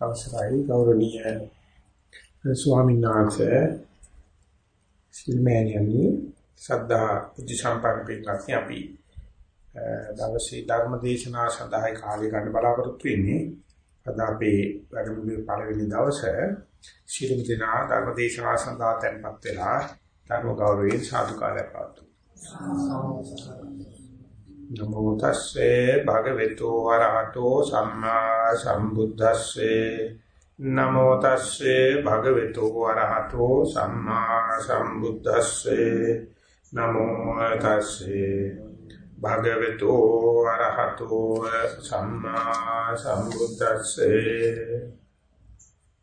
අවසරයි. ගෞරවනීය ස්වාමීන් වහන්සේ සිල්මෑණියනි සද්ධා බුද්ධ සම්පන්න පිටකත් අපි දවසේ ධර්ම දේශනාව සඳහා කාලය ගන්න බලාපොරොත්තු වෙන්නේ. අද අපේ වැඩමුළුවේ පළවෙනි දවසේ ශිරුම් දිනා ධර්ම දේශනාව සඳහා tempත් වෙලා ධර්ම ගෞරවයෙන් සාදුකාරය පාතු නමෝ තස්සේ භගවතු වරහතෝ සම්මා සම්බුද්දස්සේ. නමෝ තස්සේ භගවතු වරහතෝ සම්මා සම්බුද්දස්සේ. නමෝ තස්සේ භගවතු වරහතෝ සම්මා සම්බුද්දස්සේ.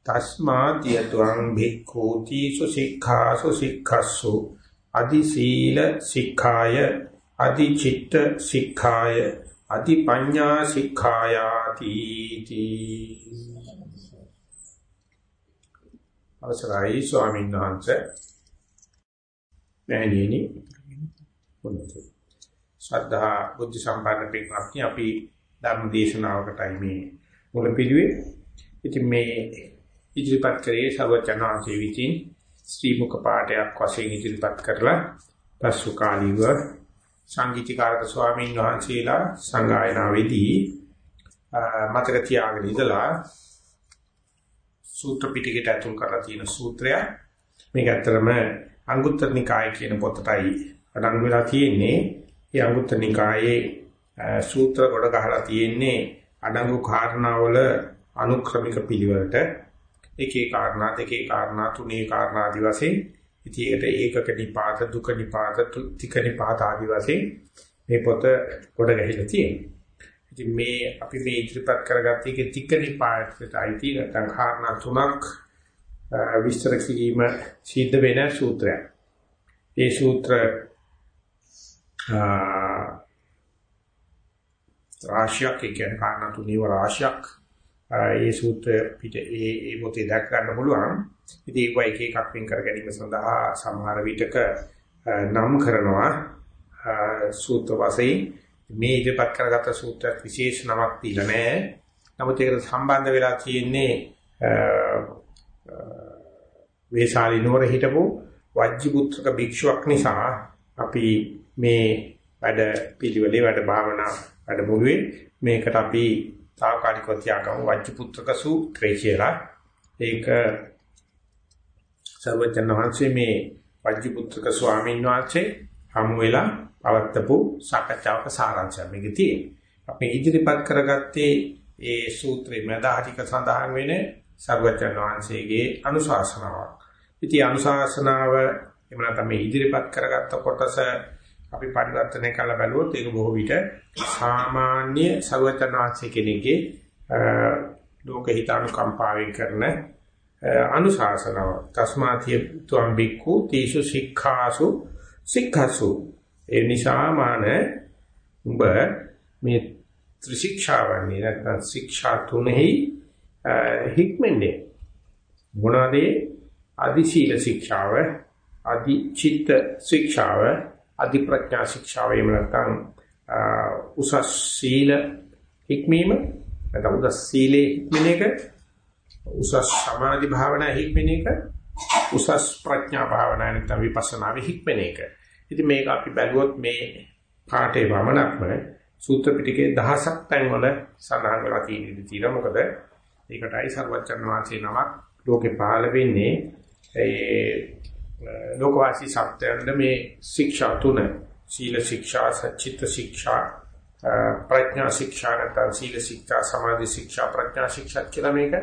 තස්මා තියතුං භික්ඛූති සුසික්ඛාසු සික්ඛස්සු අදි සීල සික්ඛාය අදි චිත්ත සික්ඛාය අදි පඤ්ඤා සික්ඛායාති තී. අවසරයි ස්වාමීන් වහන්සේ. මෑණියනි වුණත් ශ්‍රද්ධා බුද්ධ සම්පන්න පිටපත්නි අපි ධර්ම දේශනාවකටයි මේ මුල පිළිවේ ඉතින් මේ ඉදිරිපත් කරේ සර්වචනාංශේ විචින් ශ්‍රී මුඛ පාඨයක් වශයෙන් ඉදිරිපත් කරලා පසු කාලීව සංගීතකාරක ස්වාමීන් වහන්සේලා සංගායනාවේදී මතක තියාගෙන ඉඳලා සූත්‍ර පිටකයට ඇතුල් කරලා තියෙන සූත්‍රය මේක ඇත්තරම අංගුත්තර නිකාය කියන පොතටයි අඩංගු වෙලා තියෙන්නේ. ඒ අංගුත්තර නිකායේ සූත්‍ර කොට ගහලා තියෙන්නේ අඩංගු කාරණාවල අනුක්‍රමික පිළිවෙලට එකේ කාරණා දෙකේ කාරණා තුනේ කාරණා ආදි වශයෙන් ඉතින් ඒකට ඒකක නිපාත දුක නිපාත තික නිපාත ආදි වශයෙන් මේ පොත කොට ගැහිලා තියෙනවා. ඉතින් මේ අපි මේ ඉදිරිපත් කරගත්ත එකේ තික නිපාතයට අයිති නැත්නම් කාරණා තුනක් විස්තර කිරීම සිද්ධ වෙන සූත්‍රයක්. ඒ සූත්‍ර රාශියක් කියන්නේ කාරණා තුනේ රාශියක් ඒ සූත්‍ර පිට ඒ ඒ පොතේ දැක් ගන්න පුළුවන්. ඉතින් ඒක එක එකක් වෙන් කර ගැනීම සඳහා සමහර විටක නම් කරනවා සූත්‍ර වශයෙන් මේ ඉදපත් කරගත්ත සූත්‍රයක් විශේෂ නමක් දීලා නැහැ. නමුත් ඒකට සම්බන්ධ වෙලා තියෙන්නේ වේශාලි නුවර හිටපු වජ්ජිපුත්‍රක භික්ෂුවක් නිසා අපි මේ වැඩ පිළිවෙලේ වැඩ භාවනා වැඩ මුළුවේ මේකට අපි తాවකාලිකව තියාගමු වජ්ජිපුත්‍රක සූත්‍රය කියලා. ඒක සර්වජන වහන්සේ මේ වජ්ජිපුත්‍රක ස්වාමීන් වහන්සේ හමු වෙලා පවත්වපු සාකච්ඡාවක සාරාංශය මේකේ තියෙනවා. අපි ඉදිරිපත් කරගත්තේ ඒ සූත්‍රයේ මදාහික සඳහන් වෙන සර්වජන වහන්සේගේ අනුශාසනාවක්. ඉතින් අනුශාසනාව එහෙම නැත්නම් මේ ඉදිරිපත් කරගත්ත කොටස අපි පරිවර්තනය කළ බැලුවොත් ඒක බොහෝ විට සාමාන්‍ය සර්වජන වහන්සේ කෙනෙක්ගේ ලෝක හිතානුකම්පාවෙන් කරන අනුශාසනාව. තස්මාතිය තුම් බික්කු තීසු සික්ඛාසු සික්ඛසු. ඒ නිසාමාන උඹ මේ ත්‍රිශික්ෂාවන්නේ නැත්නම් ශික්ෂා තුනෙහි හික්මන්නේ. මොනවාද අදි සීල ශික්ෂාව අදි චිත්ත ශික්ෂාව අදි ප්‍රඥා ශික්ෂාව එහෙම නැත්නම් උසස් සීල හික්මීම නැත්නම් උසස් සීලේ හික්මින එක උසස් සමාධි භාවනා හික්මෙන එක උසස් ප්‍රඥා භාවනා නැත්නම් විපස්සනා හික්මෙන එක. ඉතින් මේක අපි බැලුවොත් මේ පාඩේ වමනක්ම සූත්‍ර පිටකේ දහසක් තැන්වල සඳහන් වෙලා තියෙන ඉඳී තියෙනවා. මොකද ඒකටයි සර්වචන් වාසේ නමක් ලෝකේ පහළ වෙන්නේ ඒ ලෝකවාසී සත්‍යයන්ද මේ ශික්ෂා තුන සීල ශික්ෂා සච්චිත්ත ශික්ෂා ප්‍රඥා ශික්ෂා නැත්නම් සීල ශික්ෂා සමාධි ශික්ෂා ප්‍රඥා ශික්ෂා කියලා මේක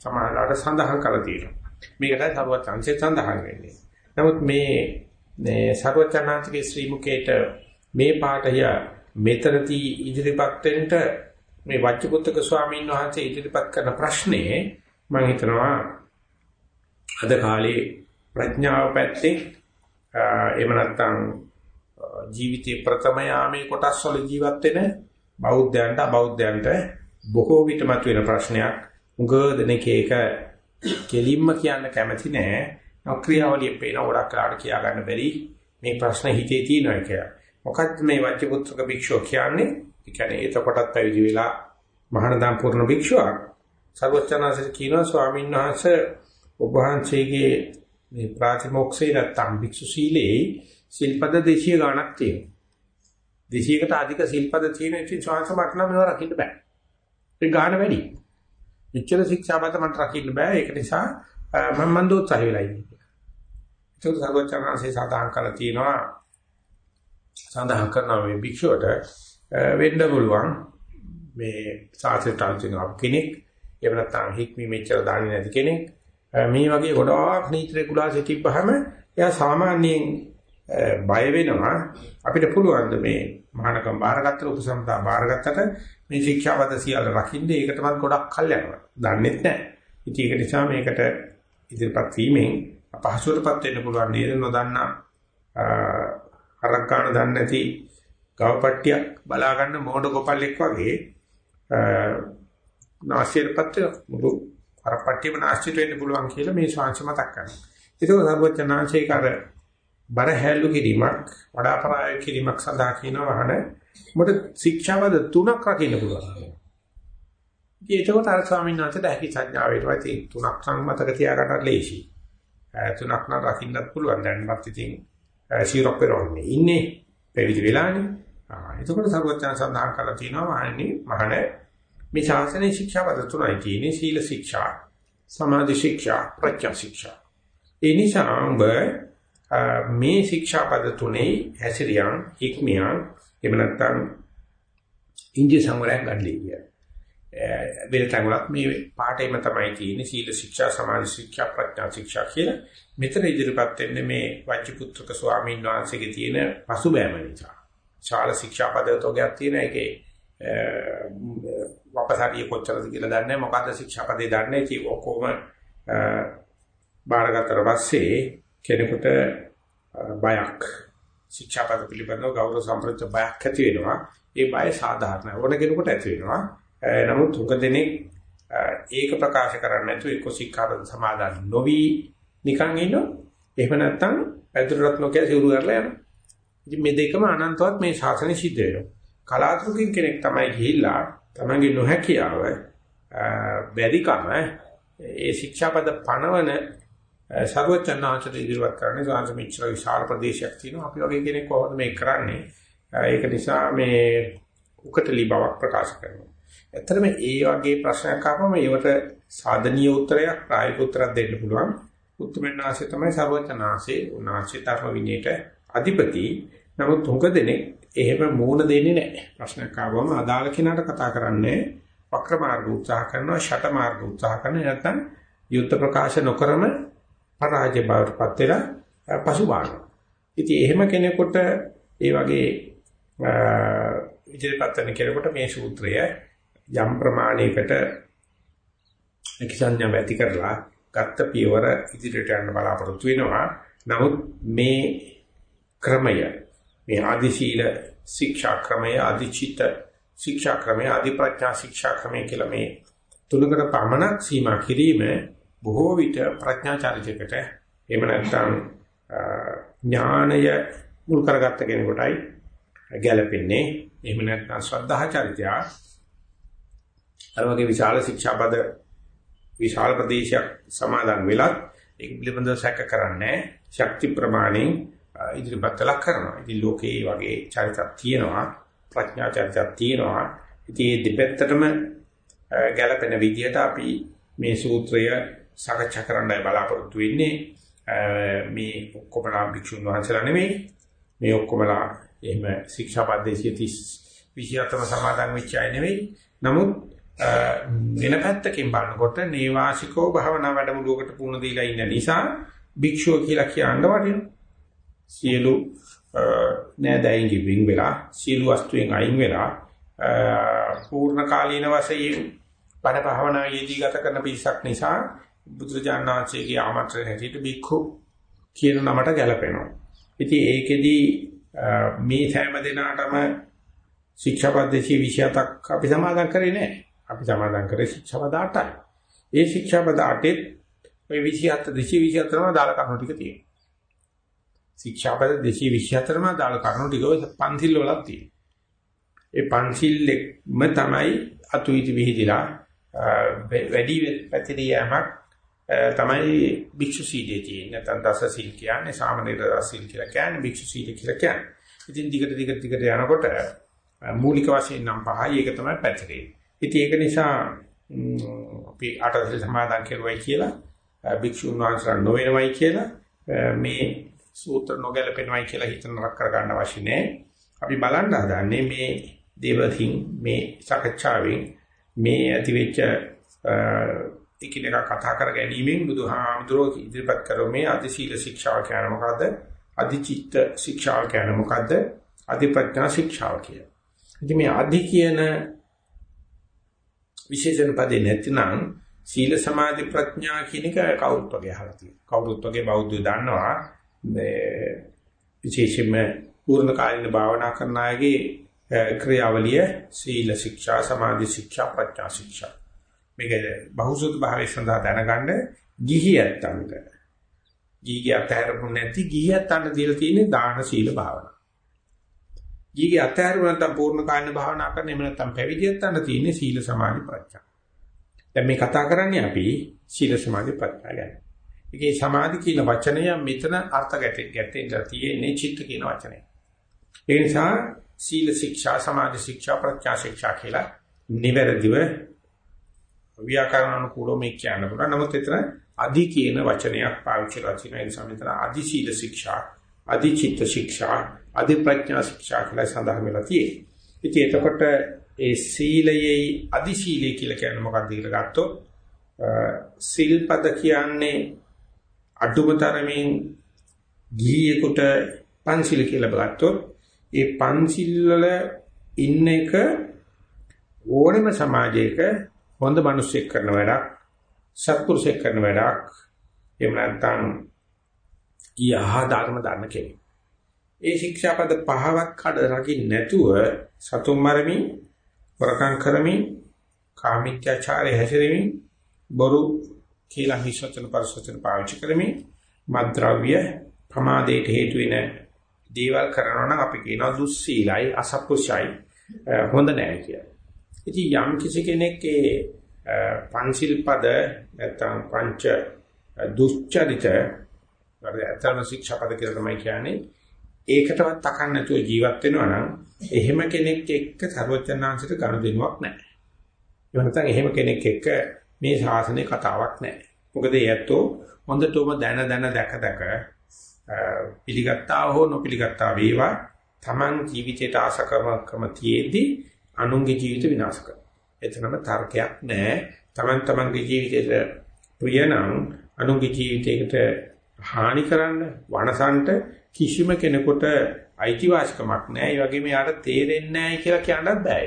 සමාහලට සඳහන් කරලා තියෙනවා. මේකටයි සරුවචාන්සේ සඳහන් වෙන්නේ. නමුත් මේ මේ සරුවචාන්තිගේ ශ්‍රී මුකේට මේ පාඩය මෙතරදී ඉදිරිපත් වෙන්න මේ වච්චපුත්තක ස්වාමීන් වහන්සේ ඉදිරිපත් කරන ප්‍රශ්නේ මම හිතනවා අද කාලේ ප්‍රඥාව පැත්තේ එහෙම නැත්නම් ජීවිතේ ප්‍රථම යාමේ කොටස් වල ජීවත් වෙන බෞද්ධයන්ට අබෞද්ධයන්ට බොහෝ විට මතුවෙන ප්‍රශ්නයක් උග දෙනෙක් ඒක කෙලින්ම කියන්න කැමති නෑ. ක්‍රියාවලිය පේන ගොඩක් කාට කියා ගන්න බැරි මේ ප්‍රශ්න හිතේ තියෙනවා කියලා. මොකක්ද මේ වජ්ජපුත්‍රක භික්ෂුව කියන්නේ? ඒ කියන්නේ එතකොටත් පැවිදි වෙලා මහානදාම් පුරණ භික්ෂුවක් සර්වචනාංශ කියනවා ස්වාමීන් වහන්සේ ඔබ වහන්සේගේ මේ ප්‍රාතිමෝක්ෂේ නැත්තම් භික්ෂු සීලේ සිල්පද 200 ගණක් තියෙනවා. 200කට අධික සිල්පද තියෙන ඉතින් ස්වාමීන් මට නම් මේවා රකින්න බෑ. ඒ ගාණ වැඩි. මෙච්චර ශික්ෂාපද මට රකින්න බෑ. ඒක නිසා මම මන් දෝත්සාහය වෙලා ඉන්නේ. ඒක සර්වචනාංශේ සාධාරණ කරලා තියෙනවා. සඳහන් කරනවා මේ භික්ෂුවට වෙන්න පුළුවන් මේ සාසයට අන්තිම කෙනෙක් එහෙම නැත්නම් හික්මි මෙච්චර දාන්නේ නැති කෙනෙක් මේ වගේ ගොඩාක් නීති රෙගුලාසි තිබ්බහම එයා සාමාන්‍යයෙන් බය වෙනවා අපිට පුළුවන් මේ මහානකම් බාරගත්තට උපසම්පදා බාරගත්තට මේ ශික්ෂාවද සියල්ල රකින්න ඒකටවත් ගොඩක් කල් යනවා. දන්නේත් නැහැ. ඉතින් ඒක නිසා මේකට ඉදිරිපත් වීමෙන් අපහසුතාවපත් වෙන්න පුළුවන් නේද නොදන්නා හරක් ගන්න දන්නේ නැති ගවපට්ටියක් බලා ගන්න මෝඩ ගොපල්ලෙක් වගේ නාසිරපත් මුළු හරපට්ටියම නාස්තිට වෙන්න පුළුවන් කියලා මේ ශාංශ මතක් කරනවා. ඒක සර්වඥාන්සේ කර බර හැල්ලු කිරීමක් වඩා ප්‍රායෝගික කිරීමක් සඳහා කියනවා වහන මොකද ශික්ෂාවද තුනක් රකින්න පුළුවන්. ඒකෝට අර ස්වාමීන් වහන්සේට ඇහි සංඥාවට වයි තුනක් සම්මතක තියාගන්නත් ලේසි. තුනක් නම් රකින්නත් පුළුවන් දැන්වත් ඉතින් ශීරොක් පෙරෝන්නේ ඉන්නේ පැවිදි වෙලානේ. ආ එතකොට සර්වඥා සඳහන් කරලා තියෙනවා මහන්නේ මහණ මේ ශාසනයේ ශික්ෂාපද තුනයි තියෙන්නේ සීල ශික්ෂා, සමාධි ශික්ෂා, ප්‍රඥා ශික්ෂා. ඒ නිසා ඔබ මේ ශික්ෂාපද තුනේ හැසිරියන් ඉක්මියන් එහෙම නැත්නම් ඉන්දිය සංවරයක් ගන්නලිය. වෙනතඟලත් මේ පාඩේම තමයි තියෙන්නේ සීල ශික්ෂා, සමාධි ශික්ෂා, ප්‍රඥා ශික්ෂා කියලා. මෙතන ඉදිරිපත් වෙන්නේ මේ වජ්ජපුත්‍රක ස්වාමීන් වහන්සේගේ තියෙන පසුබෑම නිසා. ශාල ශික්ෂා පදයතෝගයක් තියෙන එකේ වපසාරිය කොච්චරද කියලා දන්නේ නැහැ. මොකද්ද ශික්ෂා පදේ දන්නේ නැහැ. ඒක ඔක්කොම බාරගත්තට පස්සේ කෙනෙකුට බයක් ශික්ෂා පද පිළිබඳව ගෞරව සම්ප්‍රච බයක් ඇති වෙනවා. ඒ බය සාධාරණයි. ඕන කෙනෙකුට ඇති වෙනවා. නමුත් උග දෙනෙක් ඒක ප්‍රකාශ කරන්නේ නැතුව එක්ක ශික්ෂාපද සමාදන් නොවි නිකන් ඉන්නෝ. එහෙම නැත්නම් පැදුරට නොකිය සිවුරු කරලා යනවා. ඉතින් මේ දෙකම අනන්තවත් මේ ශාසනය සිද්ධ වෙනවා. කලාතුරකින් කෙනෙක් තමයි ගිහිල්ලා තමන්ගේ නොහැකියාව බැරිකම ඒ ශික්ෂාපද පනවන සර්වචන්නාචර ඉදිරියට කරන්නේ සාංශ මිච්ඡර විශාල ප්‍රදේශයක් තියෙනවා. අපි වගේ කෙනෙක් කොහොමද මේක කරන්නේ? ඒක නිසා මේ උකටලි බවක් ප්‍රකාශ කරනවා. ඇත්තටම ඒ වගේ ප්‍රශ්නයක් ආවම ඒවට සාධනීය උත්තරයක් ප්‍රායෝගික උත්තරයක් දෙන්න පුළුවන්. උත්තරමනාංශය තමයි සර්වචනාංශේ උනාංශේ ධර්ම විනයට අධිපති. නමුත් තුඟ දෙනෙක් එහෙම මූණ දෙන්නේ නැහැ. ප්‍රශ්නයක් ආවම අදාළ කෙනාට කතා කරන්නේ වක්‍ර මාර්ග උත්සාහ කරනවා, ෂට මාර්ග උත්සාහ කරනවා. නැත්නම් යුද්ධ ප්‍රකාශ නොකරම පරාජය බවටපත් වෙලා පසුබානවා. ඉතින් එහෙම කෙනෙකුට ඒ වගේ ඉදිරිපත් වෙන කෙනෙකුට මේ සූත්‍රය යම් ප්‍රමාණයකට එක්සන්‍ය වැති කරලා ගත්ත පියවර ඉදිරියට යන්න බලාපොරොත්තු වෙනවා. නමුත් මේ ක්‍රමය මේ ආදි සීල ශික්ෂා ක්‍රමය ආදි චිත්ත ශික්ෂා ක්‍රමය ආදි ප්‍රඥා ශික්ෂා ක්‍රමය කියලා මේ තුනකට පමණක් සීමා කිරීම බොහෝ විට ප්‍රඥා චරිතයකට එහෙම නැත්නම් ඥානය මුල් කරගත්ත කෙනෙකුටයි ගැලපෙන්නේ එහෙම නැත්නම් ශ්‍රද්ධා චරිතය අර වගේ විශාල ශික්ෂාපද විශාල ප්‍රදේශයක් සමාදන් වෙලත් ඒක පිළිබඳව සැක කරන්නේ ශක්ති ප්‍රමාණෙන් ඉදිරිපත් කළා කරනවා. ඉතින් ලෝකේ වගේ චරිතක් තියෙනවා, ප්‍රඥා චරිතක් තියෙනවා. ඉතින් මේ දෙපැත්තටම ගැලපෙන විදිහට අපි මේ සූත්‍රය සාකච්ඡා කරන්නයි බලාපොරොත්තු වෙන්නේ. මේ ඔක්කොමලා භික්ෂුන් වහන්සේලා නෙමෙයි. මේ ඔක්කොමලා එහෙම ශික්ෂාපද 230 විෂයතම සමාදන් වෙච්ච අය නෙමෙයි. නමුත් වෙන පැත්තකින් බලනකොට නේවාසිකෝ භාවනා වැඩමුළුවකට පුහුණු දීලා ඉන්න නිසා භික්ෂුව කියලා කියන්න වටිනවා. සියලු නෑදෑයින්ගේ වින් වෙලා සියලු වස්තුවෙන් අයින් වෙලා පූර්ණ කාලීන වශයෙන් බණ භාවනාවේදී ගත කරන පිරිසක් නිසා බුදුරජාණන් වහන්සේගේ ආමන්ත්‍රණය හැටියට බික්ඛු කියන නමට ගැලපෙනවා. ඉතින් ඒකෙදි මේ සෑම දිනාටම ශික්ෂාපදේශී විෂයතක් අපි සමාදන් කරේ නැහැ. අපි සමාදන් කරේ ශික්ෂාපද 8යි. ඒ ශික්ෂාපද 8 ඔය 27 224ම දාල කරුණු ටික තියෙනවා. ශික්ෂාපද 224ම දාල කරුණු ටික ඔය පන්සිල් වලක් තියෙනවා. ඒ පන්සිල්ෙම තමයි අතුයිති විහිදිලා වැඩි පැතිරියමක් තමයි භික්ෂු සීලයේ තියෙන්නේ. නැත්නම් දස සීල් කියන්නේ සාමාන්‍ය දස සීල් කියලා කියන්නේ භික්ෂු සීල කියලා කියන්නේ. ඉතින් දිගට දිගට දිගට යනකොට මූලික වශයෙන් නම් පහයි ඒක තමයි පැතිරෙන්නේ. ඉතින් ඒක නිසා අපි අටසිල් සමාදන් කරුවයි කියලා භික්ෂුන් වහන්සේලා නොවනවයි කියලා මේ සූත්‍ර නොගැලපෙනවයි කියලා හිතන රක් කර ගන්න අවශ්‍ය නැහැ. අපි බලන්න හදන්නේ මේ දේවහින් මේ සාකච්ඡාවෙන් මේ ඇතිවෙච්ච එකිනෙක කතා කර ගැනීමෙන් බුදුහාමුදුරුවෝ ඉදිරිපත් කරෝ මේ අධි සීල ශික්ෂාව කියන්නේ මොකද්ද? අධි චිත්ත ශික්ෂාව කියන්නේ මොකද්ද? අධි ප්‍රඥා ශික්ෂාව කියන්නේ. ඉතින් මේ අධි කියන විශේෂණ පදේ නැතිනම් සීල සමාධි ප්‍රඥා කියන එක කවුරුත් වගේ අහලා තියෙනවා. කවුරුත් වගේ බෞද්ධයෝ දන්නවා මේ විශේෂයෙන්ම පූර්ණ කාලින භාවනා කරන අයගේ ක්‍රියාවලිය සීල ශික්ෂා සමාධි ශික්ෂා ප්‍රඥා ශික්ෂා මේක බහුසුත භාවයේ සඳහා දැනගන්න ගිහියත්තන්ට ගිහිය අතහැරපු නැති ගිහියත්තන්ට දීලා තියෙන්නේ දාන සීල භාවනා. ගිහිය අතහැරපු නැත්නම් පූර්ණ කායන භාවනා කරන එහෙම නැත්නම් පැවිදියත්තන්ට තියෙන්නේ සීල සමාධි ප්‍රඥා. දැන් මේ කතා කරන්නේ අපි සීල සමාධි ප්‍රඥා ගැන. ඒකේ සමාධි කියන වචනය මෙතන අර්ථ ගැටෙන්න ගැටෙන්න තියෙන්නේ චිත්ත කියන වචනේ. ඒ නිසා සීල ශික්ෂා සමාධි ශික්ෂා ප්‍රඥා ශික්ෂා කියලා නිවැරදිව ව්‍යාකරණ අනුකූලව මේ කියන්න පුළුවන්. නමුත් එතන අදි කියන වචනයක් පාවිච්චි කරලා තියෙනවා. ඒ නිසා මෙතන අදි සීල ශික්ෂා, අදි චිත්ත ශික්ෂා, අදි ප්‍රඥා ශික්ෂා කියලා සඳහන් වෙලා තියෙනවා. ඉතින් එතකොට ඒ සීලයේ අදි සීලය කියලා කියන්නේ මොකක්ද කියලා ගත්තොත් සිල්පද කියන්නේ අඩුම තරමින් ගිහියෙකුට පන්සිල් කියලා ගත්තොත් ඒ පන්සිල් වල ඉන්න එක ඕනෙම සමාජයක හොඳ මිනිස්සෙක් කරන වැඩක් සත්පුරුෂයෙක් කරන වැඩක් එහෙම නැත්නම් යහ ධර්ම දන්න කෙනෙක්. ඒ ශික්ෂාපද පහවක් කඩ රකින්න නැතුව සතුම් මරමින් වරකම් කරමින් කාමීත්‍යාචාරය හැසිරෙමින් බොරු කියලා හිසචන පරිසචන පාවිච්චි කරමින් මද්ද්‍රව්‍ය ප්‍රමාදයට හේතු වෙන දේවල් කරනවා නම් අපි කියනවා දුස්සීලයි අසප්පුෂයි හොඳ නැහැ කියලා. ඉතින් යම් කිසි කෙනෙක් ඒ පංචිල් පද නැත්නම් පංච දුස්චරිත වර්ධතන ශික්ෂා පද කියලා තමයි කියන්නේ ඒකටවත් තකන්න නැතුව ජීවත් වෙනවා නම් එහෙම කෙනෙක් එක්ක ਸਰවඥාන්සිට ගනුදෙනුවක් නැහැ. ඒ නැත්නම් එහෙම කෙනෙක් එක්ක මේ ශාසනයේ කතාවක් නැහැ. මොකද ඒත්තෝ හොඳටම දැන දැන දැක දැක පිළිගත්තා හෝ නොපිළිගත්තා වේවා Taman ජීවිතයට ආසකමකම තියේදී අනුන්ගේ ජීවිත විනාශ කරනවා. එතනම තර්කයක් නැහැ. Taman tamanගේ ජීවිතේට ප්‍රිය නම් අනුන්ගේ ජීවිතයකට හානි කරන්න වනසන්ට කිසිම කෙනෙකුට අයිතිවාසිකමක් නැහැ. ඒ වගේම යාට තේරෙන්නේ නැහැ කියලා කියන්නත් බෑ.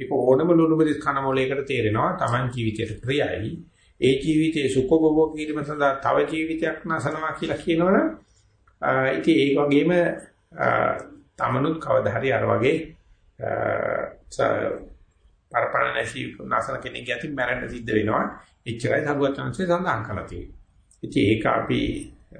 ඒක ඕනම ලුණුබෙදි කන මොලේකට තේරෙනවා. Taman ජීවිතයට ප්‍රියයි. ඒ ජීවිතයේ සුඛභෝග කිරීම සඳහා තව ජීවිතයක් නැසනවා කියලා කියනවනම් ඉතින් ඒ වගේම තමනුත් කවදා හරි අර වගේ පරපණ නැසී නැසන කෙනෙක් යති මැරෙන්න සිද්ධ වෙනවා. එච්චරයි සරුවත් chance සඳහන් කරලා තියෙන්නේ. ඉතින් ඒක අපි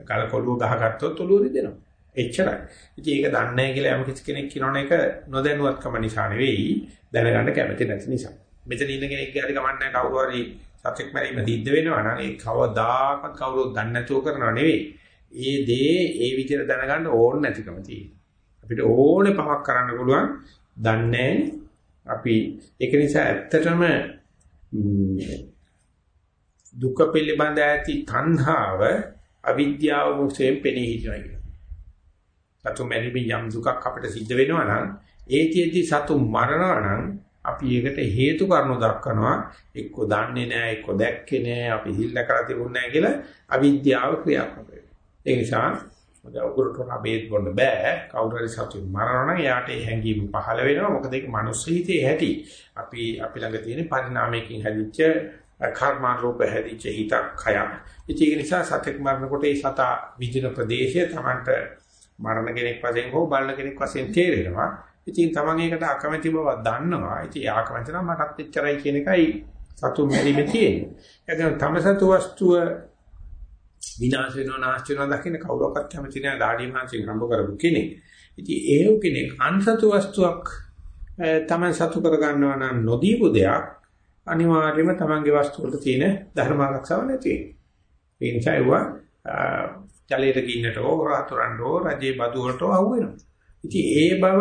ගල කොළුව ගහගත්තොත් ඔළුව රිදෙනවා. එච්චරයි. ඉතින් ඒක දන්නේ නැහැ කියලා යම් කිසි කෙනෙක් කියනවනේ ඒක නොදැනුවත්කම නිසා නෙවෙයි දැනගන්න කැමති නැති නිසා. මෙතන ඉන්න කෙනෙක් ගැරි කමන්නේ කවුරු හරි සත්‍යක් මැරීම සිද්ධ වෙනවා නම් ඒ කවදාකවත් කවුරුත් දන්නේ නැතුව කරනව නෙවෙයි. ඒ දේ ඒ විදිහට දැනගන්න ඕන නැතිකම තියෙනවා. අපිට ඕනේ පවක් කරන්න පුළුවන් දන්නේ අපි ඒක නිසා ඇත්තටම දුක පිළිබඳ ඇති තණ්හාව අවිද්‍යාව මුසෙන් පෙනී හිටිනවා කියන. සතු මෙලිමි යම් දුකක් අපිට සිද්ධ වෙනවා නම් ඒතිෙදි සතු මරනවා නම් අපි ඒකට හේතු කාරණා දක්වනවා එක්ක දන්නේ නැහැ එක්ක දැක්කේ නැහැ අපි හිල්ල කරලා තිබුණේ නැහැ කියලා අවිද්‍යාව ක්‍රියාත්මක වෙනවා. ඒ නිසා මොකද උගුරට රබේත් බොන්න බෑ. කවුරු හරි සතු මරනවා නම් එයාට ඒ හැඟීම පහළ වෙනවා. මොකද ඒක මනුස්ස හිතේ ඇති. අපි අපි ළඟ තියෙන පරිණාමයකින් හැදිච්ච කර්මාන රූප හැදිච්ච හිතක් කය ඒක නිසා සතෙක් මරනකොට ඒ සතා විදින ප්‍රදේශය Tamanට මරණ කෙනෙක් වශයෙන් හෝ බලන කෙනෙක් වශයෙන් තේරෙනවා. ඉතින් Taman ඒකට අකමැති බව දන්නවා. ඉතින් ආකමැති නම් මටත් එච්චරයි කියන එකයි සතු මෙරිමේ තියෙන්නේ. එතන තම සතු වස්තුව විනාශ වෙනවා නාස්ති වෙනවා දකින්න කවුරක්වත් කැමති නෑ දාඩිය මාංශයෙන් හම්බ කරපු කෙනෙක්. ඉතින් ඒව කෙනෙක් අන්සතු වස්තුවක් තමයි සතු කර ගන්නවා නම් නොදීපු දෙයක් අනිවාර්යයෙන්ම තමන්ගේ වස්තු වල තියෙන ධර්ම ආරක්ෂාව නැති වෙනවා. ඒ නිසා ඒවා ජලයට ගින්නට හෝ රාතුරන්ට හෝ රජේ බදු වලට අහු වෙනවා. ඉතින් ඒ බව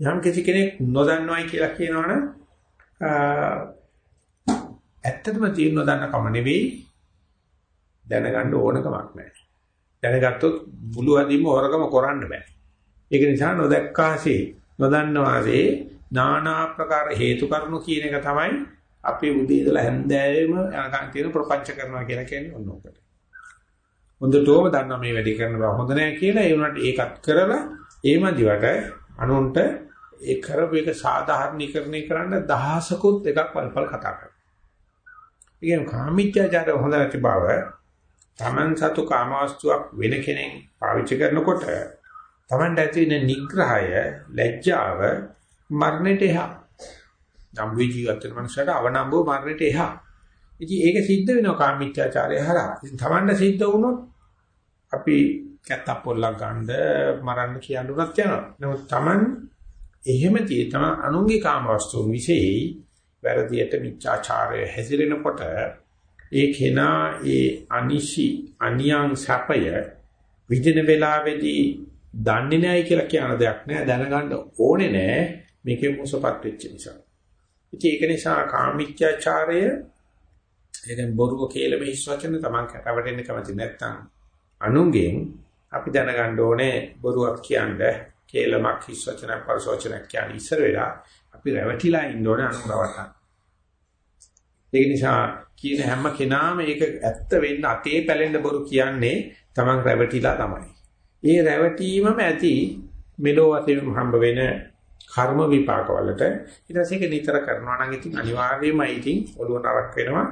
යම් කිසි කෙනෙක් නොදන්නවයි කියලා කියනවනම් ඇත්තටම තියෙන නොදන්න කම නෙවෙයි දැනගන්න ඕනකමක් නැහැ. දැනගත්තොත් මුළු අදින්ම හොරකම කරන්න බෑ. ඒක නිසා නොදැක්කාසේ නොදන්නවාසේ নানা ආකාර හේතු කරුණු කියන එක තමයි අපි උදේ ඉඳලා හැන්දෑවෙම යනකන් තියෙන ප්‍රපංච කරනවා කියලා කියන්නේ ඔන්න ඔකට. හොඳටම දන්නා මේ වැඩි කරන බව හොඳ නැහැ කියලා ඒ උනට ඒකත් කරලා ඒ මදිවට අනුන්ට ඒ කරපු එක සාධාරණීකරණය කරන්න දහසකුත් එකක් වල්පල් කතා කරනවා. ඉතින් කාමීත්‍යජාත හොඳ නැති බව Taman සතු කාමවස්තුවක් වෙන කෙනෙක් පාවිච්චි කරනකොට Tamanට ඇති වෙන නිග්‍රහය, ලැජ්ජාව මරණයට එහා. ජම්බු ජීවිත වෙන මනුස්සයට අවනම්බෝ මරණයට එහා. ඉතින් ඒක සිද්ධ වෙනවා කාමීත්‍යචාරය හරහා. ඉතින් Tamanට සිද්ධ වුණොත් අපි කැත්තක් පොල්ලක් ගන්නද මරන්න කියන්න උනත් යනවා. නමුත් Taman එහෙම tie තමයි අනුන්ගේ කාමවස්තුන් විශේෂයි වැරදියට මිච්ඡාචාරය හැසිරෙනකොට ඒ කෙනා ඒ අනිශි අනියං සැපය විදින වෙලාවේදී දන්නේ නැහැ කියලා කියන දෙයක් නෑ දැනගන්න ඕනේ නෑ මේකේ මොසපත් වෙච්ච නිසා. ඉතින් ඒක නිසා කාමීත්‍යාචාරය එතෙන් බොරුව කියලා මේ වචන තමන් කටවටෙන්න කැමති නැත්නම් අනුන්ගෙන් අපි දැනගන්න ඕනේ බොරුවක් කියන්නේ කේලමක් හිස් වචන පරිසෝචනක් කියන්නේ ඉස්සර වෙලා අපි රැවටිලා ඉන්න ඕනේ අනුරවට්ටන්න. ඒ නිසා කියන හැම කෙනාම ඒක ඇත්ත වෙන්න අතේ පැලෙන්න බොරු කියන්නේ Taman රැවටිලා තමයි. ඒ රැවටීමම ඇති මෙලෝ වශයෙන් හම්බ වෙන කර්ම විපාක වලට ඊට පස්සේ ඒක නිතර කරනවා නම් ඉතින් අනිවාර්යයෙන්ම ඉතින් ඔළුව නරක් වෙනවා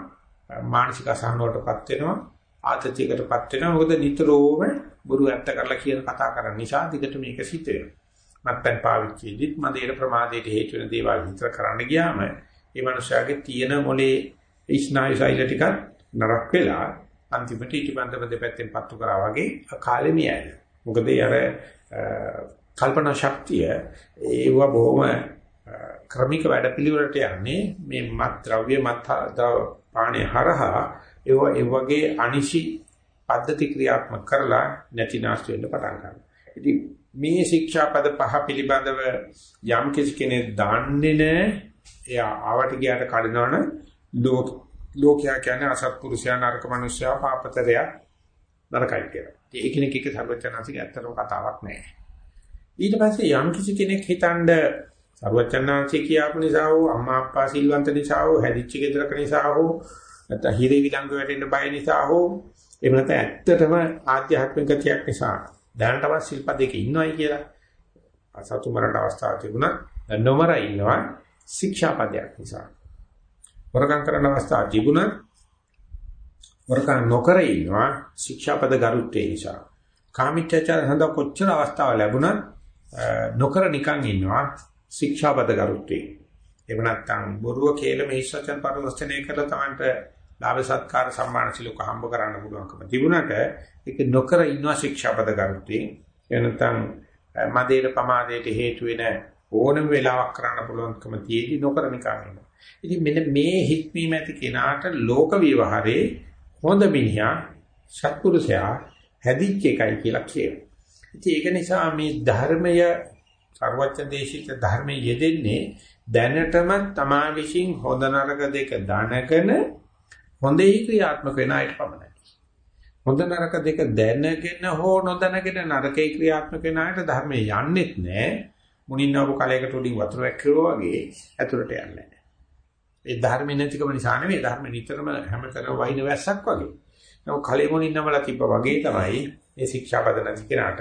මානසික අසහනවටපත් වෙනවා ආතතියකටපත් වෙනවා මොකද නිතරම බොරු ඇත්ත කරලා කියන කතා කරන නිසා දිගට මේක සිද්ධ වෙනවා. මත්පැන් පාවිච්චිෙදිත් මදේට ප්‍රමාදයට හේතු වෙන දේවල් විතර කරන්න ගියාම ඒ මනුස්සයාගේ තියෙන මොලේ ස්නායු ශෛල ටිකක් නරක් වෙලා අන්තිමට ඊටබන්දව දෙපැත්තෙන් පත්තු කරා වගේ කාලෙ මියයි. මොකද අර කල්පනා ශක්තිය ඒව බොහොම ක්‍රමික වැඩපිළිවෙලට යන්නේ මේ මත් ද්‍රව්‍ය මත් පාණේ හරහා ඒව ඒ වගේ අනිසි පද්ධති ක්‍රියාත්මක කරලා නැතිනාස් වෙන්න පටන් ගන්නවා. ඉතින් මේ ශික්ෂාපද පහ පිළිබඳව යම් කිසි කෙනෙක් දන්නේ නැහැ එයා ආවට ගියාට කඩනවන ලෝක ලෝකයා කියන්නේ අසත්පුරුෂයා නරක මිනිසයා පාපතරයා නරකයි කියලා. ඒ කෙනෙක් එක සර්වචනාසික ඇත්තටම කතාවක් නෑ. ඊට පස්සේ යම් කිසි කෙනෙක් හිතනද සර්වචනාංශي කියාපු නිසා හෝ අම්මා අප්පා සිල්වන්ත නිසා හෝ හැදිච්ච ගෙදරක නිසා හෝ නැත්නම් හිරේ විලංගු වැටෙන්න බය නිසා හෝ එහෙම නැත්නම් ඇත්තටම ආධ්‍යාත්මික ගතියක් නිසා දැනටවත් ශිල්පදයක ඉන්නවයි කියලා අසතු මරණ අවස්ථාව තිබුණා නොමර ඉන්නවා ශික්ෂාපදයක් නිසා. වරකම් කරන අවස්ථාව තිබුණා වරකම් නොකර ඉන්නවා ශික්ෂාපද ගරුත්වය නිසා. කාමීත්‍යචාර හඳ කොච්චර අවස්ථාව ලැබුණත් නොකර නිකන් ඉන්නවා ශික්ෂාපද ගරුත්වය එහෙම නැත්නම් බොරුව කියලා මේ ඉස්සචන් පරිවර්තනය කරලා තමන්ට ලාභ සත්කාර සම්මාන සිලෝක හම්බ කරන්න පුළුවන්කම තිබුණාට ඒක නොකර ඉන්නවා ශික්ෂාපද ගරුත්වයෙන්. එනතන් මදේට පමාදයට හේතු වෙන ඕනම වෙලාවක් කරන්න පුළුවන්කම තියේදී නොකර නිකන් ඉන්නවා. ඉතින් මෙන්න මේ හික්මීම ඇති කෙනාට ලෝක විවහාරේ හොඳ මිනිහා සත්පුරුෂයා හැදිච්ච එකයි කියලා කියනවා. ඉතින් ඒක නිසා මේ ධර්මය සර්වඥ දේශිත ධර්මයේ යෙදෙන්නේ දැනටම තමා විශ්ින් හොඳ නරක දෙක දැනගෙන හොඳේ ක්‍රියාත්මක වෙන අයට පමණයි. හොඳ නරක දෙක දැනගෙන හෝ නොදැනගෙන නරකේ ක්‍රියාත්මක වෙන අයට ධර්මයේ යන්නේත් නැහැ. මුණින්නවපු කලයකට උඩින් වතුර වැක්කිරුවා වගේ ඇතුළට යන්නේ නැහැ. ඒ ධර්ම නැතිකම නිසා නෙවෙයි ධර්ම නිතරම හැමතැනම වහින වැස්සක් වගේ. නමුත් කලෙ මුණින්නවලා තිබ්බ වගේ තමයි මේ ශික්ෂාපද නැති කෙනාට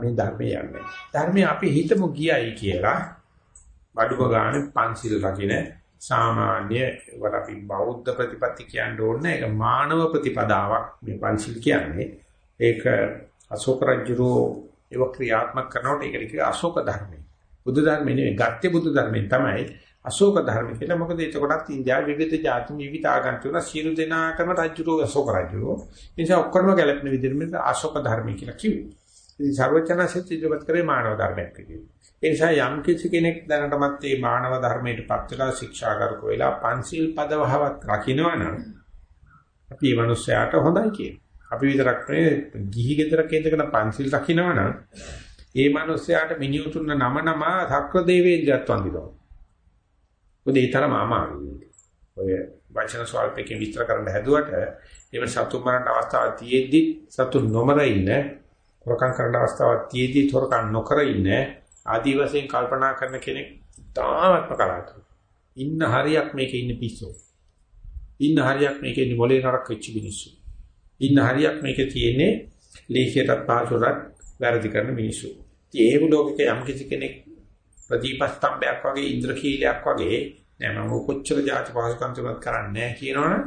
මේ ධර්මයේ යන්නේ. ධර්මයේ අපි හිතමු ගියයි කියලා බඩුව ගන්න පන්සිල් රකින්න සාමාන්‍ය වට අපි බෞද්ධ ප්‍රතිපත්ති කියන්න ඕනේ ඒක මානව ප්‍රතිපදාවක් මේ පංචිල් කියන්නේ ඒක අශෝක රජුරෝ ඒව ක්‍රියාත්මක කරනකොට ඒකට කිය අශෝක ධර්මයි බුදු ධර්මෙ නෙවෙයි ගත්‍ය බුදු ධර්මෙන් තමයි අශෝක ධර්ම කියලා මොකද එතකොටත් ඉන්දියාවේ විවිධ ජාති විවිධ ආගම් තුන සියලු දෙනාටම රජුරෝ අශෝක රජුරෝ නිසා ඔක්කොම ගැලපෙන විදිහට අශෝක ධර්මය කියලා කිව්වේ ඉතින් ਸਰවචනසෙත් ඉදිරිපත් කරේ මානව ධර්මයක් විදිහට. ඒ නිසා යම් කිසි කෙනෙක් දැනටමත් මේ මානව ධර්මයට පත් වෙලා ශික්ෂාගාරක වෙලා පන්සිල් පදවහවත් රකින්නවනම් අපි මේ මිනිස්යාට හොඳයි කියන. අපි විතරක් නෙවෙයි ගිහි ගෙදරක ඉඳගෙන පන්සිල් රකින්නවනම් ඒ මිනිස්යාට මිනියුතුන්න නම නම සක්‍ර දේවේන්ද්‍රයත් වඳිනවා. මොකද ඒ තරම අමාරුයි. ඔය වචන ස්වල්පයෙන් විස්තර කරන්න හැදුවට එවන සතුන් මරණ අවස්ථාවක් තියෙද්දි සතුන් නොමර ඉන්න හොරකම් කරන අවස්ථාවක් තියෙද්දි හොරකම් නොකර ඉන්න ආදි වශයෙන් කල්පනා කරන කෙනෙක් තාමත්ම කලාතුරකින් ඉන්න හරියක් මේකේ ඉන්න පිස්සෝ. ඉන්න හරියක් මේකේ ඉන්න මොලේ නරක වෙච්ච මිනිස්සු. ඉන්න හරියක් මේකේ තියෙන්නේ ලේඛිතත් පාසුරත් වැරදි කරන මිනිස්සු. ඉතින් ඒ ලෝකෙක යම් කිසි කෙනෙක් ප්‍රදීපස්තම්භයක් වගේ ඉන්ද්‍රකීලයක් වගේ නෑ මම කොච්චර જાති පහසුකම් තුනක් කරන්නේ කියනවනේ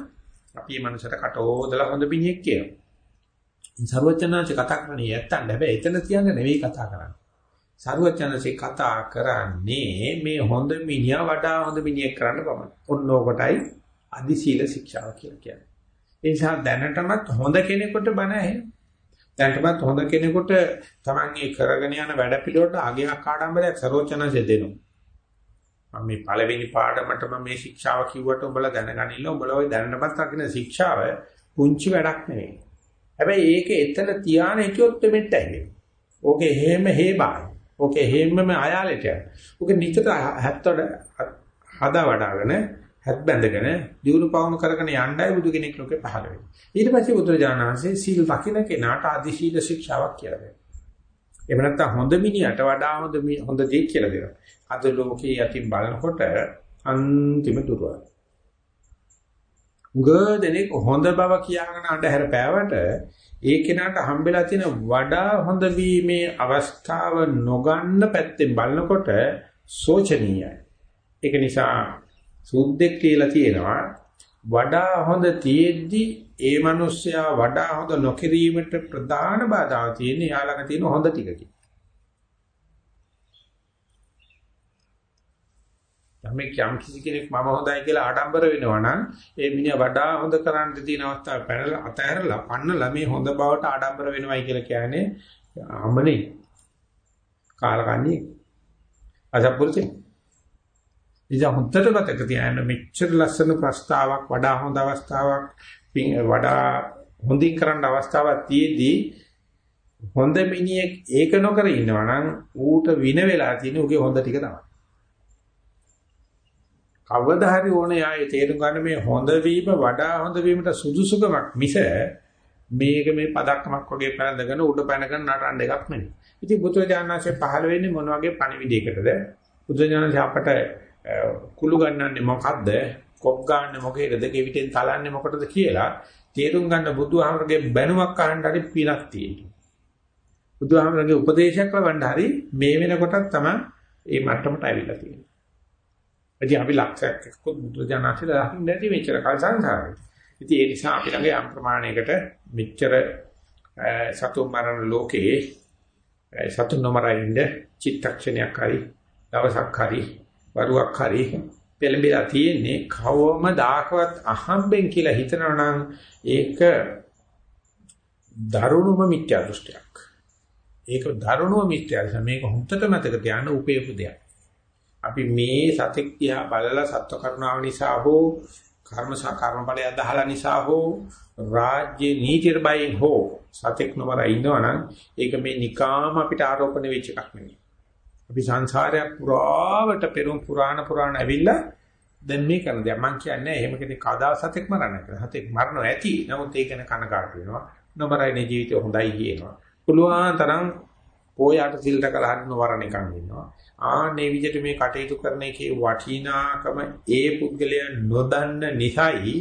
අපි මේ මනසට කට ඕදලා හොඳ මිනිහෙක් කියනවා. සර්වඥාන්සේ කතා කරන්නේ නැත්තම් හැබැයි එතන තියන්නේ නෙවෙයි කතා කරන්නේ. සර්වඥාන්සේ කතා කරන්නේ මේ හොඳ මිනිහා වඩා හොඳ මිනිහෙක් කරන්න පමණයි. ඔන්න ඕකටයි අදි සීල ශික්ෂාව කියලා කියන්නේ. ඒ නිසා දැනටමත් හොඳ කෙනෙකුට බණ ඇහෙන. දැනටමත් හොඳ කෙනෙකුට තමන්ගේ කරගෙන යන වැඩ පිළිවෙලට අගයක් ආඩම්බරයක් සර්වඥාන්සේ දෙනවා. මම මේ පළවෙනි පාඩමටම මේ ශික්ෂාව කිව්වට උඹලා දැනගනින්න උඹලා ওই දැනටමත් රකින්න ශික්ෂාව පුංචි වැඩක් නෙවෙයි. හැබැයි ඒක එතන තියාන හිටියොත් මෙට්ට ඇහෙන්නේ. ඕකේ හේම හේබායි. ඕකේ හේමම අයාලට යන. ඕක නිතර හැත්තොඩ හදා වඩාගෙන හැත් බැඳගෙන දියුණු පවුණු කරගෙන යන්නයි බුදු කෙනෙක් ලෝකේ පහළ වෙන්නේ. ඊට පස්සේ බුදුරජාණන් වහන්සේ සීල් රකින්න කෙනාට ආදි සීල ශික්ෂාවක් කියලා දෙනවා. එහෙම නැත්නම් හොඳ මිනිහට වඩා හොඳ හොඳ දෙයක් කියලා දෙනවා. අද ලෝකයේ යටින් බලනකොට අන්තිම දුරවල්. උගදෙනෙක් හොඳ බව කියාගෙන අඳුර පෑවට ඒ කෙනාට හම්බෙලා තියෙන වඩා හොඳ වීමේ අවස්ථාව නොගන්න පැත්තෙන් බලනකොට සෝචනීයයි. ඒක නිසා සුද්දෙක් කියලා තියෙනවා. වඩා හොඳ තියෙද්දි ඒ මිනිස්සයා වඩා හොඳ නොකිරීමට ප්‍රධාන බාධා තියෙන්නේ යාළඟ තියෙන හොඳ ටිකකින්. යම් යම් කිසි කෙනෙක් මම හොඳයි කියලා ආඩම්බර වෙනවා නම් ඒ මිනිහා වඩා හොඳ කරන්න තියෙන අවස්ථාව පැනලා අතහැරලා පන්නලා මේ හොඳ බවට ආඩම්බර වෙනවයි කියලා කියන්නේ අමනේ. කාලකන්ණි අසපුරුතේ ඉතින් හොඳට මතක තියාගන්න මෙච්චර ලස්සන ප්‍රස්තාවක් වඩා හොඳ අවස්ථාවක් වඩා හොඳින් කරන්න අවස්ථාවක් තියේදී හොඳ මිනිහෙක් ඒක නොකර ඉන්නවා නම් ඌට වින වෙලා තියෙන උගේ හොඳ ටික තමයි. කවදා හරි ඕනේ ආයේ තේරුම් ගන්න මේ හොඳ වීම වඩා හොඳ වීමට සුදුසුකමක් මිස මේක මේ පදක්කමක් වගේ පැනඳගෙන උඩ පැනගෙන නටන්න එකක් නෙමෙයි. ඉතින් බුදුරජාණන්සේ පහළ වෙන්නේ මොන වගේ පණිවිඩයකටද? බුදුරජාණන්සේ අපට කුළු ගන්නන්නේ මොකද්ද? කොක් ගන්න මොකේද? ගෙවිතෙන් තලන්නේ මොකටද කියලා තේරුම් ගන්න බුදුහාමරගේ බැනුමක් අහන්න හරි පිනක් තියෙනවා. බුදුහාමරගේ උපදේශයක් ලබන්න හරි මේ වෙනකොටත් තමයි මේ මට්ටමට ඇවිල්ලා තියෙන්නේ. ඉතින් අපි ලක්ෂයක් එක්ක බුදු දනසිලා දකින්න නැති මෙච්චර කල් සංසාරේ. ඉතින් ඒ නිසා අපි ළඟ යම් ප්‍රමාණයකට මෙච්චර සතුන් මරණ ලෝකේ සතුන් නොමරින්ද චිත්තක්ෂණයක් හරි දවසක් හරි වරුවක් හරි පෙළඹිලා තියෙන්නේ කවමදාකවත් අහම්බෙන් කියලා හිතනවා නම් ඒක දරුණුම මිත්‍යා දෘෂ්ටියක්. ඒක දරුණුම මිත්‍යා දෘෂ්ටිය. මේක හුත්තට මතක තියාගන්න උපයපු දෙයක්. අපි මේ සතික් දිහා බලලා සත්ව කරුණාව නිසා හෝ කර්ම සාකර්ම ඵලය අදහලා නිසා හෝ රාජ්‍ය නීතිය බයින් හෝ සතික් නොවර ඉන්නවනම් ඒක මේ නිකාම අපිට ආරෝපණය වෙච්ච එකක් නෙවෙයි. අපි සංසාරයක් පුරාවට පෙරම් පුරාණ පුරාණ ඇවිල්ලා දැන් මේ කරන දේ මම කියන්නේ එහෙම කෙනෙක් කදා සතෙක් මරන්න කියලා. සතෙක් මරනවා ඇති. නමුත් ඒක ගැන කනකාට වෙනවා. නොමරයිනේ ජීවිතය හොඳයි කියනවා. පුළුවන් තරම් පොයාට සිල්ට කළා හරින වරණ එකක් ඉන්නවා. ආන්නේ විදිහට මේ කටයුතු කරන එකේ වටිනාකම ඒ පුද්ගලයා නොදන්න නිසායි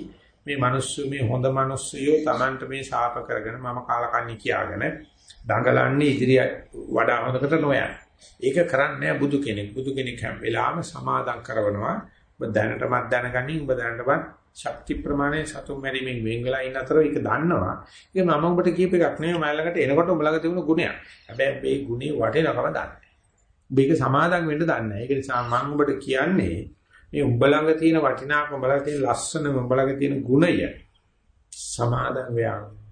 මේ මිනිස්සු මේ හොඳ මිනිස්සුયો Tamanට මේ ශාප කරගෙන මම කාලකන්ණි කියාගෙන දඟලන්නේ ඉදිරිය වඩා හොඳකට නොයන්නේ. ඒක කරන්නේ බුදු කෙනෙක්. බුදු කෙනෙක් හැම වෙලාවෙම සමාදම් කරනවා. ඔබ දැනටමත් දැනගනින් ඔබ දැනටමත් ශක්ති ප්‍රමාණය සතුම් මැරීමෙන් වෙන් වෙලා ඉන්න අතර ඒක දන්නවා. ඒක මම ඔබට කියප එකක් නෙවෙයි මම ළඟට එනකොට ඔබ ළඟ තිබුණු ගුණයක්. හැබැයි මේ ගුණේ වටිනකම දන්නේ. ඔබ ඒක සමාදම් වෙන්න දන්නේ. ඒක නිසා මම ඔබට කියන්නේ මේ උඹ ළඟ තියෙන වටිනාකම උඹ ළඟ තියෙන ලස්සන උඹ ළඟ තියෙන ගුණය සමාදම් වෙනවා.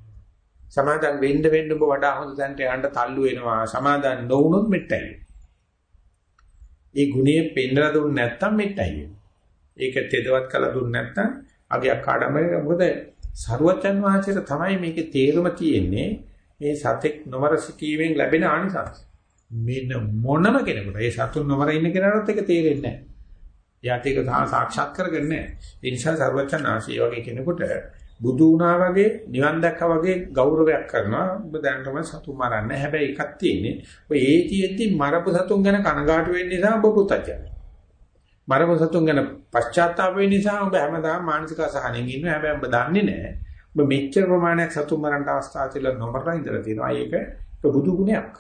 සමාදන් වෙන්න වෙන්න ඔබ වඩා හොඳ තැනට යන්න තල්ලු වෙනවා. සමාදන් නොවුනොත් මෙට්ටයි. ඒ ගුණේ පෙන්නලා දුන්නේ නැත්තම් මෙට්ටයි. ඒක තෙදවත් කළා දුන්නේ නැත්තම් අගයක් ආඩම්බරේ මොකද සරුවචන් වහන්සේට තමයි මේකේ තේරුම තියෙන්නේ මේ සතෙක් නොමර සිටීමෙන් ලැබෙන ආනිසංස. මෙන්න මොනම කෙනෙකුට ඒ සතුන් නොමර ඉන්න කෙනාට ඒක තේරෙන්නේ නැහැ. එයාට ඒක සාක්ෂාත් කරගන්නේ නැහැ. ඒ නිසා සරුවචන් ආශී වගේ කෙනෙකුට බුදු වුණා වගේ නිවන් දැක්කා වගේ ගෞරවයක් කරනවා. ඔබ දැනටම සතුන් මරන්නේ. හැබැයි එකක් තියෙන්නේ. ඔය ඒතියෙද්දි මරපු සතුන් ගැන කනගාටු වෙන්න නිසා ඔබ පුතජන. මරපු සතුන් ගැන පශ්චාත්තාප වෙන්න නිසා ඔබ හැමදාම මානසික අසහනෙන් ඉන්නවා. හැබැයි ඔබ දන්නේ නැහැ. ඔබ මෙච්චර ප්‍රමාණයක් සතුන් මරන්න අවස්ථාව තියලා නොමරලා ඉඳලා තියෙනවා. ඒක බුදු ගුණයක්.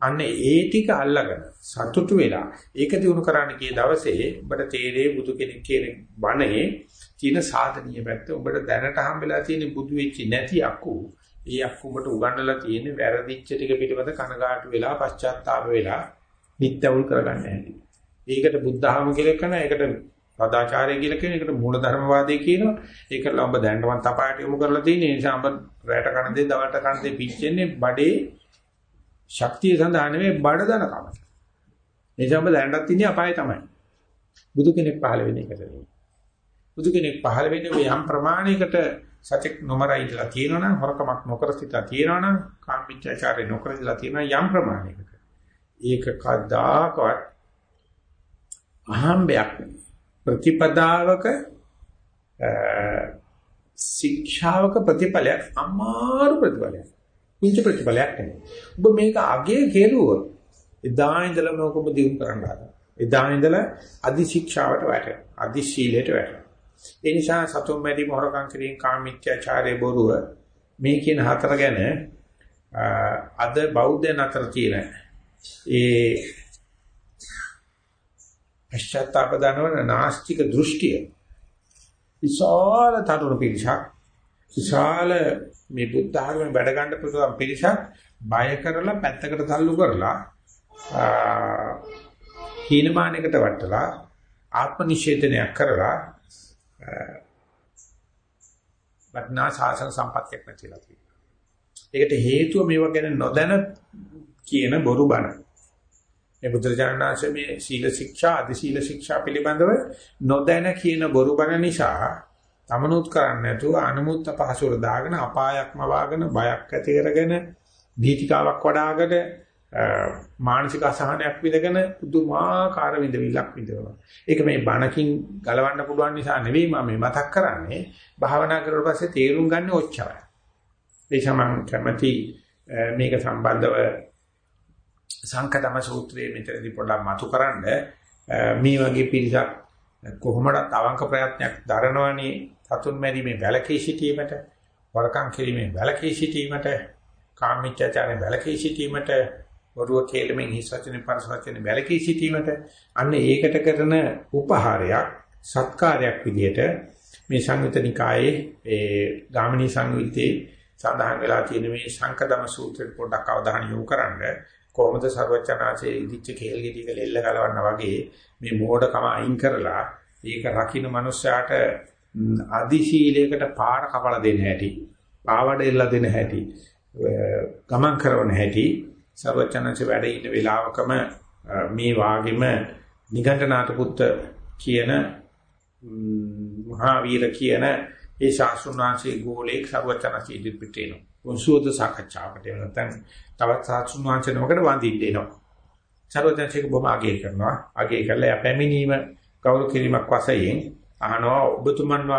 අන්න ඒ ටික අල්ලගෙන සතුටු වෙලා ඒක දිනු කරන්න කිය දවසේ ඔබට තේරේ බුදු කෙනෙක් කියන බණේ තියෙන සාධනීය පැත්ත ඔබට දැනට හම්බෙලා තියෙන බුදු වෙච්ච නැති අකු ඒ අකු ඔබට උගන්වලා තියෙන වැරදිච්ච ටික පිටපත කනගාටු වෙලා පශ්චාත්තාප වෙලා නිත්‍යවුල් කරගන්න හැටි. ඒකට බුද්ධහම කියලා කරන ඒකට සදාචාරය කියලා කියන එකට මූලධර්මවාදී කියනවා. ඒකලා ඔබ දැනටමත් අපායට යොමු කරලා තියෙන නිසා ඔබ රැට කන දේ දවල්ට කන දේ පිච්චෙන්නේ බඩේ ශක්තිය සඳහා නෙවෙයි බඩ දනකම. නිසා ඔබ දැනටත් ඉන්නේ අපායේ තමයි. බුදු කෙනෙක් පහළ වෙන්නේ ඒකට නෙවෙයි. බුදු කෙනෙක් පහළ වෙන්නේ ඔය යම් ප්‍රමාණයකට සත්‍යක් නොමරයි ඉඳලා තියෙනවනම් හොරකමක් නොකර සිතා තියෙනවනම් කාමීච්ඡාචාරය නොකර ඉඳලා තියෙනවා යම් ප්‍රමාණයකට. ඒක කදාකවත් අහම්බයක් ප්‍රතිපදාවක ශික්ෂාවක ප්‍රතිඵලයක් අමාරු ප්‍රතිඵලයක්. පුංචි ප්‍රතිඵලයක් නෙමෙයි. ඔබ මේක අගේ කෙරුවොත් එදා ඉඳලා මේක ඔබ දියුම් කරන්න හදනවා. එදා ඉඳලා අදි ශික්ෂාවට වැටෙනවා. අදි ශීලයට වැටෙනවා. ඒ නිසා සතුම් මැදි මොහරකම් කිරීම කාමීත්‍යාචාරයේ බොරුව මේ කියන හතර ගැන අද බෞද්ධයන් අතර තියෙන ඒ පශ්චාත්තාප දනවන නාස්තික දෘෂ්ටිය විශාල තරුණ පිරිසක් විශාල මේ බුද්ධ ධර්මයෙන් වැඩ ගන්න පුළුවන් පිරිසක් බය කරලා පැත්තකට තල්ලු කරලා හීනමානයකට වටලා ආත්ම නිෂේධනයක් කරලා වටනා සාසන සම්පත්තියක් නැතිලා තියෙනවා. ඒකට හේතුව මේවා ගැන නොදැන කියන බොරු බණ. මේ බුදුරජාණන් මේ සීල ශික්ෂා, අධි සීල ශික්ෂා පිළිබඳව නොදැන කියන බොරු බණ නිසා තමනුත් කරන්නේ නැතුව අනුමුත් අපහසුර දාගෙන අපායක්ම වාගෙන බයක් ඇති කරගෙන දීතිකාවක් වඩාගෙන මානසික අසහනයක් විඳගෙන පුදුමාකාර විඳවිලක් විඳවනවා. ඒක මේ බණකින් ගලවන්න පුළුවන් නිසා නෙවෙයි මම මේ මතක් කරන්නේ. භාවනා කරුවට පස්සේ තේරුම් ගන්න ඔච්චරයි. ඒ සමන් කැමැති මේක සම්බන්ධව සංකතම සූත්‍රයේ මෙතනදී පොඩ්ඩක් මතුකරන්න මේ වගේ පිරිසක් කොහොමද අවංක ප්‍රයත්නයක් දරනවනේ සතුන් මැරීමේ වැලකී සිටීමට, වරකම් කිරීමේ වැලකී සිටීමට, කාමීත්‍යචාරයේ වැලකී සිටීමට, වරුව කේලමෙන් හිස් වචනේ පරස වචනේ වැලකී සිටීමට අන්න ඒකට කරන උපහාරයක්, සත්කාරයක් විදිහට මේ සංයුතනිකායේ ඒ ගාමිණී සංයුත්තේ සඳහන් වෙලා තියෙන මේ සංකදම සූත්‍රෙට පොඩ්ඩක් අවධානය යොමු කරන්න. කොහොමද ਸਰවචනාසේ ඉදිච්ච කේල් ගෙඩියක ලෙල්ල ගලවන්න වගේ මේ මෝඩකම අයින් කරලා ඒක රකින්න මනුස්සයාට අදිශීලයකට පාර කපලා දෙන්න හැටි පාවඩ එල්ල දෙන්න හැටි ගමන් කරන හැටි සර්වචනංශ වැඩ ඉන්න වෙලාවකම මේ වාගෙම නිගණ්ඨනාත පුත්ත කියන මහාවීර කියන ඒ ශාස්ත්‍රඥාන්සේ ගෝලෙක් සර්වචනංශ ඉදිරිපිට එනවා. වංශෝද සාකච්ඡාවකට එන නැත්නම් තවත් ශාස්ත්‍රඥාන්සනමකට වඳින්න එනවා. සර්වචනංශක බොහොම අගය කරනවා. අගය කළා පැමිණීම කවුරු කිරීමක් වශයෙන් අහනවා ඔබතුමන්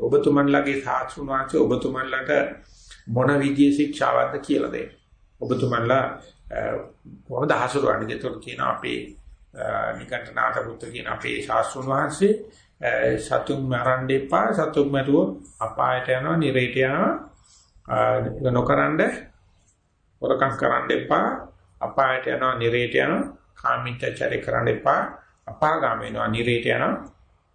ඔබතුමන්ලගේ ශාස්ත්‍රඥාන්සේ ඔබතුමන්ලට මොන විදිය ශික්ෂාවක්ද කියලා දෙන්න. ඔබතුමන්ලා කොහොමද හසුරුවන්නේ? ඒතකොට කියන අපේ නිකටනාත පුත්‍ර කියන අපේ ශාස්ත්‍රුන් වහන්සේ සතුන් මරන්න එපා සතුන් මරුවොත් අපායට යනවා නිරේට යනවා නොකරනද වරකම් කරන්න එපා අපායට යනවා නිරේට යනවා කාමීත්‍යචාරය කරන්න එපා අපාගාම වෙනවා නිරේට යනවා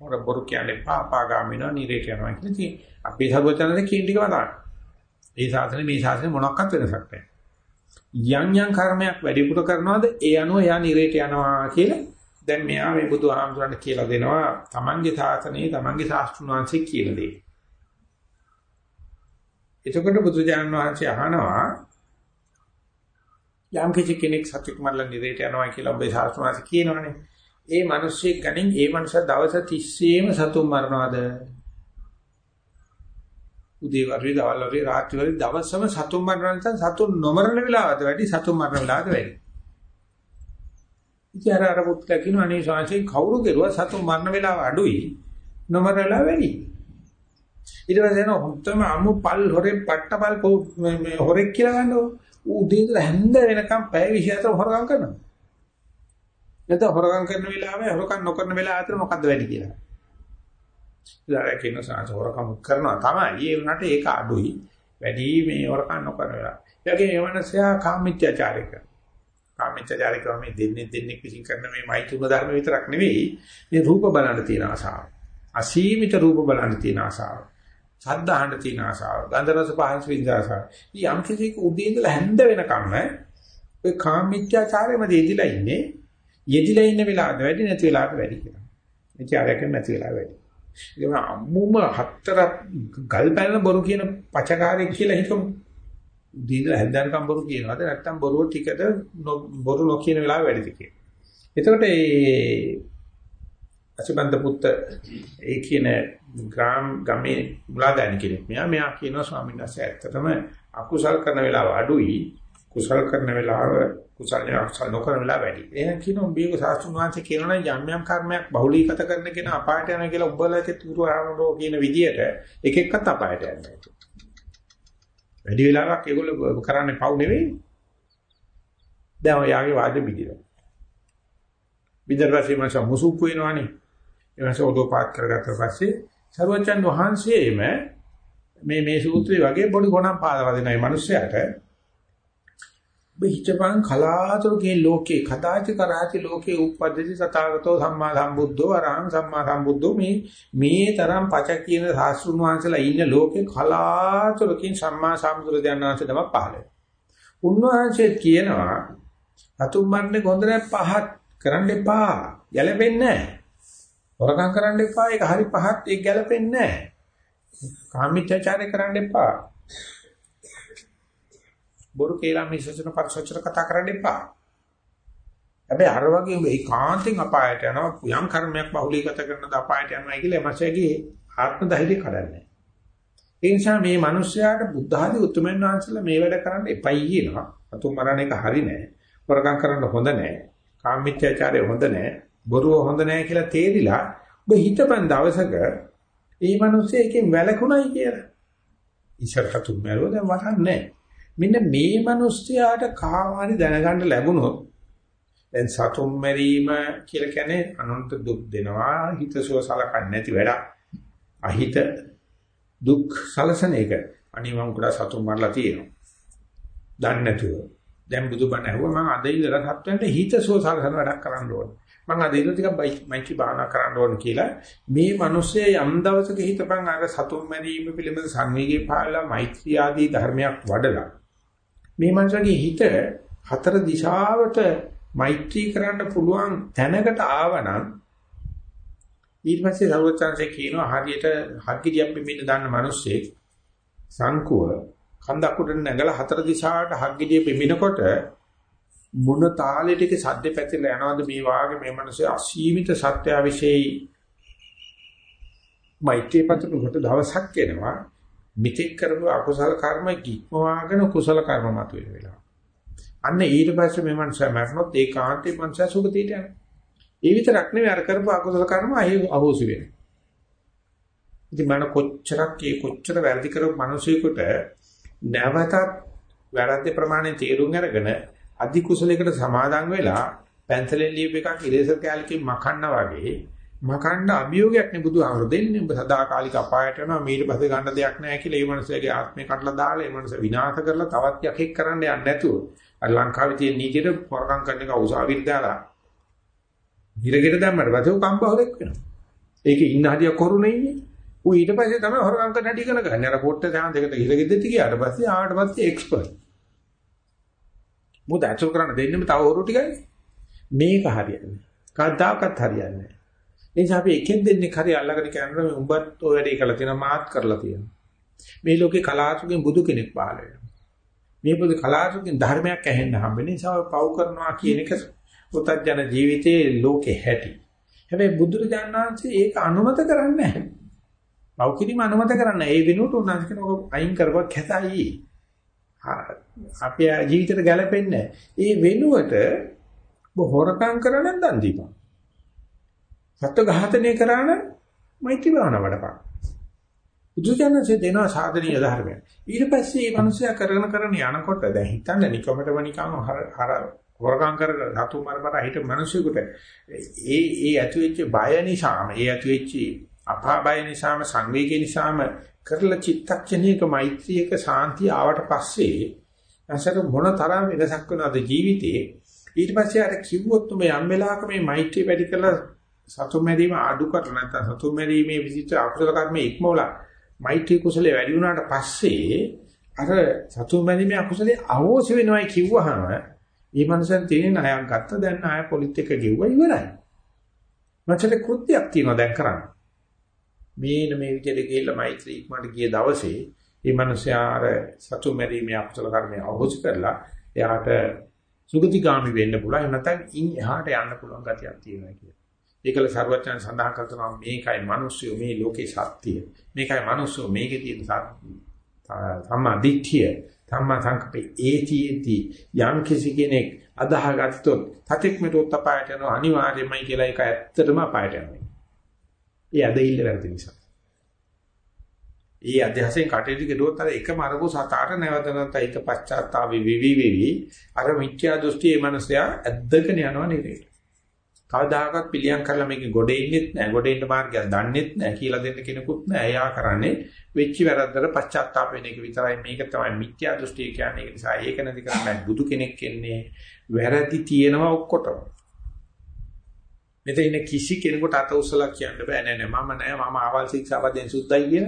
මොර බොරු කියන්නේ පාපාගාම වෙනවා නිරේට යනවා කියලා ඉතින් අපි සර්වචනද කියන ටිකම තමයි. මේ ශාසනේ මේ ශාසනේ මොනක්වත් වෙනසක් නැහැ. යම් යම් කර්මයක් වැඩිපුර කරනවාද ඒ අනුව එයා නිරේට යනවා කියලා දැන් මෙයා මේ බුදුහාමුදුරන්ට කියලා දෙනවා තමන්ගේ ශාසනයේ තමන්ගේ ශාස්ත්‍රුන් වහන්සේ කියලා දෙයි. එතකොට බුදුජානක වහන්සේ අහනවා යම් කිසි කෙනෙක් සතුට මරලා නිරේට යනවා කියලා ඔබේ ශාස්ත්‍රවාසි කියනවනේ. ඒ මිනිස්සෙක් ගණන් ඒ මනුස්සයා දවස් 30ෙම සතුන් මරනවාද? උදේ වරුවේ දවල් වරුවේ රාත්‍රී වරුවේ දවසම සතුන් මරන නැත්නම් සතුන් නොමරන වෙලාවද වැඩි සතුන් මරන වෙලාවද වැඩි? ඉතින් අර අර පුත්ලා කියන අනේ ශාංශේ කවුරු කෙරුවා සතුන් මරන වෙලාව අඩුයි නොමරන වෙලාව වැඩි. ඊට පස්සේ එන හොත්තම අමු පල් හොරේ පට්ටපල් මේ හොරෙක් කියලා ගන්නකො. උදේ ඉඳලා හැන්ද වෙනකම් පැය 24 හොරගම් කරනවා. නැත්නම් හොරගම් කරන වෙලාවේ හොරකම් නොකරන වෙලාව අතර මොකද්ද වැඩි කියලා. ඉතින් කියන සාංශ හොරකම් කරනවා තමයි. ඒ වුණාට ඒක අඩුයි. වැඩි මේ හොරකම් නොකරන වෙලාව. ඒ වගේ මේ මනසයා කාමීත්‍යචාරය කරනවා. කාමීත්‍යචාරය කරන මේ දෙන්නේ දෙන්නේ කිසිම කරන මේ මෛතුන ධර්ම විතරක් නෙවෙයි. මේ රූප බලන්න තියෙන ආසාව. අසීමිත රූප බලන්න තියෙන ආසාව. ශබ්ද අහන්න තියෙන ආසාව. ගන්ධ රස පහස විඳ ආසාව. යම් කිසික උදේ ඉඳලා හැන්ද වෙනකම්ම ඔය කාමීත්‍යචාරයම දෙදිලා ඉන්නේ. යෙදිලා ඉන්න වෙලාවට වැඩි නැති වෙලාවට වැඩි කියලා. මේ චාරයක් නැති වෙලාව වැඩි. ඒකම අම්මුම හතර ගල් පැනන බොරු කියන පචකාරයෙක් කියලා හිතමු. දීලා හැන්දනකම් බොරු කියනවාද නැත්නම් බොරුව ටිකද බොරු නොකියන වෙලාව වැඩිද කියලා. එතකොට මේ අසිබන්ද පුත්ත ඒ කියන ග්‍රාම් ගමේ මුලාදෑන කෙනෙක්. මෙයා මෙයා කියනවා ස්වාමීන් වහන්සේ ඇත්තටම අකුසල් කරන වෙලාව අඩුයි කුසල් කරන වෙලාව කුසල් අකුසල් නොකරන වෙලාව වැඩි. එහෙනම් කියනවා මේක සාස්තුන් වහන්සේ කියනවා යම් යම් කර්මයක් බහුලීගත කරන කෙනා අපායට යනවා කියලා උඹලට තුරු ආවනෝ කියන විදියට එක එක්කත් අපායට යනවා. වැඩි වෙලාවක් ඒගොල්ලෝ කරන්නේ පව් නෙවෙයි. දැන් ඔයාගේ වාද බිදිනවා. බිදර් පස්සේ මාස මුසුප් වෙනවනේ. ඊමණස ඔඩෝපාත් කරගත්ත පස්සේ සර්වචන් වහන්සේම මේ මේ සූත්‍රය වගේ පොඩි ගොණක් පාදලා දෙනයි මිනිස්සයාට බිහිචපං කලාතුරකින් ලෝකේ කදාච කරාචි ලෝකේ උප්පද්දති සතාගතෝ සම්මා සම්බුද්ධෝ අරහං සම්මා සම්බුද්ධෝ මේ මේ තරම් පච කියන සාස්ෘණ වංශලා ඉන්න ලෝකේ කලාතුරකින් සම්මා සම්බුදුරජාණන් වහන්සේ තමයි පහළ උන්වහන්සේ කියනවා අතුම් මන්නේ හොඳ පහත් කරන්න එපා ගැලපෙන්නේ නැහැ හොරකම් කරන්න එපා. ඒක හරි පහත් ඒක ගැලපෙන්නේ නැහැ. කාමීත්‍යචාරය කරන්න එපා. බොරු කියලා මිසසන පරිසචර කතා කරන්න එපා. හැබැයි අර වගේ මේ කාන්තෙන් අපායට යනවා යම් කර්මයක් බහුලීගත කරන ද අපායට යනවා කියලා එමසගේ ආත්ම ධෛර්යය කඩන්නේ. ඒ නිසා මේ මිනිස්යාට බුද්ධ ආදී උතුම්යන් වහන්සේලා මේ වැඩ කරන්න එපයි කියනවා. අතුම් මරණ එක හරි නෑ. වරකම් කරන්න හොඳ නෑ. කාමීත්‍යචාරය හොඳ නෑ. බොරුව හොඳ නැහැ කියලා තේරිලා ඔබ හිතපන් දවසක ඒ මිනිස්සේ එකෙන් වැළකුණයි කියලා. ඉස්සරහට උමරෝ දැන් වරන්නේ මෙන්න මේ මිනිස්යාට කාවාරි දැනගන්න ලැබුණොත් දැන් සතුම් මරීම කියලා කියන්නේ අනන්ත දුක් දෙනවා හිතසුව සලකන්නේ නැති වැඩක්. අහිත දුක් සලසන එක. අනිත් මම කුඩා සතුම් මරලා තියෙනවා. දන්නේ නැතුව. දැන් බුදුබණ ඇහුවා මම අද ඉඳලා සත්වෙන්ට හිතසුව සලසන වැඩක් කරන්න ඕනේ. මම අද ඉන්න ටිකක් මයිටි භාවනා කරන්න ඕන කියලා මේ මිනිස්සේ යම් දවසක හිතපන් අර සතුම් මැරීම පිළිබඳ සංවේගී පාලා මෛත්‍රී ආදී ධර්මයක් වඩලා මේ මනුස්සගේ හිත හතර දිශාවට මෛත්‍රී කරන්න පුළුවන් තැනකට ආවනම් ඊට පස්සේ සර්වචන්සේ කියනවා හරියට හත්ගිරියක් බිමින්න දාන්න මිනිස්සේ සංකුව කන්දක් උඩ නැගලා හතර දිශාවට හත්ගිරිය බිමිනකොට මොන තාලෙට ඒක සද්ද පැතිරලා යනවද මේ වාගේ මේ මිනිස්සේ අසීමිත සත්‍ය විශේෂයි මෛත්‍රී පතනකොට දවසක් එනවා. මිත්‍යක් කරපු අකුසල කර්ම කික්මවාගෙන කුසල කර්ම මතුවෙන වෙලාව. අන්න ඊට පස්සේ මේ මනුස්සයා මරනොත් ඒකාන්තේ මනුස්සයා සුගතියට යනවා. ඒ විතරක් නෙවෙයි අර කරපු අකුසල කර්ම අහෝසි වෙනවා. ඉතින් මම කොච්චරක් ඒ කොච්චර වැරදි කරපු මිනිසෙකුට නැවතත් වැරද්ද ප්‍රමාණය තේරුම් අරගෙන අධි කුසලයකට සමාදන් වෙලා පැන්සලෙන් ලියපු එකක් ඉරේසර් කැලකින් මකන්න වගේ මකන්න අභියෝගයක් නේ බුදුහාමර දෙන්නේ ඔබ සදාකාලික අපායට යනවා ඊට පස්සේ ගන්න දෙයක් නැහැ කියලා ඒ මනුස්සයාගේ ආත්මය කඩලා දාලා ඒ මනුස්ස විනාශ කරලා තවත් යකෙක් කරන්න යන්නේ නැතුව අර ලංකාවේ තියෙන නීතියට පොරකම් කරන එක උසාවියට දාලා හිරගෙට දැම්මට පස්සේ කම්බහලෙක් වෙනවා ඒකේ ඉන්න හදියක් කරුණේ ඉන්නේ ඌ ඊට පස්සේ තමයි හොරකම් කරන්න හැටි ඉගෙන ගන්න අර පොට්ට සෑම දෙකට හිරගෙද්දි ගියාට පස්සේ ආවට පස්සේ එක්ස්පර්ට් මොකද ඇසුරු කරන්න දෙන්නෙම තව හොරු ටිකයි. මේක හරියන්නේ. කවදාකවත් හරියන්නේ නැහැ. ඒ නිසා අපි එකෙන් දෙන්නේ හරි අල්ලගෙන කියනවා මේ උඹත් ඔය වැඩේ කළා තියෙනවා මාත් කරලා තියෙනවා. මේ ලෝකේ කලාතුරකින් බුදු කෙනෙක් පහළ වෙනවා. මේ බුදු කලාතුරකින් ධර්මයක් ඇහෙන්න හම්බෙන නිසා පව් කරනවා කියන එක පුතත්ජන ජීවිතයේ ලෝකේ හැටි. හැබැයි බුදුරජාණන් වහන්සේ ඒක අනුමත කරන්නේ නැහැ. පව් කිරීම අනුමත කරන්නේ. ඒ වෙනුවට උන්වහන්සේ කෙනෙක් අයින් කරපුවා කැතයි. අපේ ජීවිතේට ගැලපෙන්නේ ඒ වෙනුවට ඔබ හොරකම් කරන දන් දීපන්. සත්ව ඝාතනය කරා නම් මෛත්‍රී භාවනා වඩපන්. බුදුජානකසේ දෙන සාධනීය ධර්මය. ඊට පස්සේ මේ මිනිස්සයා කරගෙන කරගෙන යනකොට දැන් හිතන්න නිකමටම නිකම් හර හොරකම් කරගෙන සතු මරමර හිට මිනිස්සුෙකුට ඒ ඒ ඇති වෙච්ච බය නිසාම ඒ ඇති වෙච්ච අපා බය නිසාම සංවේගය නිසාම කරලා චිත්තක්ෂණයක මෛත්‍රියක සාන්තිය ආවට පස්සේ අසක මොන තරම් වෙනසක් වෙනවද ජීවිතේ ඊට පස්සේ අර කිව්වොත් මේ යම් වෙලාවක මේ මෛත්‍රිය වැඩි කරලා සතුම් මැරීම අඩු කර නැත්නම් සතුම් මැරීමේ විදිහට අකුසල කර්ම ඉක්මවලා මෛත්‍රී කුසලයේ වැඩි වුණාට පස්සේ අර සතුම් මැරීමේ අකුසලයේ අවෝස වෙනවයි කිව්වහම මේ මනුස්සයන් තියෙන ණයක් ගත්ත දැන් ආය පොලිත් එක ගෙව්වා ඉවරයි. මචට කෘත්‍යයක් තියෙනවා දැන් කරන්න. මේන මේ විදිහට ගිහිල්ලා මෛත්‍රී ඉක්මනට ගිය දවසේ මේ මනුස්සයා අර සතුම් මැරීමේ අකුසල කර්මය අවෝස කරලා එයාට සුගතිගාමි වෙන්න පුළුවන් නැත්නම් ඉන් එහාට යන්න පුළුවන් ගතියක් තියෙනවා කියලා. ඒකල ਸਰවඥයන් සඳහන් කරනවා මේකයි මිනිස්සු මේ ලෝකේ සත්‍යය. මේකයි මිනිස්සු මේකේ තියෙන සම්මා දිට්ඨිය. සම්මා සංකප්පේ ඒතිති යම් කිසි කෙනෙක් අදාහගත්තොත් තතික් මෙතොත් අපායට යනවා අනිවාර්යයෙන්මයි කියලා ඒක ඇත්තටම අපායට යනවා. ඒ අදින්න වැරදි නිසා. ඒ අධ්‍යාසයෙන් කටයුතු කරුවොත් අර එකම අරගු සතාට නැවත නැවත හිත පශ්චාත්තාපි විවි විවි අර මිත්‍යා දෘෂ්ටියේ මනසයා ඇද්දගෙන යනවා නේද? කවදාකවත් පිළියම් කරලා මේක ගොඩේ ඉන්නෙත් නැහැ. ගොඩේ ඉන්න මාර්ගය දන්නෙත් නැහැ කියලා දෙන්න කෙනෙකුත් නැහැ. එයා කරන්නේ වෙච්ච වැරද්දට පශ්චාත්තාප වෙන එක විතරයි. මේක තමයි මිත්‍යා දෘෂ්ටිය කියන්නේ. ඒ නිසා ඒක නැති කරන්නේ බුදු කෙනෙක් එන්නේ වැරදි තියෙනවා ඔක්කොටම. මෙතන කිසි කෙනෙකුට අත උස්සලා කියන්න බෑ නෑ නෑ මම නෑ මම ආවල් ශික්ෂාපදෙන් සුද්ධයි කියන.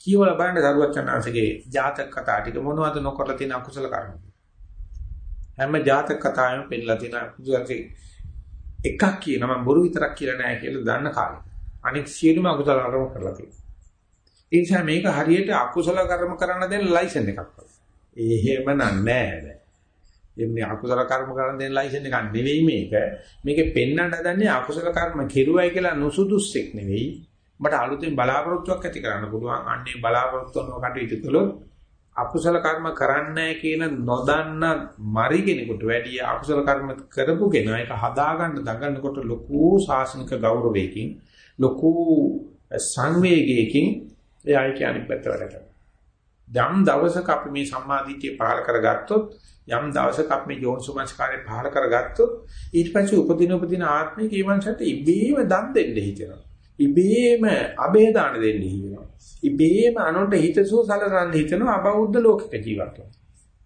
කියවලා බලන්න දරුවචනාංශගේ ජාතක කතා ටික මොනවද නොකරලා තියෙන අකුසල කර්ම. හැම ජාතක කතාවෙම පෙන්නලා තියෙන කුසලකේ එකක් කියනවා මම බොරු විතරක් කියලා නෑ කියලා දන්න කාලේ. අනිත් සියලුම අකුසල කර්ම කරලා තියෙනවා. ඒ නිසා මේක හරියට අකුසල කර්ම කරන්න දෙන ලයිසන් එකක් වගේ. එහෙම නෑ. එන්නේ අකුසල කර්ම කරන්න දෙන ලයිසන් එකක් නෙවෙයි මේක. මේකේ පෙන්වන්න හදන්නේ අකුසල කර්ම කෙරුවයි කියලා නුසුදුස්සෙක් නෙවෙයි. මට අලුතෙන් බලාපොරොත්තුවක් ඇති කරන්න පුළුවන්. අන්නේ බලාපොරොත්තුන කටයුතු කළොත් අකුසල කර්ම කරන්නේ කියන නොදන්න මරි කෙනෙකුට වැඩිය අකුසල කර්ම කරපු කෙනා ඒක හදාගන්න දඟන්නකොට ලොකු ශාසනික ගෞරවයකින් ලොකු සංවේගයකින් එයා කියන්නේ පැත්ත වැඩ කරනවා. යම් දවසක අපි මේ සම්මාදිටිය පහල කරගත්තොත් යම් දවසක අපි මේ යෝනිසුමස්කාරය පහල කරගත්තොත් ඊට පස්සේ උපදින උපදින ආත්මික ඊවන්සට ඉබේම දන් දෙන්න හිතෙනවා. ඉබේම අබේ දාන දෙන්න හිතෙනවා. ඉබේම අනොන්ට හිතසුව සලසන්න හිතනවා අබෞද්ධ ලෝකයක ජීවත් වෙනවා.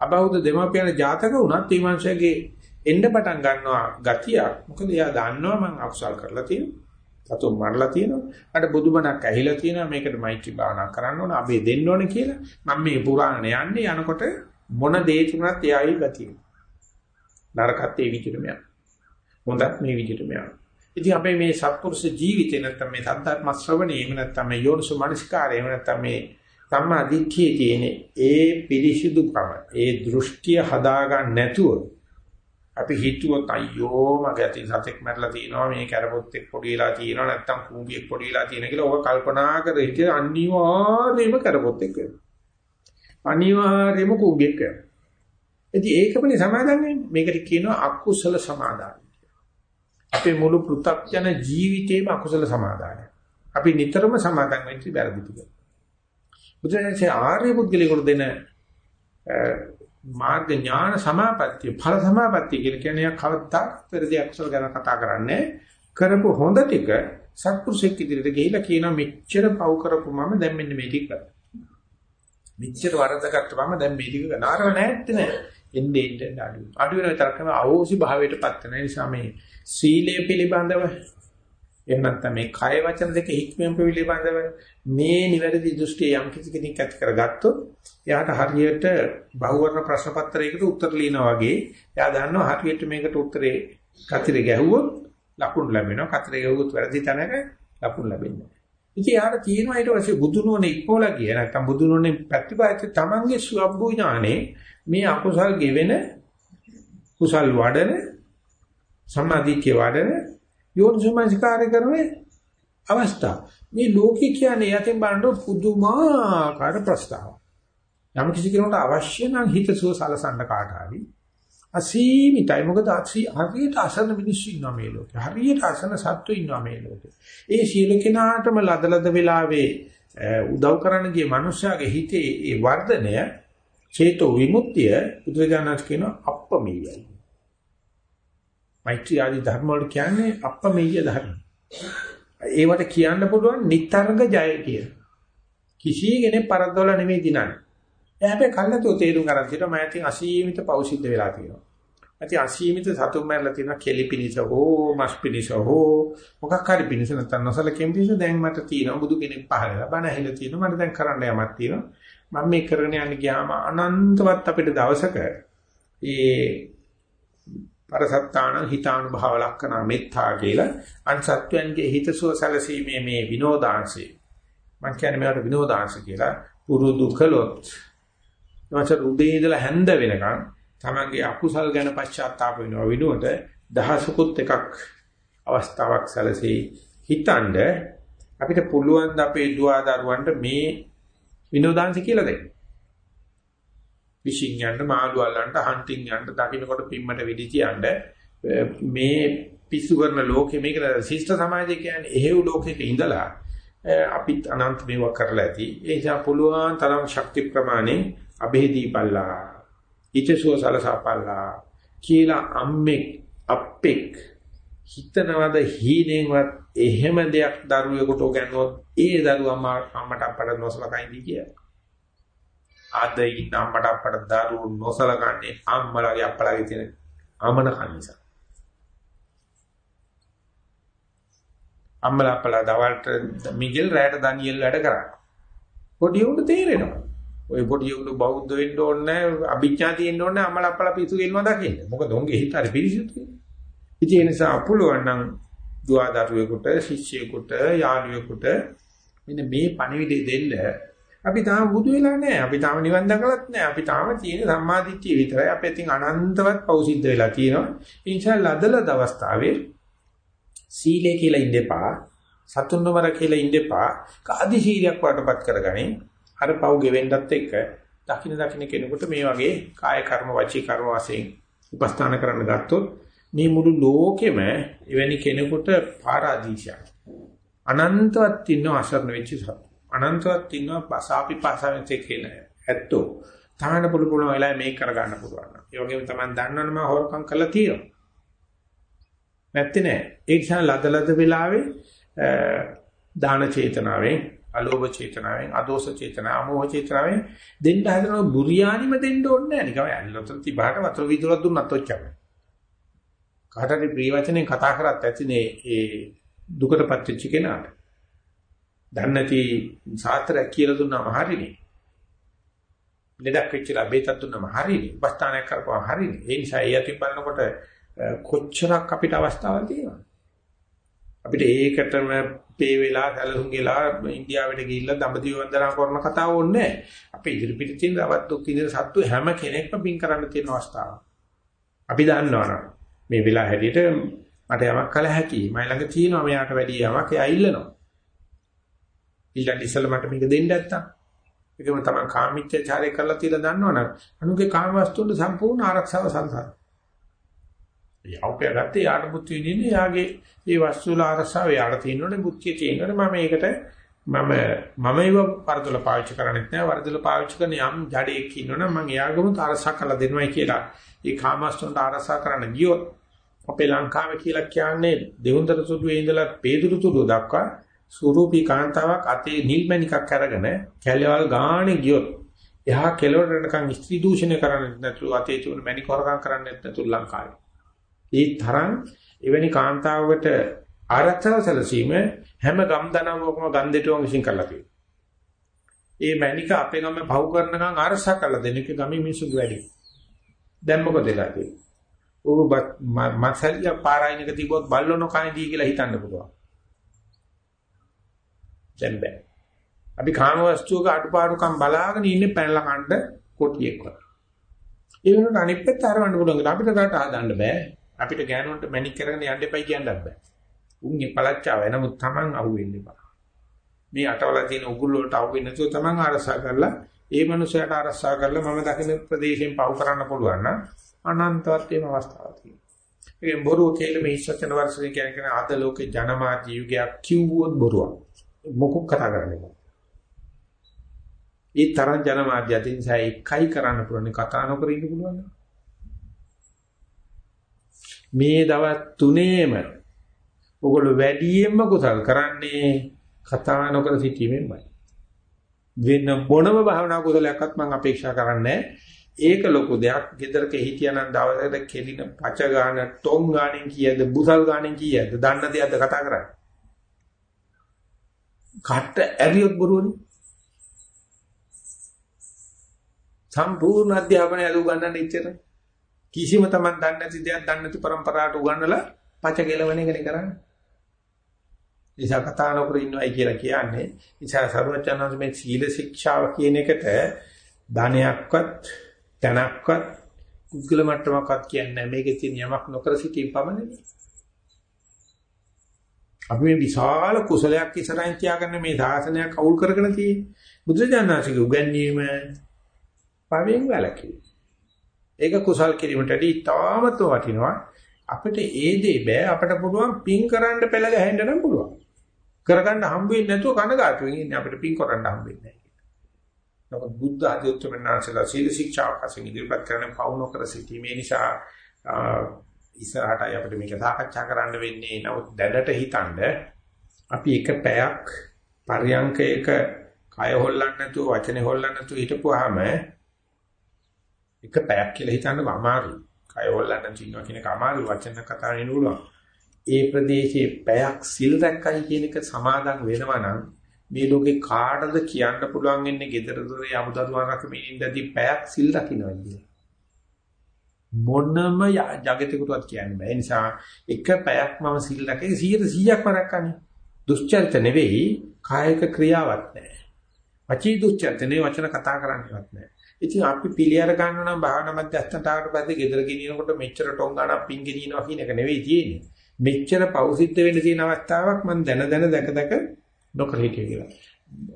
අබෞද්ධ දෙමාපියන් ජාතක වුණත් මේ මනුස්සයගේ එන්න පටන් ගන්නවා ගතිය. මොකද එයා දන්නවා මම අකුසල් කරලා තියෙනවා. සතුන් මරලා තියෙනවා. අර බුදුබණක් ඇහිලා තියෙනවා. මේකට මෛත්‍රී භාවනා කරන්න ඕන. අබේ දෙන්න ඕන කියලා. මම මේ පුරාණ යන්නේ යනකොට මොන දේ තුනත් එයායි ගතිය. නරකත් ඒ විදිහටම යනවා. හොඳත් මේ විදිහටම යනවා. ඉතින් අපේ මේ සත්පුරුෂ ජීවිතේ නැත්තම් මේ සද්ධාත්ම ශ්‍රවණේ එහෙම නැත්තම් මේ යෝනිසු මනසිකාරය එහෙම නැත්තම් මේ සම්මා දිට්ඨියේ තියෙන ඒ පිරිසිදුකම ඒ දෘෂ්ටිය හදාගන්න නැතුව අපි හිතුවොත් අයියෝ මගේ අතින් සතෙක් මැරලා තියෙනවා මේ කරපොත්තෙක් පොඩි වෙලා තියෙනවා නැත්තම් කූඹියෙක් පොඩි වෙලා තියෙන කියලා ඔබ කල්පනා කර හිටිය අනිවාර්යයෙන්ම කරපොත්තෙක් වෙනවා. අනිවාර්යයෙන්ම කූඹියෙක් වෙනවා. ඉතින් ඒකමනේ සමාදන් වෙන්නේ. මේකට කියනවා අකුසල සමාදානයි අපේ මුළු පෘථග්ජන ජීවිතේම අකුසල සමාදානයි. අපි නිතරම සමාදන් වෙච්ච වැරදි ටික. බුදුරජාණන්සේ ආර්ය පුද්ගලයාට දෙන මාර්ග ඥාන සමාපත්තිය ඵල සමාපත්තිය කියන කියන්නේ කවදා පෙරදී අකුසල ගැන කතා කරන්නේ කරපු හොඳ ටික සත්පුරුෂෙක් ඉදිරියට ගිහිලා කියනවා මෙච්චර පව් කරපු මම දැන් මෙන්න මේ ටික කරා. මෙච්චර වරදකට මම දැන් මේ ටික කරනාරව නැත්තේ නෑ. එන්නේ එන්නේ අඩු. අඩු වෙන තරකම අවෝසි භාවයටපත් වෙන. නිසා මේ සීලය පිළිබඳව එහෙම නැත්නම් මේ කය වචන දෙක හික්මීම පිළිබඳව මේ නිවැරදි දෘෂ්ටිය යම් කිසි කෙනෙක් ඇති කරගත්තොත් එයාට හරියට බහුවර්ණ ප්‍රශ්න පත්‍රයකට උත්තර ලියනවා වගේ එයා දන්නවා හරියට මේකට උත්තරේ කතරේ ගැහුවොත් ලකුණු ලැබෙනවා. කතරේ ගැහුවොත් වැරදි තැනක ලකුණු ලැබෙන්නේ ඉතින් යාට තියෙනවා ඊට පස්සේ බුදුනෝනේ ඉක්මවලා ගිය. නැත්තම් බුදුනෝනේ ප්‍රතිපාදිත තමන්ගේ සුවබ්බු ඥානේ මේ අකුසල් ගෙවෙන කුසල් වඩන සමාධිත්‍ය වඩන යෝනිසමස්කාරය කරන අවස්ථාව. මේ ලෝකේ කියන්නේ යතින් බලනකොට පුදුමාකාර ප්‍රස්තාව. යම් කිසි කෙනෙකුට අවශ්‍ය නම් හිතසුව සලසන්න කාට හරි අසීමිතයි මොකද හරියට අසන මිනිස්සු ඉන්නවා මේ ලෝකේ හරියට අසන සත්තු ඉන්නවා මේ ලෝකේ ඒ සියලු කෙනාටම ලදලද වෙලාවේ උදව් කරන්න ගිය මනුස්සයාගේ හිතේ ඒ වර්ධනය චේතෝ විමුක්තිය බුදුරජාණන් කියන අප්පමෙයයි. මෛත්‍රී ආදී ධර්ම වල කියන්නේ අප්පමෙය ධර්ම. ඒවට කියන්න පුළුවන් නිතරංග ජය කියන කිසි කෙනෙක් පරද්දවල නෙමෙයි දිනන්නේ. එයා හැබැයි කල්ලාතෝ තේරුම් ගන්න තියෙනවා මම ඇතින් අසීමිත පෞසිද්ධ වෙලා තියෙනවා. ඇති අසීමිත සතුන් මැරලා තියෙනවා. කෙලි පිනිස හෝ මස් පිනිස හෝ මොකක් හරි පිනිස නැත්නම් නොසලකෙම් පිනිස දැන් මට තියෙනවා. බුදු කෙනෙක් පහලලා බණ ඇහිලා තියෙනවා. මට දැන් කරන්න යමක් තියෙනවා. මම මේ කරගෙන යන්න ගියාම අනන්තවත් අපිට දවසක ඒ පරසත්තාන හිතානුභව ලක්කන මෙත්තා කියලා අන්සත්වයන්ගේ හිතසුව සැලසීමේ මේ විනෝදාංශය. මම කියන්නේ මේකට විනෝදාංශ කියලා. පුරුදු කළොත් ඊට උදේ ඉඳලා හැන්ද වෙනකන් තමන්ගේ අකුසල් ගැන පශ්චාත්තාප වෙනවා විනුවට දහසකුත් එකක් අවස්ථාවක් සැලසී හිතනද අපිට පුළුවන් ද අපේ දුවා දරුවන්ට මේ විනෝදාංශ කියලා දෙන්න. ෆිෂින් යන්න මාළු අල්ලන්න හන්ටින් යන්න දකින්නකොට පිම්මට වෙඩි තියන්න මේ පිස්සු කරන ලෝකෙ මේක ශිෂ්ට සමාජය කියන්නේ එහෙව් ලෝකෙක ඉඳලා අපිත් අනන්ත මේවා කරලා ඇති. ඒ නිසා පුළුවන් තරම් ශක්ති ප්‍රමාණය අබේදීපල්ලා ඊටසුව සලසපල්ලා කියලා අම්මෙක් අප්පෙක් හිතනවද හීනෙන්වත් එහෙම දෙයක් දරුවෙකුට ගන්නොත් ඒ දරුවා අම්මට අපට නොසලකයි දී කියලා. අද ඉන්න අම්මට අපට දරුවෝ නොසලකන්නේ අම්මලාගේ අප්පලාගේ තියෙන අමන කනිසා. අම්මලා අප්පලා දවල්ට මිගෙල් රැයට ඩැනියෙල් වැඩ කරා. පොඩි උන්ට තේරෙනවා. ඔය පොඩි උණු බෞද්ධ වෙන්න ඕනේ අභිඥා තියෙන්න ඕනේ අමල අපල පිසු ගෙන්නවා දකින්න. මොකද උන්ගේ හිත හරි පිරිසිදුයි. ඉතින් ඒ නිසා අපුලුවන් නම් දුවදරුවෙකුට, ශිෂ්‍යයෙකුට, යාළුවෙකුට මෙන්න මේ පණිවිඩය දෙන්න අපි තාම බුදු වෙලා නැහැ. අපි තාම නිවන් දැකලත් නැහැ. අපි තාම තියෙන සම්මාදිට්ඨිය විතරයි. අපි ඉතින් අනන්තවත් පෞසිද්ධ වෙලා තියෙනවා. ඒ නිසා ලදලද අවස්ථාවේ සීලය කියලා ඉඳපා, සතුන්වර කියලා ඉඳපා, කාදි සීලයක් වටපත් කරගනින්. අර පව් ගෙවෙන්නත් එක්ක දකින්න දකින්න කෙනෙකුට මේ වගේ කාය කර්ම වචී කර්ම වශයෙන් උපස්ථාන කරන්න ගත්තොත් මේ මුළු ලෝකෙම එවැනි කෙනෙකුට පාරාදීශයක් අනන්තවත් ඉන්න අසරණ වෙච්ච සතු අනන්තවත් ඉන්න බසාපි පාසාවෙත් කියන ඇත්තෝ තමන්න පුළු පුළුවන් වෙලාවෙ මේක කරගන්න පුළුවන්. ඒ වගේම තමන් දන්නවනේ මම හොරකම් කළා තියෙනවා. නැත්තේ නෑ. ඒ නිසා ලදලද වෙලාවේ දාන චේතනාවෙන් අලෝභ චේතනාවෙන් අදෝස චේතනාව අමෝහ චේතනාවෙන් දෙන්න හදන බුරියානිම දෙන්න ඕනේ නැහැ නිකන් ඇල්ලතර තිබහට වතුර විදුරක් දුන්නත් ඔච්චරයි කාටරි ප්‍රිය වචනෙන් කතා කරත් ඇතිනේ ඒ දුකටපත් වෙච්ච කෙනාට. දන්නේ නැති සාත්‍රයක් කියලා දුන්නාම හරිනේ. ලෙඩක් වෙච්චලා බේතක් දුන්නාම හරිනේ. උපස්ථානයක් කරපුවාම හරිනේ. ඒ නිසා ඒ අතින් බලනකොට කොච්චරක් අපිට අවස්ථාවක් තියෙනවද? අපිට ඒකටම පේ වෙලා සැලසුම්ගේලා ඉන්දියාවට ගිහිල්ලා දඹදිව වන්දනා කරන කතාව ඕනේ අපේ ඉදිරිපිට තියෙන දවස් දුක් ඉඳලා සත්තු හැම කෙනෙක්ම පින් කරන්න තියෙන අවස්ථාව. අපි දන්නවනම්. මේ වෙලාව හැටියට මට යමක් කළ හැකියි. මයි ළඟ තියෙනවා මෙයාට වැඩි යමක් එයා ඉල්ලනවා. ඊළඟ ඉස්සෙල්ලා මට මේක දෙන්න නැත්තම්. ඒකම තමයි කාමීත්‍යචාරය කරලා තියලා දන්නවනම් අනුගේ කාම වස්තුන් සම්පූර්ණ ආරක්ෂාව සංසාර. යවපිය ගත්තේ යාට බුද්ධ විදින්නේ යාගේ ඒ වස්තු වල අරසාව යාට තියෙනවනේ බුද්ධිය තියෙනවනේ මම ඒකට මම මම ඒව වරදොල පාවිච්චි කරන්නේත් නෑ වරදොල පාවිච්චි කරන යම් ජඩේක් ඉන්නවනම් මම එයාගම අරසා කරලා දෙනවයි කියලා ඒ කාමස්තුන්ට අරසා කරන්න ගියොත් අපේ ලංකාවේ කියලා කියන්නේ දෙවුන්දර සුදුවේ ඉඳලා පේදුරු තුඩු දක්වා සුරූපී කාන්තාවක් අතේ නිල්මණිකක් අරගෙන කැලවල් ගානේ ගියොත් එහා කෙලවරට යනකම් ස්ත්‍රී දූෂණය කරන්නේ නැතුව අතේ තුන මණික හොරකම් කරන්නේ නැතුව ලංකාවේ ඒ තරම් එවැනි කාන්තාවකට ආරක්ෂාව සැලසීම හැම ගම් දනවකම ගම් දෙටුවම විශ්ින් කරලා තියෙනවා. ඒ මැනික අපේ ගම පව් කරනකම් ආරක්ෂා කරලා දෙන එක ගමේ මිනිස්සුගේ වැඩි. දැන් මොකද වෙලා තියෙන්නේ? ඔබ මසලිය පාරායිනක තිබුවත් බල්ලොන කයිදී කියලා හිතන්න පුළුවන්. දැන් බෑ. අපි කාම වස්තුවක අඩුපාඩුකම් බලාගෙන ඉන්නේ පැනලා කණ්ඩ කොටියෙක් වගේ. ඒ වෙනුවට අනිත් පැත්ත හරවන්න පුළුවන්. අපිට රට හදන්න බෑ. අපිට ගෑනුන්ට මැනික් කරගෙන යන්න එපයි කියන්නත් බෑ. උන්ගේ පළච්චාව නමුත් Taman අහුවෙන්න එපා. මේ අටවල තියෙන උගුල් වලට අහුවෙන්නේ නැතුව Taman ආරසා කරලා ඒ මනුස්සයාට ආරසා කරලා මම දකින ප්‍රදේශයෙන් පවු කරන්න පුළුවන් නම් අනන්තවත් වෙන අවස්ථාවක් තියෙනවා. ඒකෙන් බොරුව කියලා මේ ඉස්සචන වර්ෂයෙන් කියන අද ලෝකේ ජනමාධ්‍ය යුගයක් කිව්වොත් බොරුවක්. මොකක් කතා කරන්නේ? ඒ තරම් ජනමාධ්‍ය අතින් සෑ එකයි කරන්න පුළුවන් කතා නොකර ඉන්න පුළුවන්. මේ දවස් තුනේම ඔගොල්ලෝ වැඩියෙන්ම කුසල් කරන්නේ කතා නොකර සිටීමෙන්මයි. වෙන මොනම භාවනා කුසලයක්වත් මම අපේක්ෂා කරන්නේ ඒක ලොකු දෙයක්. ගෙදරක හිටියනම් දවසකට කෙලින පච ගාන, ටොං ගානෙන් කීයද, බුසල් ගානෙන් කීයද, දන්න දෙයක්ද කතා කරන්නේ. කට ඇරියොත් බොරුවනේ. සම්පූර්ණ අධ්‍යාපනය අද උගන්වන්න ඉච්චර. කිසිම තමන් දන්නේ නැති දෙයක් දන්නේ නැති પરම්පරාවට උගන්වලා පච කෙලවණ එකනේ කරන්නේ. නිසා කතා නොකර ඉන්නවයි කියලා කියන්නේ නිසා සරුවචනන්ද මේ සීල ශික්ෂාව කියන එකට ධනයක්වත් තනක්වත් කුග්ගල මට්ටමක්වත් කියන්නේ මේකේ තියෙන යමක් නොකර සිටීම පමණයි. අපි මේ විශාල කුසලයක් ඉස්සරහින් තියාගන්න මේ සාසනයක් අවුල් කරගෙන තියෙන්නේ. බුදුජානනාංශගේ උගන්වීම පවෙන් වැළකී. ඒක කුසල් කිරීමටදී තාමත් වටිනවා. අපිට ඒ දේ බෑ අපිට පුළුවන් පින් කරන්න පෙළ ගැහෙන්න නම් පුළුවන්. කරගන්න හම්බ වෙන්නේ නැතුව කනගාටුවෙන් ඉන්නේ අපිට පින් කරන්න හම්බ වෙන්නේ නැහැ. නමුත් බුද්ධ ආදී උත්තරමනාසලා සීල ශික්ෂාවක් වශයෙන් ඉදිරිපත් කරන පවුන කර සිටීමේ නිසා ඉස්සරහටයි අපිට මේක සාකච්ඡා කරන්න වෙන්නේ. නමුත් දැනට හිතනද අපි එක පැයක් පරියංකයක කය හොල්ලන්න නැතුව වචනේ හොල්ලන්න නැතුව හිටපුවාම එක පැයක් කියලා හිතන්නම අමාරුයි. කය හොල්ලන්න තියනවා කියන එක අමාරු වචන කතා වෙන්න පුළුවන්. ඒ ප්‍රදේශයේ පැයක් සිල් රැක්කයි කියන එක සමාදන් වෙනවා නම් මේ ලෝකේ කාටද කියන්න පුළුවන් ඉන්නේ gedara dore යමුදරුවන් රකමින් ඉඳදී පැයක් සිල් රකින්නවා කියලා. මොනම జగතිකුටවත් කියන්න බෑ. ඒ නිසා එක පැයක් මම සිල් රැකේ 100%ක්ම රැක්කනේ. දුස්චරිත නෙවෙයි කායික ක්‍රියාවක් නෑ. වචී දුස්චරිත නෙවෙයි වචන කතා කරන්නේවත් නෑ. ඉතින් අපි පිළියර ගන්න නම් භාවනා මධ්‍යස්ථානට ආවට පස්සේ ගෙදර ගෙනියනකොට මෙච්චර ටොං ගන්නක් පිං ගෙනියනවා කියන එක නෙවෙයි තියෙන්නේ. මෙච්චර පෞසිද්ධ වෙන්න තියෙන අවස්ථාවක් මම දැන දැන දැක දැක නොකර හිටිය කියලා.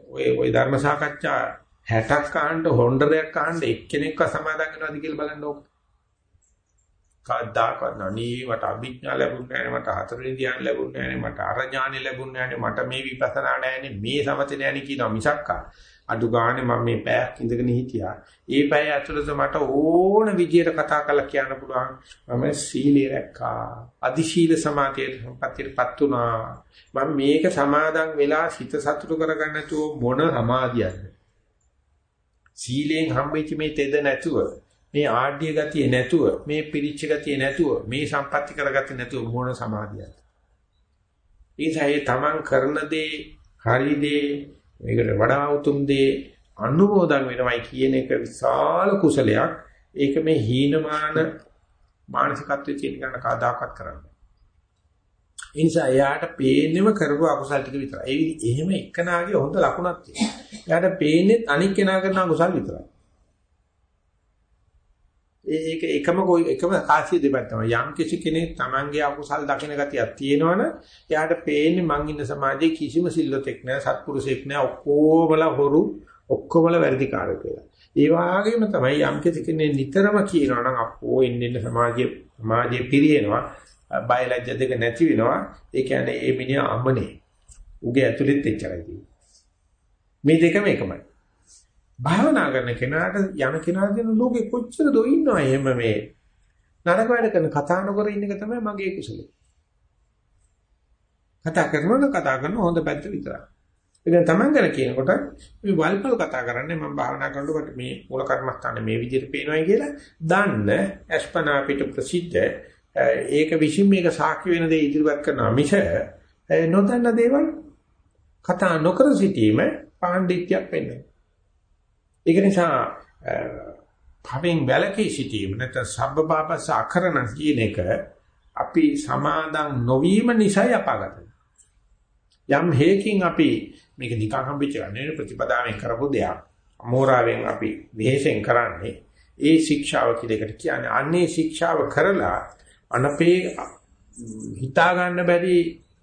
ඔය ඔය ධර්ම සාකච්ඡා 60ක් අහන්න හොන්ඩරයක් අහන්න එක්කෙනෙක්ව සමාදන් වෙනවද කියලා බලන්න ඕක. කවදාකවත් නණී මට අභිඥා ලැබුණේ නැහැ මට හතරවෙනි ධ්‍යාන ලැබුණේ නැහැ මට අරඥානෙ ලැබුණේ නැහැ මට මේ විපස්සනා නැහැ මේ සමතේ නැහැ කියනවා මිසක්කා අඩු ගානේ මම මේ පැයක් ඉඳගෙන හිටියා. ඒ පැය ඇතුළත මට ඕන විදියට කතා කරලා කියන්න පුළුවන්. මම සීලය රැක්කා. අදි සීල සමාධියට සම්පත්තියටපත් වුණා. මම මේක සමාදන් වෙලා සිත සතුටු කරගන්න නැතුව මොන සමාධියක්ද? සීලෙන් හම්බෙච්ච මේ තෙද නැතුව මේ ආඩ්‍ය ගතිය නැතුව මේ පිරිච්ච ගතිය නැතුව මේ සම්පatti කරගත්තේ නැතුව මොන සමාධියක්ද? ඒසයි තමන් කරන දේ හරි දේ මේකට වඩා උතුම් දේ අනුමෝදන් වෙනවයි කියන එක විශාල කුසලයක්. ඒක මේ හීනමාන මානසිකත්වයේ තියෙන ගන්න කදාකත් කරන්නේ. ඒ නිසා එයාට පේන්නේම කරපු අකුසල් ටික විතරයි. ඒ එහෙම එකනාගේ හොඳ ලකුණක් තියෙනවා. එයාට පේන්නේ අනික් කෙනා කරන අකුසල් විතරයි. ඒක එකම කොයි එකම කාසිය දෙපැත්ත තමයි. යම් කිසි කෙනෙක් Tamange අකුසල් දකින ගතියක් තියෙනවනේ එයාට පේන්නේ මං ඉන්න සමාජයේ කිසිම සිල්ලතෙක් නැහැ, සත්පුරුෂෙක් නැහැ, ඔක්කොමලා හොරු, ඔක්කොමලා වැඩිකාරයෝ කියලා. ඒ වගේම තමයි යම් කිසි කෙනෙක් නිතරම කියනවා නම් අපෝ එන්න එන්න සමාජයේ සමාජයේ පිරියනවා, බයලජ්‍ය දෙක නැති වෙනවා. ඒ කියන්නේ ඒ මිනිහා අමනේ. උගේ ඇතුළෙත් එච්චරයි මේ දෙකම එකමයි. භාවනා කරන කෙනාට යන කෙනාට දෙන ලෝකෙ කොච්චර දෝ ඉන්නවා එහෙම මේ නරක වැඩ කරන කතා නොකර ඉන්න එක තමයි මගේ කුසලය. කතා කරනවද කතා කරන හොඳ පැත්ත විතරයි. ඒක තමන් ගැන කියනකොට මේ වල්පල් කතා කරන්නේ මම භාවනා කරනකොට මේ මූල කර්මස්ථානේ මේ විදිහට පේනවායි කියලා දන්න අස්පනා පිට ප්‍රසිද්ධ ඒක විශ්ින් මේක සාක්ෂි වෙන දේ ඉදිරිපත් කරනවා මිස නොදන්න දේවල් කතා නොකර සිටීම පාණ්ඩිත්‍යයක් වෙන්නේ. ඒක නිසා භවෙන් වැළකී සිටීම නැත්නම් සබ්බපාපස අකරණ කියන එක අපි සමාදන් නොවීම නිසා අපාගත යම් හේකින් අපි මේක නිකන් හම්බෙච්ච ගන්නේ ප්‍රතිපදාවෙන් කරපු දෙයක්. අමෝරාවෙන් අපි විහෙසෙන් කරන්නේ ඒ ශික්ෂාව කියලා එකට කියන්නේ. අන්නේ ශික්ෂාව කරලා අනපේ හිතා ගන්න බැරි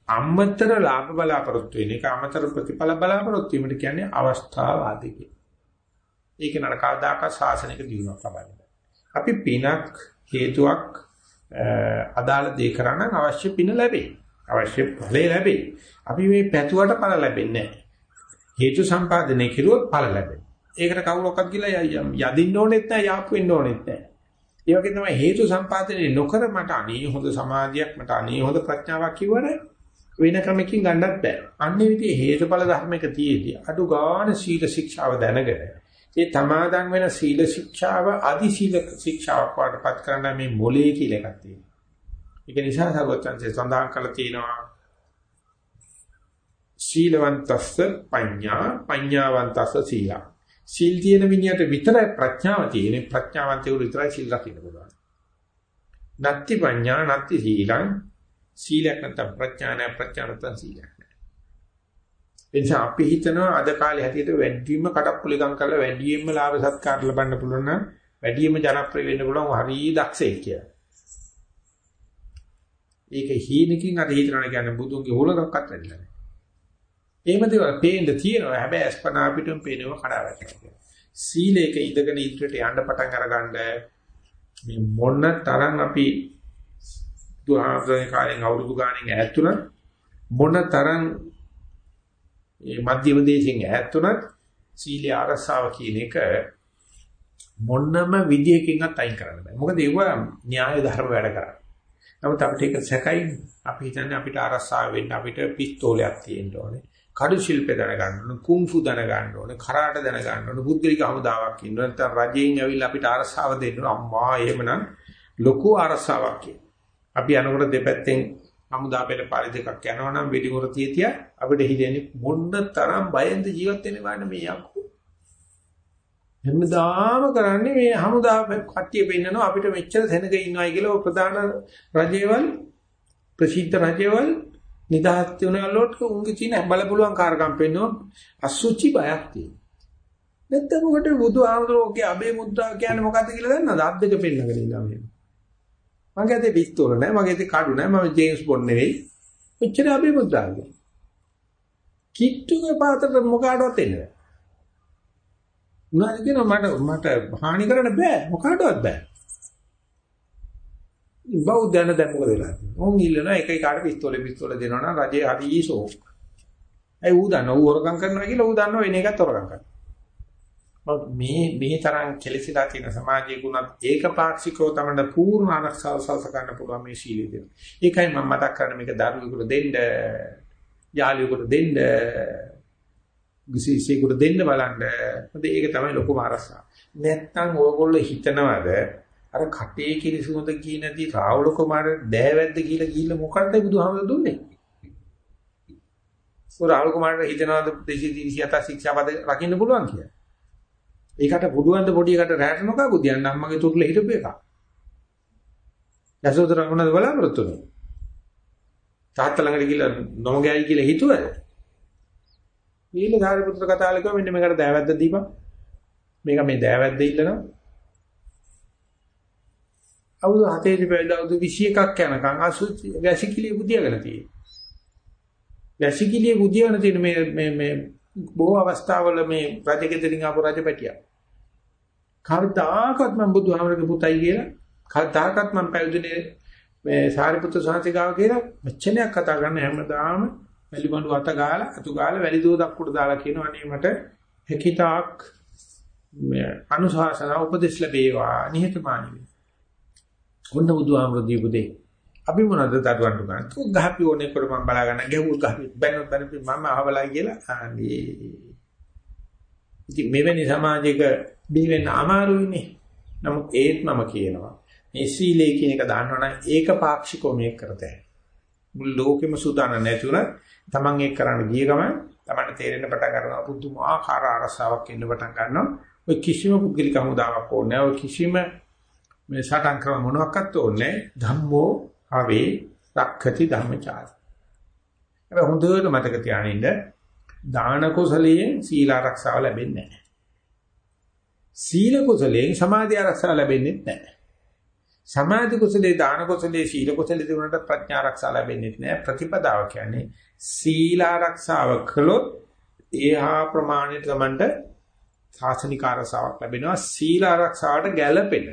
අමතර ලාභ බලාපොරොත්තු වෙන එක අමතර ප්‍රතිඵල බලාපොරොත්තු වීමට කියන්නේ අවස්ථාවාදී කියලා. ඒක නර කවදාක ශාසනික දිනුවක් ලබන්නේ. අපි පිනක් හේතුවක් අදාළ දේ කරන්න අවශ්‍ය පින ලැබේ. අවශ්‍ය ඵලෙ ලැබේ. අපි මේ පැතුවට ඵල ලැබෙන්නේ නැහැ. හේතු සම්පාදනය කෙරුවොත් ඵල ලැබෙනවා. ඒකට කවුරක්වත් කියලා යදින්න ඕනෙත් නැහැ, යාප්පු වෙන්න ඕනෙත් නැහැ. ඒ වගේ තමයි හේතු සම්පාදනය නොකර මට අනේ හොඳ සමාධියක්, මට අනේ හොඳ ප්‍රඥාවක් කිව්වනේ වෙන ක්‍රමකින් ගන්නත් බෑ. අන්නේ විදිහේ හේතුඵල ධර්මයක තියේදී අඩු ගාන සීල ශික්ෂාව දැනගෙන ඒ තමාදන් වෙන සීල ශික්ෂාව අදි සීල ශික්ෂාවක් වඩපත් කරන්න මේ මොලේ කියලා එකක් තියෙනවා. ඒක නිසා සර්වචන්සේ සඳහන් කළා තියෙනවා සීලවන්තස්ස පඤ්ඤා පඤ්ඤාවන්තස්ස සීලා. සීල් තියෙන මිනිහට විතරයි ප්‍රඥාව තියෙන්නේ ප්‍රඥාවන්තයෙකුට විතරයි සීල් රකින්න පුළුවන්. නත්ති පඤ්ඤා නත්ති සීලං සීලයක් නැත්නම් ප්‍රඥා නැහැ ප්‍රඥා නැත්නම් සීලයක් නැහැ. එනිසා අපි හිතනවා අද කාලේ හැටියට වැඩිම කඩප්පුලිකම් කරලා වැඩියෙන්ම ලාභ සත්කාර ලබන්න පුළුවන් නම් වැඩියෙන්ම ජනප්‍රිය වෙන්න පුළුවන් හරිය දක්ෂයෙක් කියලා. ඒක හීනකින් අර හිතනවා කියන්නේ බුදුන්ගේ හොලකක්වත් වැඩිලා නැහැ. එහෙම දේවල් පේන්න තියෙනවා හැබැයි අස්පනා පිටුම් පේනව කඩා වැටෙනවා. සීලේක ඉඳගෙන ඉදිරියට යන්න පටන් අරගන්න මේ මොන තරම් අපි බුදුහාමරේ කාලෙන් අවුරුදු ගාණෙන් ඈත් තුනත් මොන තරම් මේ මධ්‍යම දේශයෙන් ඈත් තුනත් සීල ආරස්සාව කියන එක මොන්නම විදියකින්වත් අයින් කරන්න බෑ. මොකද ඒව න්‍යාය ධර්ම වැඩ කරන්නේ. නමුත් අපිට ඒක සැකයි අපි හිතන්නේ අපිට ආරස්සාව වෙන්න අපිට පිස්තෝලයක් තියෙන්න ඕනේ. කඩු ශිල්පේ දැනගන්න ඕනේ, කුන්ෆු දැනගන්න ඕනේ, කරාට දැනගන්න ඕනේ, බුද්ධිලික හමුදාවක් ඉන්න ඕනේ. නැත්නම් රජයෙන් ඇවිල්ලා අපිට ආරස්සාව දෙන්න ඕනේ. අම්මා එහෙමනම් ලොකු ආරස්සාවක් කියන. අපි යනකොට දෙපැත්තෙන් හමුදා පෙළ පාරි දෙකක් යනවා නම් වෙඩි මුර තියතිය අපිට හිතෙන්නේ මොන්න තරම් බයෙන්ද ජීවත් වෙන්නේ වාන්නේ මේ යකෝ. හැමදාම කරන්නේ මේ හමුදා කට්ටිය පෙන්නනවා අපිට මෙච්චර සෙනග ඉන්නවයි කියලා ප්‍රධාන රජේවල් ප්‍රසිද්ධ රජේවල් නිදහස් තුනලෝට උන්ගේ තියෙන බලපුලුවන් කාර්කම් පෙන්නන අසුචි බයක් තියෙනවා. නැත්නම් ඔකට බුදු ආමරෝගේ අබේ මුද්දා කියන්නේ මොකද්ද කියලා දන්නවද? අත් දෙක පෙන්නගෙන ඉන්නවා මේ. මගේ අතේ පිස්තෝල නැහැ, මගේ අතේ කඩු නැහැ, මම ජේම්ස් බොන්ඩ් නෙවෙයි. මෙච්චර අබේ මුද්දා කියන්නේ. කිට්ටුගේ පාතට මොකාටවත් එන්නේ නැහැ. උනාද කියනවා මට මට හානි කරන්න බෑ මොකාටවත් බෑ. බෞද්ධයන් දැන් මොකද වෙලා තියෙන්නේ? ඕන් ඉල්ලන එක එකාට පිස්තෝලේ පිස්තෝල දෙනවා නම් රජේ හරි ෂෝක්. ඒ ඌ දන්නවා ඌ හොරකම් කරනවා කියලා ඌ දන්නවා වෙන එකත් හොරකම් කරනවා. මේ මේ තරම් කෙලසිලා තියෙන සමාජයේ ගුණත් ඒකපාක්ෂිකව තමයි පූර්ණ ආරක්ෂාව සලස ගන්න පුළුවන් මේ ශීලයේ දෙන. ඒකයි මම මතක් කරන්නේ මේක දරුවෙකුට දෙන්න, යාළුවෙකුට දෙන්න, ගිසිසෙකුට දෙන්න බලන්න. මොකද ඒක තමයි ලොකුම ආරක්ෂාව. නැත්තම් ඕගොල්ලෝ හිතනවාද අර කටේ කිරිසුමද කියනදී රාහුල කුමාරට දෑවැද්ද කියලා ගිහිල්ලා මොකද්ද බුදුහාමුදුරු දුන්නේ? ඔය රාහුල කුමාරට හිතනවාද 237 ශික්ෂාපද රකින්න පුළුවන් කියලා? ඒකට පුළුවන් ද පොඩි එකට රැට නොකා බුදියන් අම්මගේ තුරුල හිටපු එක. යසෝදර මොනවද බලාපොරොත්තු වෙන්නේ? තාත්තා ළඟට ගිහලා නොමගෑයි කියලා හිතුවද? ඊළ ධාරිපුත්‍ර කතාවල කිව්ව මෙන්න මේකට දෑවැද්ද දීපන්. මේක මේ දෑවැද්ද ඉල්ලනවා. අවුරුදු 7 දී පෙරලා අවුරුදු 21ක් යනකම් අසුචි වැසිකිළිය බුදියාගෙන තියෙනවා. වැසිකිළිය බුදියාගෙන තියෙන මේ මේ මේ බොහෝ අවස්ථාවල මේ රජගෙදරින් ආපු රජපැටියා කවදාකවත් මම බුදුහාමරගේ පුතයි කියලා කවදාකවත් මම පැවිදිනේ මේ සාරිපුත්‍ර සාන්තිගාව කියලා වචනයක් කතා කරන හැමදාම වැලිබඬු අත ගාලා අතු ගාලා වැලි දෝදක් උඩ දාලා කියනවා අනේ මට හැකිතාක් මේ අනුශාසන උපදෙස් ලැබේවා නිහතමානී වෙන්න. ඔන්න බුදුහාමර දීපු දෙය. අපි මොනවද දඩවන්න ගන්න? තු ගහපි ඕනේ කර මම බලා ගන්න ගැහුවල් ගහපි බැනොත් බැනපි මම අහවලා කියලා අනේ. ඉතින් මෙවැනි සමාජයක බිහි වෙන්න අමාරුයිනේ. නමුත් ඒත් මම කියනවා මේ සීලේ කියන එක දන්නවනම් ඒක පාක්ෂිකව මේක කරතේ. මුළු ලෝකෙම සූදානම් නැතුණ තමන් ඒක කරන්න ගිය ගමන් තමන්ට තේරෙන්න පටන් ගන්නවා පුදුමාකාර අරසාවක් එන්න පටන් ගන්නවා. ඔය කිසිම පුද්ගලික හමුදාවක් ඕනේ නැහැ. ඔය කිසිම මේ සටන් ක්‍රම මොනවාක්වත් ඕනේ නැහැ. ධම්මෝ අවේ රක්ඛති ධම්මචාර. හැබැයි හොඳට මතක තියාගන්න දාන කුසලයෙන් සීල ආරක්ෂාව ලැබෙන්නේ නැහැ. සීල කුසලයෙන් සමාධි ආරක්ෂාව ලැබෙන්නේ නැහැ. සමාධි කුසලයේ දාන කුසලයේ සීල කුසලයේ දුන්නට ප්‍රඥා ආරක්ෂාව ලැබෙන්නේ නැහැ. ප්‍රතිපදාව කියන්නේ සීල ආරක්ෂාව කළොත් ඒහා ප්‍රමාණයට තමන්ට සාසනික ආරක්ෂාවක් ලැබෙනවා. සීල ආරක්ෂාවට ගැළපෙන.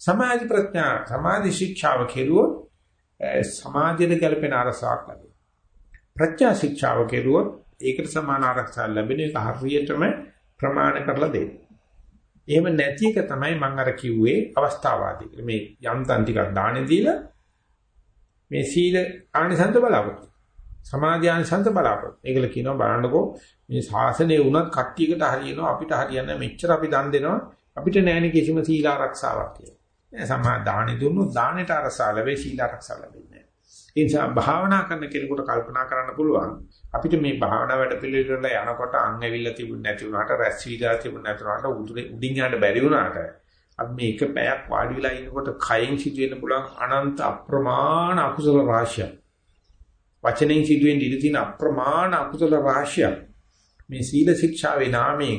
සමාධි ප්‍රඥා සමාධි ශික්ෂාව කෙරුවොත් සමාධියට ගැළපෙන ආරක්ෂාවක් ලැබෙනවා. ප්‍රඥා ශික්ෂාව කෙරුවොත් ඒකට සමාන ආරක්ෂාවක් ලැබෙන එක හරියටම ප්‍රමාණ කරලා දෙන්න. එහෙම නැති එක තමයි මම අර කිව්වේ අවස්ථාවාදී කියලා. මේ යම්තන් ටිකක් දාණය දීලා මේ සීල ආනිසන්ත බලාපොරොත්තු. සමාධි ආනිසන්ත බලාපොරොත්තු. ඒකල කියනවා බලන්නකෝ මේ ශාසනය වුණත් කට්ටියකට හරියනවා අපිට හරියන්නේ මෙච්චර අපි දන් දෙනවා අපිට නෑනේ කිසිම සීල ආරක්ෂාවක් කියලා. සමා දාණි දුන්නොත් දාණයට ආරක්ෂා ලැබෙයි සීල ආරක්ෂා ලැබෙන්නේ නෑ. ඒ නිසා භාවනා කරන කෙනෙකුට කල්පනා කරන්න පුළුවන් අපිට මේ භාවනා වැඩ පිළිවෙල යනකොට අං ඇවිල්ලා තිබුණ නැති වුණාට රැස් වීලා තිබුණ නැති වුණාට උඩින් උඩින් යන්න බැරි වුණාට අපි මේ එක පැයක් වාඩි වෙලා ඉන්නකොට කයෙන් සිදුවෙන්න පුළුවන් අනන්ත අප්‍රමාණ අකුසල රාශියක්. වචනෙන් සිදුවෙන ඉඳී තියෙන අප්‍රමාණ අකුසල රාශියක්. මේ සීල ශික්ෂාවේ නාමයෙන්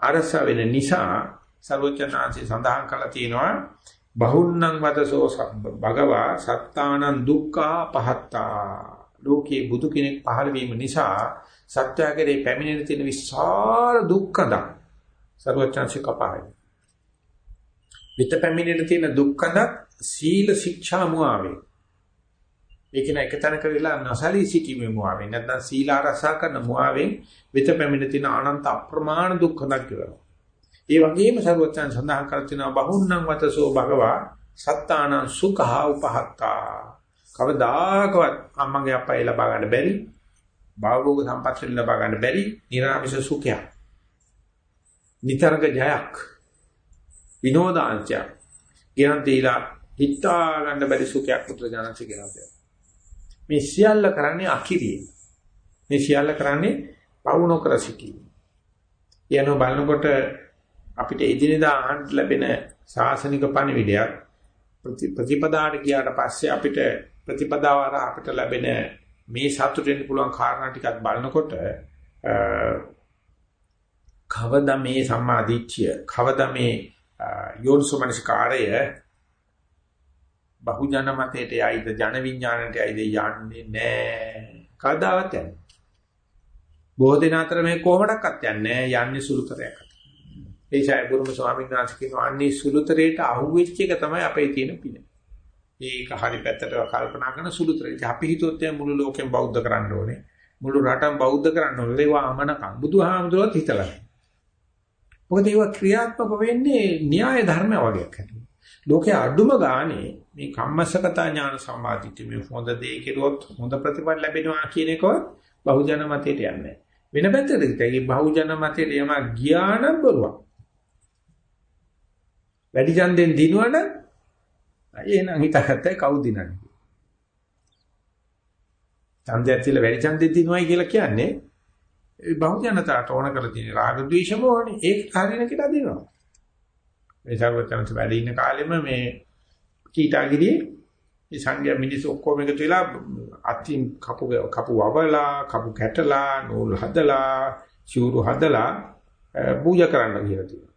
අරස වෙන නිසා සර්වචනාංශي සඳහන් කළා තියෙනවා බහුන්නං වදසෝ භගවා සත්තානං දුක්ඛා පහත්තා ලෝකයේ බුදු කෙනෙක් පහළ වීම නිසා සත්‍යයේ පැමිණෙන තියෙන විශාල දුක්ඛඳ සර්වචන්සි කපායි. විත පැමිණෙන තියෙන දුක්ඛඳ සීල ශික්ෂා මුවාවේ. ඒක න එකතැනක වෙලා නොසලී සිටීමේ මුවාවේ නැත්නම් සීල ආරක්ෂා කරන මුවාවෙන් විත පැමිණෙන තියෙන අනන්ත අප්‍රමාණ දුක්ඛඳක් කියනවා. ඒ වගේම සර්වචන් සඳහන් කර තිනවා බහුන්නං වතසෝ භගවා සත්තානං සුඛා උපහත්තා. කවදාකවත් අම්මගේ අප්පයි ලබා ගන්න බැරි භාවෝග සම්පත් ලබා ගන්න බැරි නිර්ආමිෂ සුඛයක්. නිතරක ජයක්. විනෝදාංශයක්. ගෙනත් දීලා හිතා ගන්න බැරි සුඛයක් පුත්‍ර ජානසි කියනවා මේ සියල්ල කරන්නේ අකිරිය මේ සියල්ල කරන්නේ පවු නොකර සිටීම යන බලනකොට අපිට එදිනෙදා අහන්න ලැබෙන සාසනික පණිවිඩයක් ප්‍රතිපදාට ගියාට පස්සේ අපිට ප්‍රතිපදාව අර අපිට ලැබෙන මේ සතුටෙන් පුළුවන් කාරණා ටිකක් බලනකොට කවදා මේ සම්මාදිට්ඨිය කවදා මේ යෝනිසෝමනසිකාරය බහුජන මතයට යයිද ජන විඥාණයට යයිද යන්නේ නැහැ කවදාවත් යන්නේ බොහෝ දින අතර මේ කොහොමඩක්වත් යන්නේ යන්නේ සුළුතරයක්. ඒසයි බුරුම ස්වාමීන් වහන්සේ කියනවා අන්නේ සුළුතරයට අහුවෙච්ච එක තමයි අපේ තියෙන පින ඒක හරි පැත්තට කල්පනා කරන සුළුතරයි. අපි හිතුවොත් මුළු ලෝකෙම බෞද්ධ කරන්න ඕනේ. මුළු රටම බෞද්ධ කරන්න ඕනේ. ඒවා අමනකම්. බුදුහාමුදුරුවෝත් හිතලා. මොකද ඒවා ක්‍රියාත්මක වෙන්නේ න්‍යාය ධර්ම වගේක් හැටියට. ලෝකයේ අඩුම ගානේ මේ කම්මස්සකතා ඥාන සම්මාදිට මේ හොඳ දේ කෙරුවොත් හොඳ ප්‍රතිඵල ලැබෙනවා කියන එකවත් බහුජන මතයට යන්නේ වෙන පැත්තකට ඒ බහුජන මතයට යම ගියාන බරුවක්. වැඩි ඡන්දෙන් දිනුවනම් එහෙනම් හිතගත්තයි කවුද දිනන්නේ? ඡන්දයක් තියලා වැඩි ඡන්දෙක් දිනුවයි කියලා කියන්නේ ඒ බහුජනතාවට ඕන කරලා තියෙන රාග ද්වේෂ මොහොනේ ඒක හරින කියලා දෙනවා. මේ සර්වචනත වැඩ ඉන්න කාලෙම මේ කීටාගිරියේ මේ සංඝයා මිනිස්සු ඔක්කොම එකතු වෙලා අතින් කපු කපු වවලා කපු කැටලා නූල් හදලා චූරු හදලා පූජා කරන්න කියලා තියෙනවා.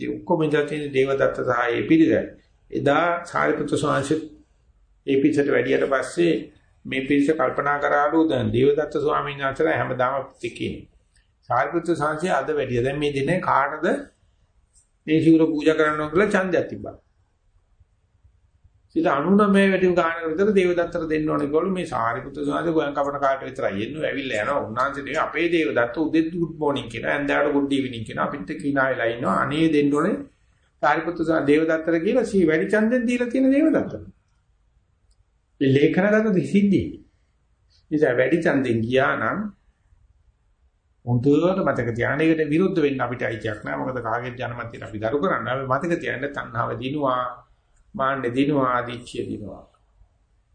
ඉතින් ඔක්කොම ඉඳලා තියෙන දේවදත්ත සහ ඒ පිළිද එදා සාරිපුත්‍ර ස්වාමීන් ඒ පිටසට වැඩියට පස්සේ මේ පිරිස කල්පනා කරාලු දැන් දේවදත්ත ස්වාමීන් වහන්සේලා හැමදාම පිටිකිනේ. සාරිපුත්‍ර ස්වාමීන් අද වැඩිය. දැන් මේ දිනේ කාටද මේ සිවුර පූජා කරන්න ඕන කියලා ඡන්දයක් තිබ්බා. සිත 99 වැඩි ගානකට විතර දේවදත්තට දෙන්න ඕනේ කියලා මේ සාරිපුත්‍ර ස්වාමීන් ගෝයන් කපන කාට විතරයි එන්නේ. ඇවිල්ලා යනවා. උන්වහන්සේ අපේ දේවදත්ත උදේ good morning කියන, ඇන්දාට good evening කියන අපිට කිනා වෙලා ඉන්නවා. අනේ දෙන්න ඕනේ සාරිපුත්තු සහ දේවදත්තට කියලා සී වැඩි ඡන්දෙන් දීලා තියෙන දේවදත්ත. මේ ලේඛනගත සිද්ධි. ඉතින් වැඩි ඡන්දෙන් ගියා නම් උන්තුවට මතක තියාගන්න ඒකට විරුද්ධ වෙන්න අපිට අයිතියක් නැහැ. මොකද කාගේ ජනමතයට අපි දරු කරන්නේ. අපි මතක තියාගන්න තණ්හාව දිනුවා, මාන්නේ දිනුවා, ආදිච්චිය දිනුවා.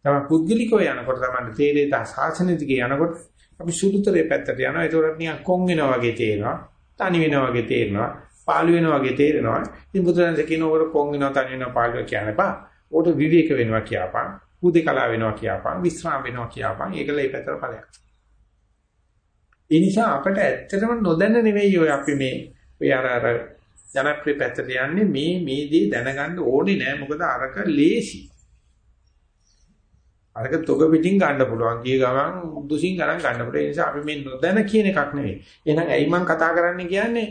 තමයි පුද්ගලිකව යනකොට තමයි තේරේ තා සාසනෙ දිගේ යනකොට අපි සුළුතරේ පැත්තට යනවා. ඒතකොට නිකන් කොන් වෙනවා වගේ තේරෙනවා. තනි වෙනවා වගේ තේරෙනවා. පාළු වෙනවා වගේ තේරෙනවා. ඉතින් බුදුරජාණන් කියනකොට කොන් වෙනවා තනි වෙනවා පාළු වෙනවා කියන්න එපා. ඕකට විවේක වෙනවා කියපන්. හුදේකලා වෙනවා කියපන් විස්්‍රාම වෙනවා කියපන් ඒකල ඒ පැතර ඵලයක්. ඒ නිසා අපිට ඇත්තටම නොදැන නෙවෙයි ඔය අපි මේ ඔය අර අර ජනප්‍රිය පැත්තට යන්නේ මේ මේ දේ දැනගන්න ඕනේ නෑ මොකද අරක ලේසි. අරක තොග පිටින් ගන්න පුළුවන්. ගිය ගමන් දුසින් ගණන් ගන්න පුළුවන්. ඒ නිසා අපි මේ නොදැන කියන එකක් නෙවෙයි. එහෙනම් ඇයි මං කතා කරන්නේ කියන්නේ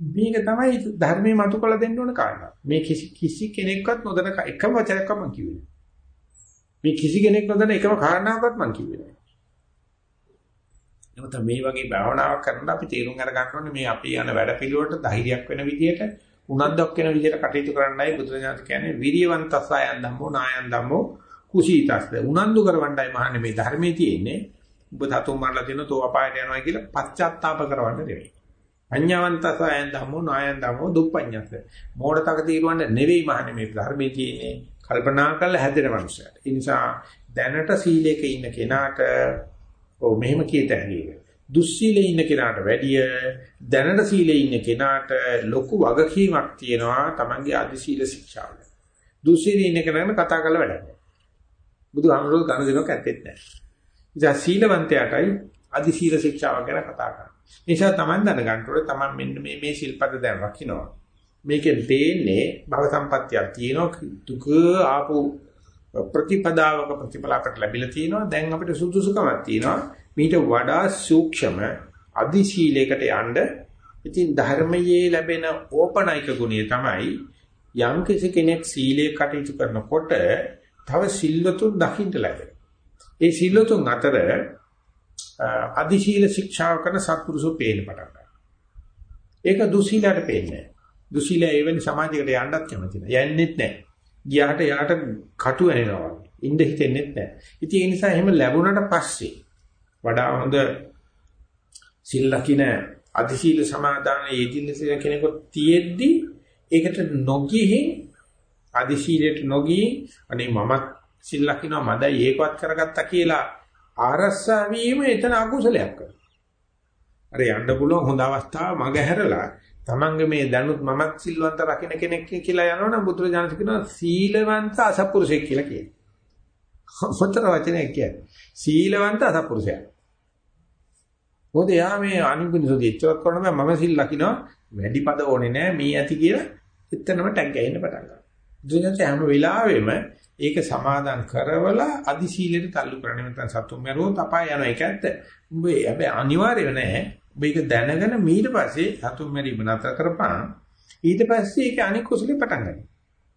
මේක තමයි ධර්මයේ මතු කළ දෙන්න ඕන කාරණා. මේ කිසි කිසි කෙනෙක්වත් නොදැන එකම වචනයක් මම කිව්වේ. මේ කිසි කෙනෙක් නොදැන එකම කාරණාවක්වත් මම කිව්වේ නෑ. නමුත් මේ වගේ භාවනාවක් කරනකොට අපි තේරුම් අරගන්න ඕනේ මේ අපි යන වැඩ පිළිවෙලට ධෛර්යයක් වෙන විදිහට උනන්දුවක් වෙන විදිහට කටයුතු කරන්නයි බුදුරජාණන් කියන්නේ. විරියවන්තසයන් ධම්මෝ නායන් ධම්මෝ කුසීතස්ස. උනන්දු කරවන්නයි මහන්නේ මේ ධර්මයේ තියෙන්නේ. ඔබ තතුම් මරලා දෙන තෝ අපායට යනවා කියලා පශ්චාත්තාප කරවන්න නෙවෙයි. අඤ්ඤවන්තසයන් ධම්මෝ නායන් ධම්මෝ දුප්පඤ්ඤස්ස. මෝඩතක తీරුවන්න නෙවෙයි මහන්නේ මේ ධර්මයේ තියෙන්නේ. කල්පනා කරලා හැදෙන මනුස්සයට. ඒ නිසා දැනට සීලයක ඉන්න කෙනාට ඔව් මෙහෙම කියත හැකියි. දුස්සීලේ ඉන්න කෙනාට වැඩිය දැනට සීලේ ඉන්න කෙනාට ලොකු වගකීමක් තියෙනවා Tamange අදි සීල ශික්ෂාව. දුස්සීලේ ඉන්න කෙනාට කතා කරලා වැඩක් නැහැ. බුදුහාමුදුරුවෝ ගණ දෙනවක් ඇත්තෙත් නැහැ. ඉතින් සීලවන්තයාටයි අදි සීල ශික්ෂාව ගැන කතා කරන්නේ. නිසා Taman දැනගන්න ඕනේ Taman මෙන්න මේ මේ සිල්පද දැන් රකින්නවා. මේකෙන් තේන්නේ භව සම්පත්තියක් තියෙනවා දුක ආපු ප්‍රතිපදාවක ප්‍රතිඵලකට ලැබිලා තියෙනවා දැන් අපිට සුදුසුකමක් තියෙනවා මීට වඩා සූක්ෂම අධිශීලයකට යන්න ඉතින් ධර්මයේ ලැබෙන ඕපනයික ගුණය තමයි යම් කෙනෙක් සීලේ කටයුතු කරනකොට තව සිල්වතුන් දකින්න ලැබෙන. ඒ සිල්වතුන් අතර අධිශීල ශික්ෂාව කරන සත්පුරුෂෝ පේන්න පටන් ගන්නවා. ඒක දුසීලට පේන්නේ නැහැ. දුසීල එවැනි සමාජයකට යන්නත් කැමති නැහැ. යන්නෙත් නැහැ. ගියාට යාට කටු වෙනවා. ඉන්න හිතෙන්නේ නැහැ. ඉතින් ඒ නිසා එහෙම ලැබුණට පස්සේ වඩා හොඳ සිල් ලකින අධිශීල සමාදාන යෙදින්න කෙනෙකුට තියෙද්දි ඒකට නොගිහින් අධිශීලයට නොගිහින් අනේ මමත් සිල් ලකිනවා මදයි ඒකවත් කරගත්තා කියලා ආරස්සා වීම එතන අකුසලයක් කරනවා. අර යන්න පුළුවන් හොඳ අවස්ථාව මග හැරලා තමන්ගේ මේ දැනුත් මමත් සිල්වන්ත රකින්න කෙනෙක් කියලා යනවනම් බුදුරජාණන් කියනවා සීලවන්ත අසත්පුරුෂයෙක් කියලා කියනවා. හතර වචනයක් කියන්නේ. සීලවන්ත අසත්පුරුෂයා. මොකද යා මේ අනිකුනිසෝදී එච්චරක් කරන බෑ මම සිල් ලකිනවා වැඩි පද ඕනේ නෑ මේ ඇති කියලා එතනම ටැග් ගහින්න පටන් ගන්නවා. දුන්නත් හැම වෙලාවෙම ඒක සමාදන් කරවලා අදි සීලයට තල්ලු කරන්නේ නැත්නම් සතුම් මරුවොත් අපාය යනවා ඒක ඇත්ත. උඹ හැබැයි අනිවාර්යව නෑ මේක දැනගෙන ඊට පස්සේ සතුම් මැරීම නතර කරපන් ඊට පස්සේ ඒක අනික් කුසලෙ පටන් ගන්න.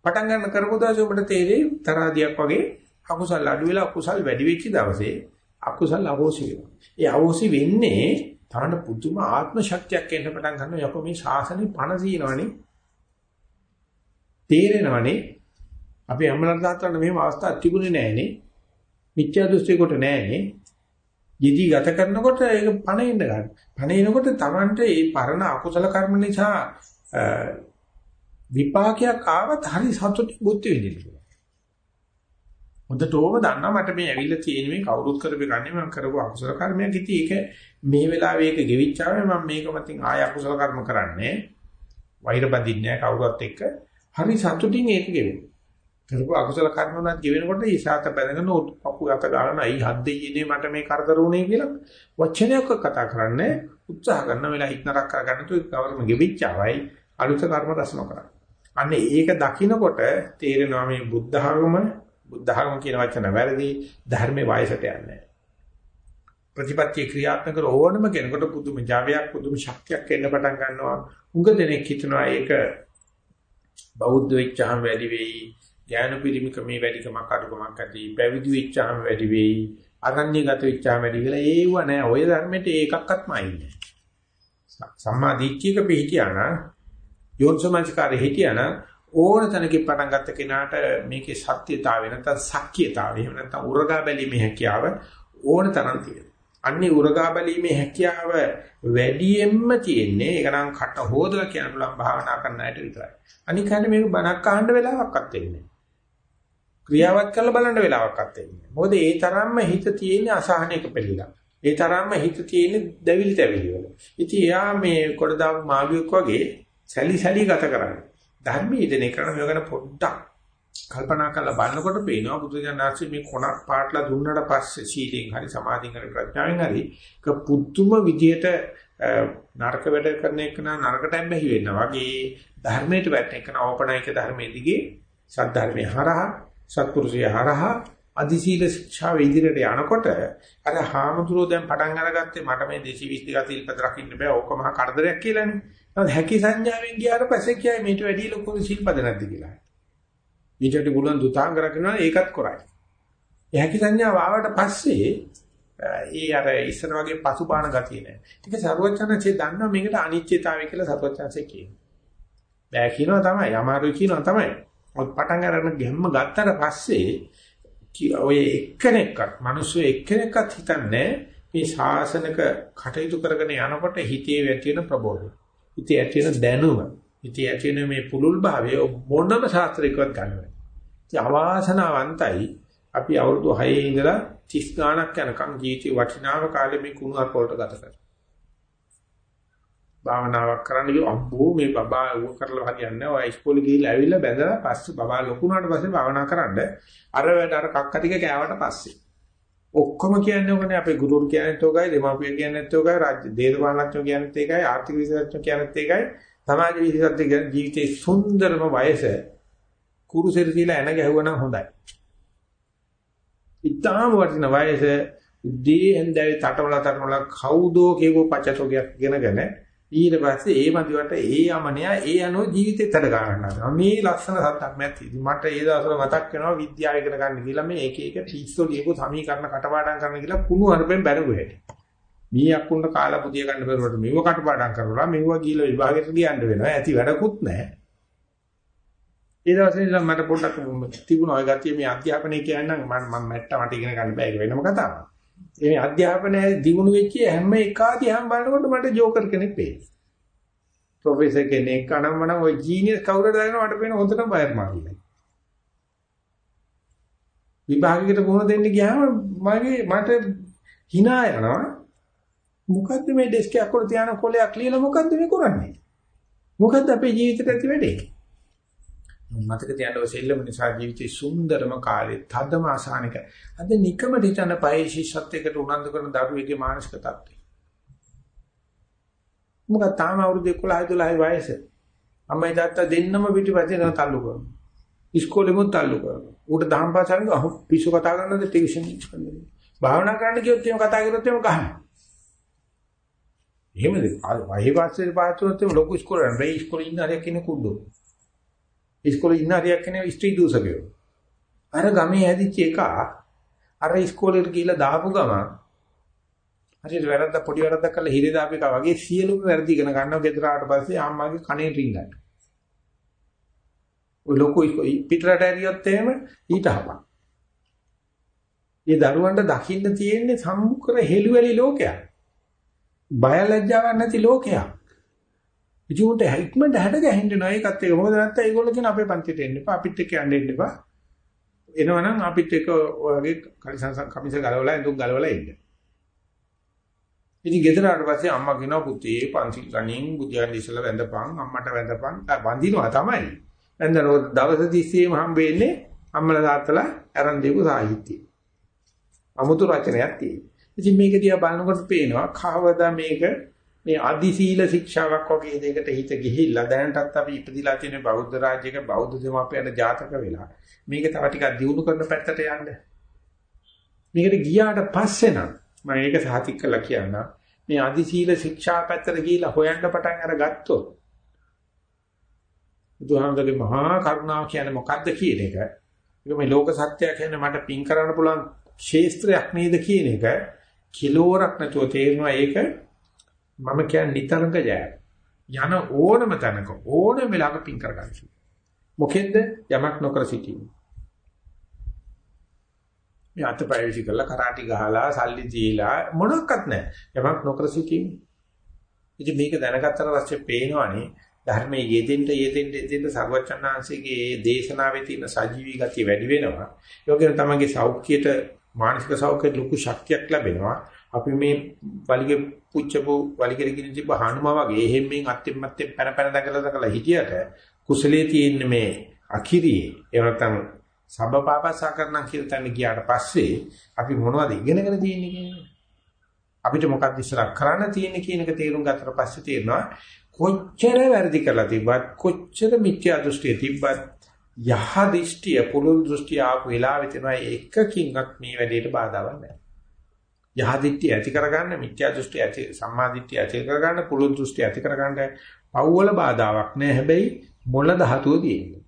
පටන් ගන්න කරපු දවසේ ඔබට තේරෙයි තරහදියක් වගේ අකුසල් අඩු වෙලා අකුසල් වැඩි වෙච්ච දවසේ අකුසල් අවෝසි වෙනවා. ඒ අවෝසි වෙන්නේ තවන්න පුදුම ආත්ම ශක්තියක් එන්න පටන් ගන්නවා. යකෝ මේ ශාසනේ පණ සීනවනේ. තේරෙනවනේ. අපි අම්මලට තාත්තට මෙහෙම අවස්ථාවක් තිබුණේ නැහනේ. මිත්‍යා දෘෂ්ටියකට නැහනේ. යෙදී ගත කරනකොට ඒක පණ එන්න ගන්න. පණ එනකොට Tamante මේ පරණ අකුසල කර්ම නිසා විපාකයක් ආවත් හරි සතුටින් බුද්ධ විදින්න පුළුවන්. හොඳටම දන්නා මට මේ ඇවිල්ලා තියෙන මේ කවුරුත් කරපු ගන්නේ මම කරපු අකුසල කර්මයක් ඉතින් ඒක මේ වෙලාවේ ඒක ගෙවිච්චාවේ මම මේක මතින් ආය අකුසල කර්ම කරන්නේ වෛර බඳින්නේ කවුරුත් එක්ක හරි සතුටින් ඒක ගෙවෙනවා. කරපු අකුසල කර්ම උනත් ගෙවෙනකොට ඊසాత බැඳගෙන පපු අත ගන්න අයි හත් දෙයිනේ මට මේ කරදර උනේ කියලා වචනයක් කතා කරන්නේ උත්සාහ කරන වෙලාව හිටනරක් කරගන්න තු කවරම ගෙවිච්චවයි අලුත කර්ම රස නොකර. අන්න ඒක දකිනකොට තේරෙනවා මේ බුද්ධ ධර්ම බුද්ධ ධර්ම කියන වචන වැරදි ධර්මයේ වයසට යන්නේ. ප්‍රතිපත්ති ක්‍රියාත්මක ඕනම කෙනෙකුට පුදුම ජාවයක් පුදුම ශක්තියක් එන්න පටන් ගන්නවා. උඟ දෙනෙක් හිතනවා ඒක බෞද්ධ වෙච්චාම වැඩි වෙයි ඥාන පිරිමිකමේ වැඩිකමක් අඩුකමක් ඇති පැවිදි වෙච්චාම වැඩි වෙයි අරණ්‍යගත වෙච්චාම වැඩි කියලා ඒව නෑ ඔය ධර්මෙට ඒකක්වත්ම අයින්නේ සම්මා දිට්ඨියක පිළිකියාන යෝනිසමංස්කාරේ හිටියාන ඕන තැනකින් පටන් ගත්ත කෙනාට මේකේ සත්‍යතාවය නැත්නම් සක්්‍යතාවය එහෙම නැත්නම් උරගා බැලීමේ හැකියාව ඕන තරම් තියෙනවා. අන්නේ උරගා බැලීමේ හැකියාව වැඩියෙන්ම තියෙන්නේ ඒක නම් කට හොදලා කියන පුළුවන් භාවනා කරන්න ඇයට විතරයි. අනික හැට මේක බණක් අහන්න වෙලාවක්වත් වෙන්නේ ක්‍රියාවත් කරලා බලන්න වෙලාවක්වත් වෙන්නේ මොකද ඒ තරම්ම හිත තියෙන අසහනයක පිළිලා. ඒ තරම්ම හිත තියෙන දැවිලි තැවිලි වල. ඉතින් එයා මේ කොටදාපු මාළුවෙක් වගේ සැලි සැලි ගත කරන්නේ. ධර්මයේ ඉදනේ කරන මේක ගැන පොඩ්ඩක් කල්පනා කරලා බලනකොට පේනවා බුදුජානනාංශ මේ කොනක් පාටලා දුන්නට පස්සේ සීලෙන් හරි සමාධියෙන් හරි ප්‍රඥාවෙන් හරි ක පුදුම විදියට නරක වැඩ කරන එක නරකට ඇබ්බැහි වෙනවා වගේ ධර්මයට වැටෙන එක නවපණයික ධර්මයේ දිගේ සද්ධර්මයේ හරහා සත්පුරුෂය හරහා අදි සීල ශික්ෂාව ඉදිරියට යනකොට අර හාමුදුරුවෝ දැන් පටන් අරගත්තේ මට මේ 220 ගා සීල්පද රකින්න බෑ ඕක මහා කරදරයක් කියලානේ. නමුත් හැකි සංඥාවෙන් ගියාට පස්සේ කියයි මේට වැඩි ලොකු සීල්පද නැද්ද කියලා. ඊටට බුලන් දුතාංග රකින්නවා ඒකත් කරයි. ඒ හැකි සංඥාව ආවට පස්සේ ඒ අර ඉස්සර වගේ පසුබාන ගතිය නෑ. ඒක සර්වඥාන්සේ දන්නවා මේකට අනිත්‍යතාවය කියලා සර්වඥාන්සේ කියනවා. බෑ කියනවා තමයි, අමාරුයි කියනවා තමයි. ඔත් පටන් අරගෙන ගැම්ම ගත්තට පස්සේ ඔය එක්කෙනෙක්වත් මිනිස්සු එක්කෙනෙක්වත් හිතන්නේ මේ ශාසනික කටයුතු කරගෙන යනකොට හිතේ ඇති වෙන ප්‍රබෝධය. හිතේ ඇති වෙන දැනුම. හිතේ ඇති වෙන මේ පුලුල් භාවය මොනම ශාස්ත්‍රිකවත් ගන්නවා. ඉතින් අවාසනාවන්තයි අපි අවුරුදු 6 ඉඳලා 30 ගාණක් යනකම් ජීවිතේ වටිනාම කාලෙ මේ කුණු අරපොලට ගත කරා. භාවනාවක් කරන්න ගිය අම්බෝ මේ බබා ඌ කරලා හරියන්නේ නැහැ. ඔය ඉස්කෝලේ ගිහිල්ලා ඇවිල්ලා බැඳලා පස්සේ බබා ලොකු වුණාට පස්සේ භාවනා කරන්න අර වැඩ අර කක්ක ටික කෑවට පස්සේ ඔක්කොම කියන්නේ ඔකනේ අපේ ගුරුවරු කියන්නේත් ඔකයි දෙමාපියෝ කියන්නේත් ඔකයි රාජ්‍ය දේශපාලනඥයෝ කියන්නේත් ඒකයි ආර්ථික විශේෂඥයෝ කියන්නේත් ඒකයි සමාජ විශේෂඥ ජීවිතේ සුන්දරම වයස කුරුසෙර කියලා එන ගැහුවනම් හොඳයි. ඉතාලම වටින වයස උදී හන්දේ තටවල තටවල කවුදෝ කියවෝ පචතෝගයක් ඉගෙනගෙන ඊට පස්සේ ඒ මදිවට ඒ යමනයා ඒ අනෝ ජීවිතේ තඩ ගන්නවා. මේ ලක්ෂණ සත්‍යක් නැති. මට ඒ දවස්වල මතක් වෙනවා විද්‍යාව ඉගෙන ගන්න කියලා මේ එක එක පිස්සෝ ලියපු සමීකරණ කටපාඩම් කරන්න කියලා කුණු හරපෙන් බැලුව හැටි. මී අක්කුන්ට කාලා පුදිය ගන්න බැරුවට මෙව කටපාඩම් කරලා මෙව ගිහලා විභාගෙට ලියන්න වෙනවා. ඇති වැඩකුත් නැහැ. ඒ දවසේ ඉඳන් මට පොඩ්ඩක් තිබුණා ඔය ගතිය මේ අධ්‍යාපනය කියනනම් මම මම මැට්ට මට ඉගෙන ගන්න බෑ ඒක වෙනම කතාවක්. මේ අධ්‍යාපනයේ දිනුණු වෙච්ච හැම එකාදී හැම බලනකොට මට ජෝකර් කෙනෙක් පේනවා. ප්‍රොෆෙසර් කෙනෙක් අනම්මනම් ওই ජීනියස් කවුරුද දන්නව මට පේන හොඳටම බයර් මාර්ගිලා. විභාගයකට මොන දෙන්න ගියාම මගේ මට hina යනවා. මොකද්ද මේ ඩෙස්ක් එක අකුරු තියාන කොලයක් ලියලා මොකද්ද මේ කරන්නේ? මොකද්ද අපේ ජීවිතේට ඇති වෙන්නේ? මතක තියාගන්න ඔය සෙල්ලම නිසා ජීවිතේ සුන්දරම කාලේ තදම ආසානික. අද නිකම දිතන පහේ ශිෂ්‍යත්වයකට උනන්දු කරන දරුවෙගේ මානසික තත්ත්වය. මොකද තාම අවුරුදු 11 12 වයස. අම්මයි තාත්තා දෙන්නම පිටිපස්සේ යන තල්ලු කරනවා. ඉස්කෝලෙමුත් තල්ලු කරනවා. ඌට දහම් පාසලෙන් අහු පිස්සු කතා කරනද ටියුෂන් කරනවා. භාවනා කරන්න කිව්වොත් එහෙම කතා කරොත් එහෙම ගහනවා. එහෙමද? වහි වාස්සේ පාතුනොත් එහෙම ලොකු ඉස්කෝලේ නෑ. ඉස්කෝලේ ඉන්න හරියක් කෙනෙක් උඩු. ඉස්කෝලේ ඉන්න හරියක් කෙනෙක් ස්ත්‍රී දූෂකයෝ. අර ගමේ ඇදිච්ච එක අර ඉස්කෝලේට ගිහිල්ලා දාපු ගමන් හරියට වැරද්ද පොඩි වැරද්දක් කරලා හිරේ දාපේක වගේ සියලුම වැරදි ඉගෙන ගන්නවා ගෙදර ආවට පස්සේ අම්මාගේ කනේ රින්ගන්න. ඔය ලොකු පිටරට ඇරියොත් එහෙම ඊට හපක්. මේ දරුවන්ට දකින්න තියෙන්නේ සම්මුඛර හෙළුවැලි ලෝකයක්. බය ලැජ්ජාවක් නැති ලෝකයක්. ඉතින් ඉක්මනට හැඩ ගැහෙන්න නෑ ඒකත් ඒක මොකද නැත්නම් ඒගොල්ලෝ කියන අපේ පන්තියට එන්න එපා අපිත් එක්ක යන්න එන්න එපා. එනවනම් අපිත් එක්ක ඔයගේ කලිසං කමිස ගලවලා එඳුම් ගලවලා ඉන්න. ඉතින් ගෙදර ආවට පස්සේ අම්මා කියනවා පුතේ පන්සිල් ගණින් බුදියන් ඉස්සලා වැඳපන් අම්මට වැඳපන් වඳිනවා තමයි. වැඳනකොට දවස් 30ෙම හම්බ වෙන්නේ අම්මලා තාත්තලා අරන් දීපු සාහිත්‍යය. අමුතු රචනයක් තියෙනවා. ඉතින් මේක දිහා බලනකොට පේනවා කවදා මේක මේ අදි සීල ශික්ෂාවක් වගේ දෙයකට හිත ගිහිල්ලා දැනටත් අපි ඉපදිලා තියෙන බෞද්ධ රාජ්‍යයක බෞද්ධ දෙමාපියන් ජාතක වෙලා මේක තව ටිකක් දියුණු කරන පැත්තට යන්න. මේකට ගියාට පස්සේ නම් මම ඒක සාතික් කළා කියනවා මේ අදි සීල ශික්ෂා පැත්තට ගිහිලා හොයන්න පටන් අරගත්තොත් බුදුහාමුදුරේ මහා කරුණාව කියන්නේ මොකද්ද කියන එක. ඒක මේ ලෝක සත්‍යය කියන්නේ මට පින් කරන්න පුළුවන් ශේස්ත්‍රයක් නේද කියන එක. කිලෝරක් නැතුව තේරෙනවා ඒක. මම කියන්නේ නිතරම ජය යන ඕනම තැනක ඕනම වෙලාවක පින් කරගන්න මොකෙන්ද යමක් නොකර සිටීම මේ අතපය විසි කරලා කරාටි ගහලා සල්ලි දීලා මොනක්වත් නැහැ. යමක් නොකර සිටීම. ඉතින් මේක දැනගත්තට පස්සේ පේනවනේ ධර්මයේ යෙදෙන්න යෙදෙන්න යෙදෙන්න සර්වචන්නාංශයේ දේශනාවේ තියෙන සජීවී ගතිය වැඩි වෙනවා. ඒ වගේම තමන්ගේ සෞඛ්‍යයට මානසික සෞඛ්‍යයට ලොකු ශක්තියක් ලැබෙනවා. අපි මේ වලිගේ පුච්චපු වලිගෙර කිරි තිබ්බ හනුමා වගේ එහෙම්මින් අත්තින් මැත්තේ පැන පැන දකලා දකලා හිටියට කුසලයේ තියෙන මේ අකිරියේ එහෙම නැත්නම් සබ්බපාපස්සා කරනවා කියලා තැන ගියාට පස්සේ අපි මොනවද ඉගෙනගෙන තියෙන්නේ කියන්නේ? අපිට මොකක්ද ඉස්සරහ කරන්න තියෙන්නේ කියන එක තේරුම් ගත්තට පස්සේ තේරෙනවා කොච්චර වැරදි කරලා තිබ්බත් කොච්චර මිත්‍යා දෘෂ්ටිය තිබ්බත් යහ දෘෂ්ටිය පුරුල් දෘෂ්ටිය ආපු වෙලාවෙ තියෙනවා එකකින්වත් මේ වැඩේට බාධාවක් නැහැ. යහ දෘෂ්ටි ඇති කරගන්න මිත්‍යා දෘෂ්ටි ඇති සම්මා දෘෂ්ටි ඇති කරගන්න පුරුල් දෘෂ්ටි ඇති කරගන්න පව්වල බාධාවක් නැහැ. හැබැයි මොළ ධාතුව තියෙනවා.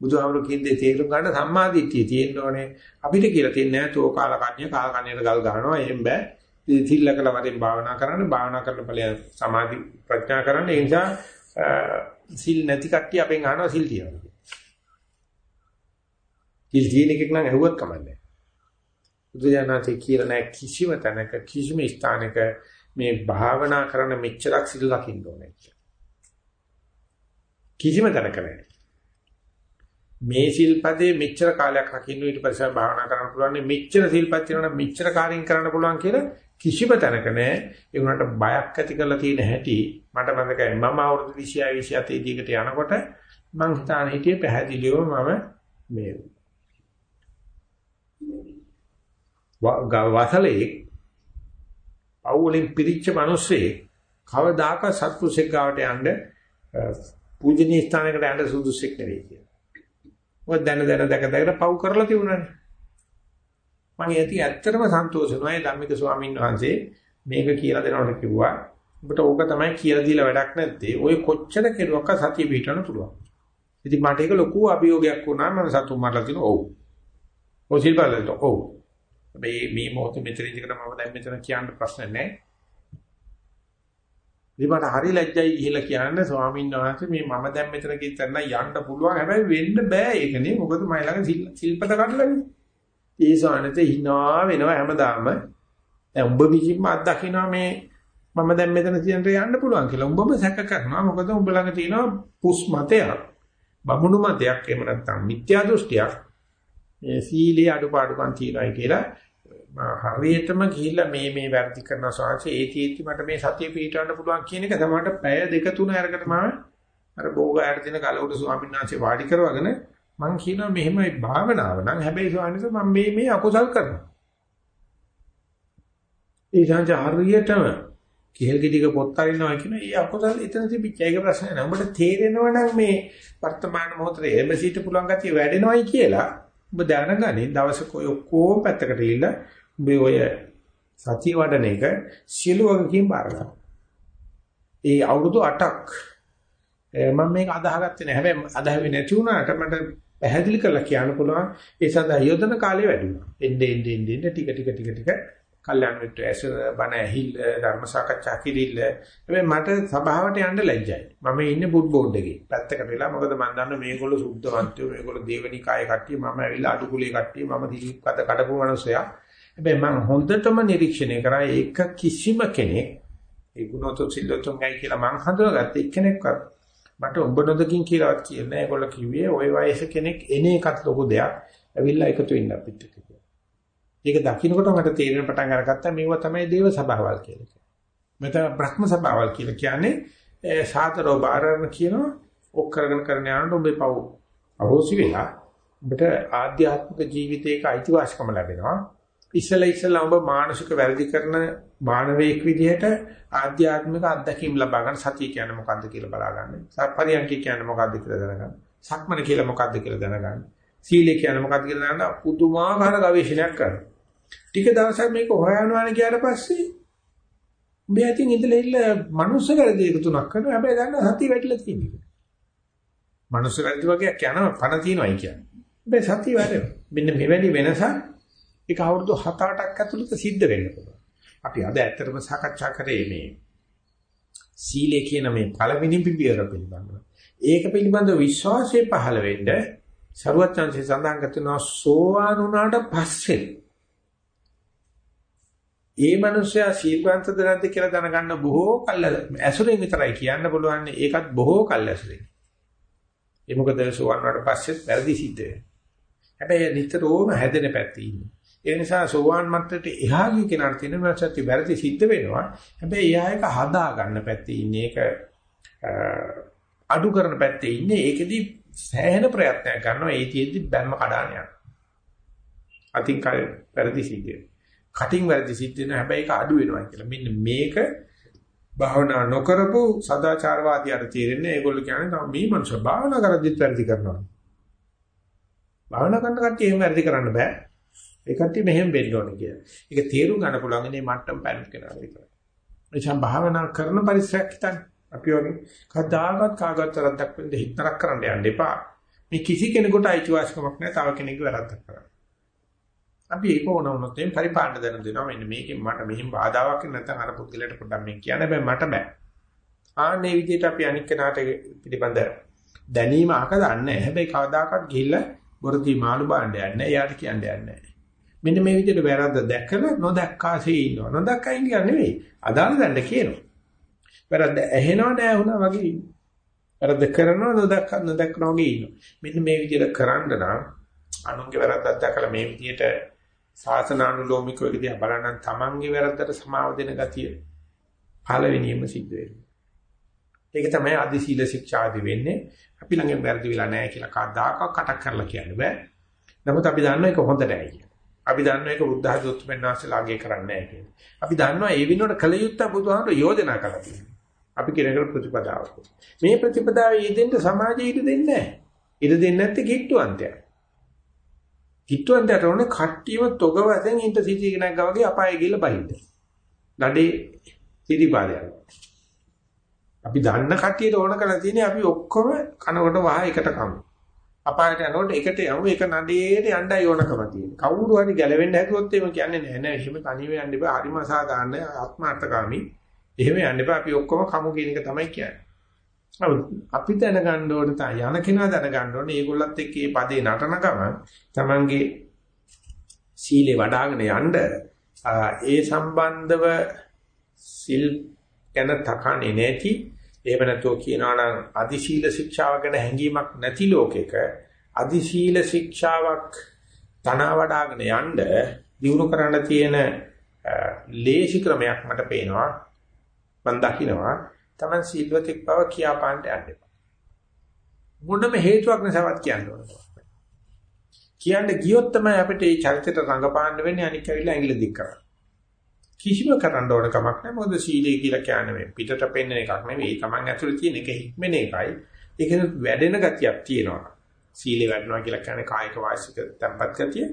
බුදුහාමුදුරු කියන්නේ තේරුම් ගන්න සම්මා දිට්ඨිය තියෙන්න ඕනේ. අපිට කියලා තියන්නේ නැහැ තෝ කාල කන්‍ය කාල කන්‍යයට ගල් ගන්නවා එහෙම බෑ. තිල්ලකල වරෙන් භාවනා කරන්න භාවනා කරන ඵලය සමාධි ප්‍රඥා කරන්න ඒ නිසා සිල් නැති කට්ටිය අපෙන් අහනවා සිල් තියනවා. සිල් තියෙන එකක් නම් ඇහුවත් කමන්නේ. බුදුජානකේ කියලා නැහැ කිසිම තැනක කිසිම ස්ථානයක මේ භාවනා කරන මෙච්චරක් සිල් ලකින්න ඕනේ කියලා. කිසිම තැනක නැහැ. මේ සිල්පදේ මෙච්චර කාලයක් රකින්න ඊට පස්සේ භාවනා කරන්න පුළුවන් මෙච්චර සිල්පත් වෙනවනම් මෙච්චර කාර්යම් කරන්න පුළුවන් කියලා කිසිම තැනක නැහැ ඒ උනට බයක් ඇති කරලා තියෙන හැටි මට මතකයි මම අවුරුදු 26 27 දීකට යනකොට මං හිතාන හිටියේ පැහැදිලිව මම මේ වසලේ අවුලින් පිරිච්ච මිනිස්සේ කවදාක සත්පුරුෂෙක් ගාවට යන්න පූජනීය ස්ථානයකට යන්න සුදුසුෙක් නෙවෙයි කියලා. මොකද දැන දැන දැක දැක පව් කරලා තිබුණානේ. මම යටි ඇත්තටම සන්තෝෂ වෙනවා ධම්මික ස්වාමීන් වහන්සේ මේක කියලා දෙනවට කිව්වා. ඔබට ඕක තමයි කියලා දීලා වැඩක් නැත්තේ. ඔය කොච්චර කෙරුවක සතිය පිටවන්න පුළුවන්. ඉතින් මට ඒක ලොකු අභියෝගයක් වුණා මම සතුටු මරලා තිනු ඔව්. ඔය සිල්පදලට ඔව්. මේ මේ මොහොත මෙතන ඉඳගෙන මම දැන් මෙතන කියන්න ප්‍රශ්න නැහැ. ඉතින් හරි ලැජ්ජයි ගිහිල්ලා කියන්නේ ස්වාමීන් වහන්සේ මේ මම දැන් මෙතන කිත්තන්න යන්න පුළුවන් හැබැයි වෙන්න බෑ ඒකනේ මොකද මයි ළඟ සිල්පද කඩලානේ. ඒ සානත hina වෙනවා හැමදාම. දැන් උඹ විසින්ම අත්දකින්නවා මේ මම දැන් මෙතන තියෙනට යන්න පුළුවන් කියලා. උඹම සැක කරනවා. මොකද උඹ ළඟ තියෙනවා පුස් මතයක්. බමුණු මතයක් එහෙම නැත්නම් මිත්‍යා දෘෂ්ටියක්. මේ සීලේ අඩුපාඩුකම් තියනයි කියලා හරියටම ගිහිල්ලා මේ මේ වැරදි කරන සාංශ ඒ තීත්‍ති මට මේ සතිය පිටවන්න පුළුවන් කියන එක තමයි පැය දෙක තුන අරකට මම අර බෝග ආයත දින කලවුඩ ස්වාමීන් වහන්සේ වාඩි කරවගෙන මම කියනවා මෙහෙමයි භාවනාව නම් හැබැයි ස්වාමීන් මම මේ මේ අකුසල් කරනවා. ඒ සංජ හරියටම කිහෙල් ගෙඩික පොත් අරිනවා කියන ඒ අකුසල් එතන තිබිච්ච ඒක ප්‍රශ්නය නෑ. උඹට තේරෙනව නම් මේ වර්තමාන මොහොතේ එම සිට පුළුවන් ගතිය වැඩෙනවයි කියලා ඔබ දැනගන්නේ දවසක ඔය ඔක්කොම පැත්තකට ඉල්ල ඔබ ඔය සතිය වඩන එක සියලු වගකීම් බාර ගන්න. ඒ අවුරුදු 8ක් මම මේක අදාහගත්තේ නැහැ. හැබැයි අදාහුවේ නැති වුණාට මට පැහැදිලි කරලා කියන්න පුළුවන් ඒ සඳහා යොදන කාලය වැඩි වුණා. එන්නේ එන්නේ එන්නේ ටික ටික ටික ටික කල්යනා මිත්‍ර ඇස බණ ඇහිල් ධර්ම සාකච්ඡා කිරිල්ල. හැබැයි මට සභාවට යන්න ලැජ්ජයි. මම ඉන්නේ බුඩ් බෝඩ් එකේ. පැත්තකට වෙලා මොකද මම දන්නවා මේගොල්ලෝ සුද්ධවන්තයෝ මේගොල්ලෝ දේවනි කාය කට්ටිය මම ඇවිල්ලා අඩුකුලේ කට්ටිය මම දිලිප්පද කඩපු මනුස්සයා. හැබැයි මම හොඳටම නිරීක්ෂණය කරා ඒක කිසිම කෙනෙක් ඒ ගුණතොත් සිල්ලොත්ුන්ගයි කියලා මං හඳුනාගත්ත එක්කෙනෙක්වත් මට ඔබ නොදකින් කියලාවත් කියන්නේ ඒගොල්ලෝ කිව්වේ ওই වයස කෙනෙක් එන එකත් ලොකු දෙයක්. ඇවිල්ලා එකතු වෙන්න අපිට කියලා. ඒක දකින්නකොට මට තේරෙන පටන් අරගත්තා මේවා තමයි දේව සභාවල් කියලා කියන්නේ. මෙතන බ්‍රහ්ම සභාවල් කියලා කියන්නේ සාතරෝ බාරණ කියනවා ඔක් කරගෙන කරන යනකොට ඔබේ පව් අහෝසි වෙලා ඔබට ආධ්‍යාත්මික ජීවිතයක අයිතිවාසිකම ලැබෙනවා. ඉස්සලා ඉස්සලා ඔබ මානසික වැරදි කරන මානවයෙක් විදිහට ආධ්‍යාත්මික අත්දැකීම් ලබා ගන්න සතිය කියන්නේ මොකද්ද කියලා බලා ගන්න. සප්පරියන්ක කියන්නේ මොකද්ද කියලා දැනගන්න. සක්මන කියලා මොකද්ද කියලා දැනගන්න. සීලය කියන්නේ මොකද්ද කියලා දැනගන්න පුදුමාකාර ගවේෂණයක් කරනවා. ටික දවසක් මේක හොයනවා ගියාට පස්සේ මේ ඇතින් ඉඳලා ඉල්ල මනුස්ස වැරදි එක තුනක් කරනවා. හැබැයි දන්නා සතිය වැටිලා තියෙනවා. මනුස්ස වැරදි වගේ යනවා පණ තියනවායි කියන්නේ. හැබැයි සතිය වැටෙනවා. මෙන්න මෙවැනි වෙනසක් ඒක අවුරුදු 7-8ක් ඇතුළත සිද්ධ වෙන්න පුළුවන්. අපි අද ඇත්තටම සාකච්ඡා කරේ මේ සීලය කියන මේ පළවෙනි පිළිවෙල පිළිබඳව. ඒක පිළිබඳව විශ්වාසය පහළ වෙන්න සරුවචාන්සේ සඳහන් කරනවා සෝවාන් වුණාට පස්සේ ඒ මනුස්සයා සීල්වන්තද නැද්ද කියලා දැනගන්න බොහෝ කල් ඇසුරෙන් විතරයි කියන්න පුළුවන් ඒකත් බොහෝ කල් ඇසුරෙන්. ඒ මොකද සෝවාන් වුණාට පස්සේ වැරදි සිද්ධ වෙනවා. හැබැයි නිතරම හැදෙන පැත්තේ ඉන්නේ. ඒ නිසා සෝවාන් මත්තට එහා ගිය කෙනාට තියෙන මාසත්‍ය වැරදි සිද්ධ වෙනවා. හැබැයි එයා එක හදා ගන්න පැත්තේ ඉන්නේ ඒක අඩු කරන පැත්තේ ඉන්නේ. ඒකෙදි සෑහෙන ප්‍රයත්නයක් ගන්නවා ඒ තියෙද්දි බැම්ම කඩාන යනවා. අතින් කය වැරදි සිද්ධ වෙනවා. කටින් වැරදි සිද්ධ වෙනවා හැබැයි ඒක අඩු වෙනවා කියලා. මෙන්න මේක භාවනා නොකරපු සදාචාරවාදියාට තේරෙන්නේ ඒගොල්ලෝ කියන්නේ තම මේ මනුෂ්‍ය භාවනා කරද්දිත් වැරදි කරනවා. භාවනා කරන කට්ටිය එහෙම වැරදි කරන්න බෑ. ඒ කට්ටිය මෙහෙම වෙන්න ඕනේ කියලා. ඒක තේරුම් ගන්න පුළුවන් ඉන්නේ මට්ටම් පැරන්ට් කෙනා විතරයි. එචම් භාවනා කරන පරිසරයක් හිතන්න. අපි වගේ කදාගත් කාගත් වැරද්දක් වෙන්න හිතනක් කරන්න යන්න එපා. මේ කිසි කෙනෙකුට අයිතිවාසිකමක් නැහැ තව කෙනෙකුගේ වැරද්දක් කරන්න. අපි ඒක ඕන වුණොත් එම් පරිපාලන දැන දෙනවා මෙන්න මේකෙන් මට මෙහිම බාධාවක් නැත්නම් අර පුද්ගලයාට පොඩ්ඩක් මේ කියන්න බෑ මට බෑ. ආන්නේ විදිහට අපි අනික් කෙනාට පිළිබඳ දැනීම අහක දන්නේ නැහැ. හැබැයි කවදාකවත් ගිහිල්ලා වරදී මාළු බාණ්ඩ යන්නේ එයාට කියන්න යන්නේ නැහැ. මෙන්න මේ විදිහට වැරද්ද දැකලා නොදැක්කාසේ ඉන්නවා. නොදැක්කා ඉන්නේ නෙවෙයි. අදාළ දැන්න කියනවා. වැරද්ද ඇහෙනව නෑ වුණා වගේ ඉන්නවා. වැරද්ද කරනවා නොදැක්ක නොදැක්කනවා වගේ ඉන්නවා. මෙන්න මේ විදිහට කරන්න නම් අනුන්ගේ වැරද්දක් දැකලා මේ විදිහට සාසනානුලෝමික විදිහ බලන්න තමන්ගේ වැරද්දට සමාව දෙන ගතිය පළවෙනියම සිද්ධ වෙනවා. ඒක තමයි අදි සීල ශික්ෂාදි වෙන්නේ. අපි ළඟ වැරදි වෙලා නැහැ කියලා කවදාකවත් කටක් කරලා කියන්න බෑ. නමුත් අපි දන්නවා ඒක හොඳ නැහැ කියලා. අපි දන්නවා ඒක බුද්ධ ධර්මයෙන් වාසලා අගය කරන්නේ නැහැ කියලා. අපි දන්නවා ඒ විනෝඩ කල යුත්තේ බුදුහාමර යෝජනා කළා කියලා. අපි කෙනෙකුට ප්‍රතිපදාවක්. මේ ප්‍රතිපදාවේ යෙදෙන්න සමාජයේ ඉඩ දෙන්නේ නැහැ. ඉඩ දෙන්නේ නැත්තේ කිට්ටුවන්තයා. කිට්ටුවන්තයාට ඕනේ කට්ටියම තොග වශයෙන් ඉන්ටර්සිටි කෙනෙක් ගාවගේ අපායේ ගිහලා බහින්න. නඩේ සිටිපාදයක්. අපි දන්න කට්ටියට ඕන කරලා තියෙන්නේ අපි ඔක්කොම කනකොට වහ එකට කමු. අපායට යනකොට එකට යමු එක නඩේට යන්නයි ඕනකම තියෙන්නේ. කවුරු හරි ගැලවෙන්න හැදුවොත් එහෙම කියන්නේ නෑ නෑ එහෙම තනියම යන්න එපා. හරිම අසාධාරණ ආත්මාර්ථකාමී. එහෙම යන්න එපා. අපි ඔක්කොම කමු කියන එක තමයි කියන්නේ. අපි දැනගන්න ඕන තමයි යන කෙනා දැනගන්න ඕනේ. මේගොල්ලත් එක්ක මේ පදේ නටන ගමන් තමන්ගේ සීලේ වඩ아가න යන්න ඒ සම්බන්ධව සිල් ගැන තකන්නේ නැති එහෙම නැතුව කියනවා නම් අදි සීල ශික්ෂාව ගැන හැඟීමක් නැති ලෝකෙක අදි සීල ශික්ෂාවක් තන වඩ아가න යන්න දිනු කරන්න තියෙන ලේසි ක්‍රමයක් මට පේනවා මම දකිනවා. Taman සීලවතෙක් බව කියා පාන්න යන්න එපා. මොනම හේතුවක් නැසවත් කියන්න ඕන. කියන්න ගියොත් තමයි අපිට මේ චරිතයට රඟපාන්න වෙන්නේ අනික් ඇවිල්ලා ඇඟිලි දික් කරන්නේ. කිසිම කරන්න ඕන කමක් නැහැ. මොකද සීලය කියලා කියන්නේ මේ පිටට පෙන්වන එකක් නෙවෙයි. Taman ඇතුළේ තියෙන එක හික්මන එකයි. ඒකෙන් වැඩෙන ගතියක් තියෙනවා. සීලේ වැඩනවා කියලා කියන්නේ කායික වාසික tempat ගතිය.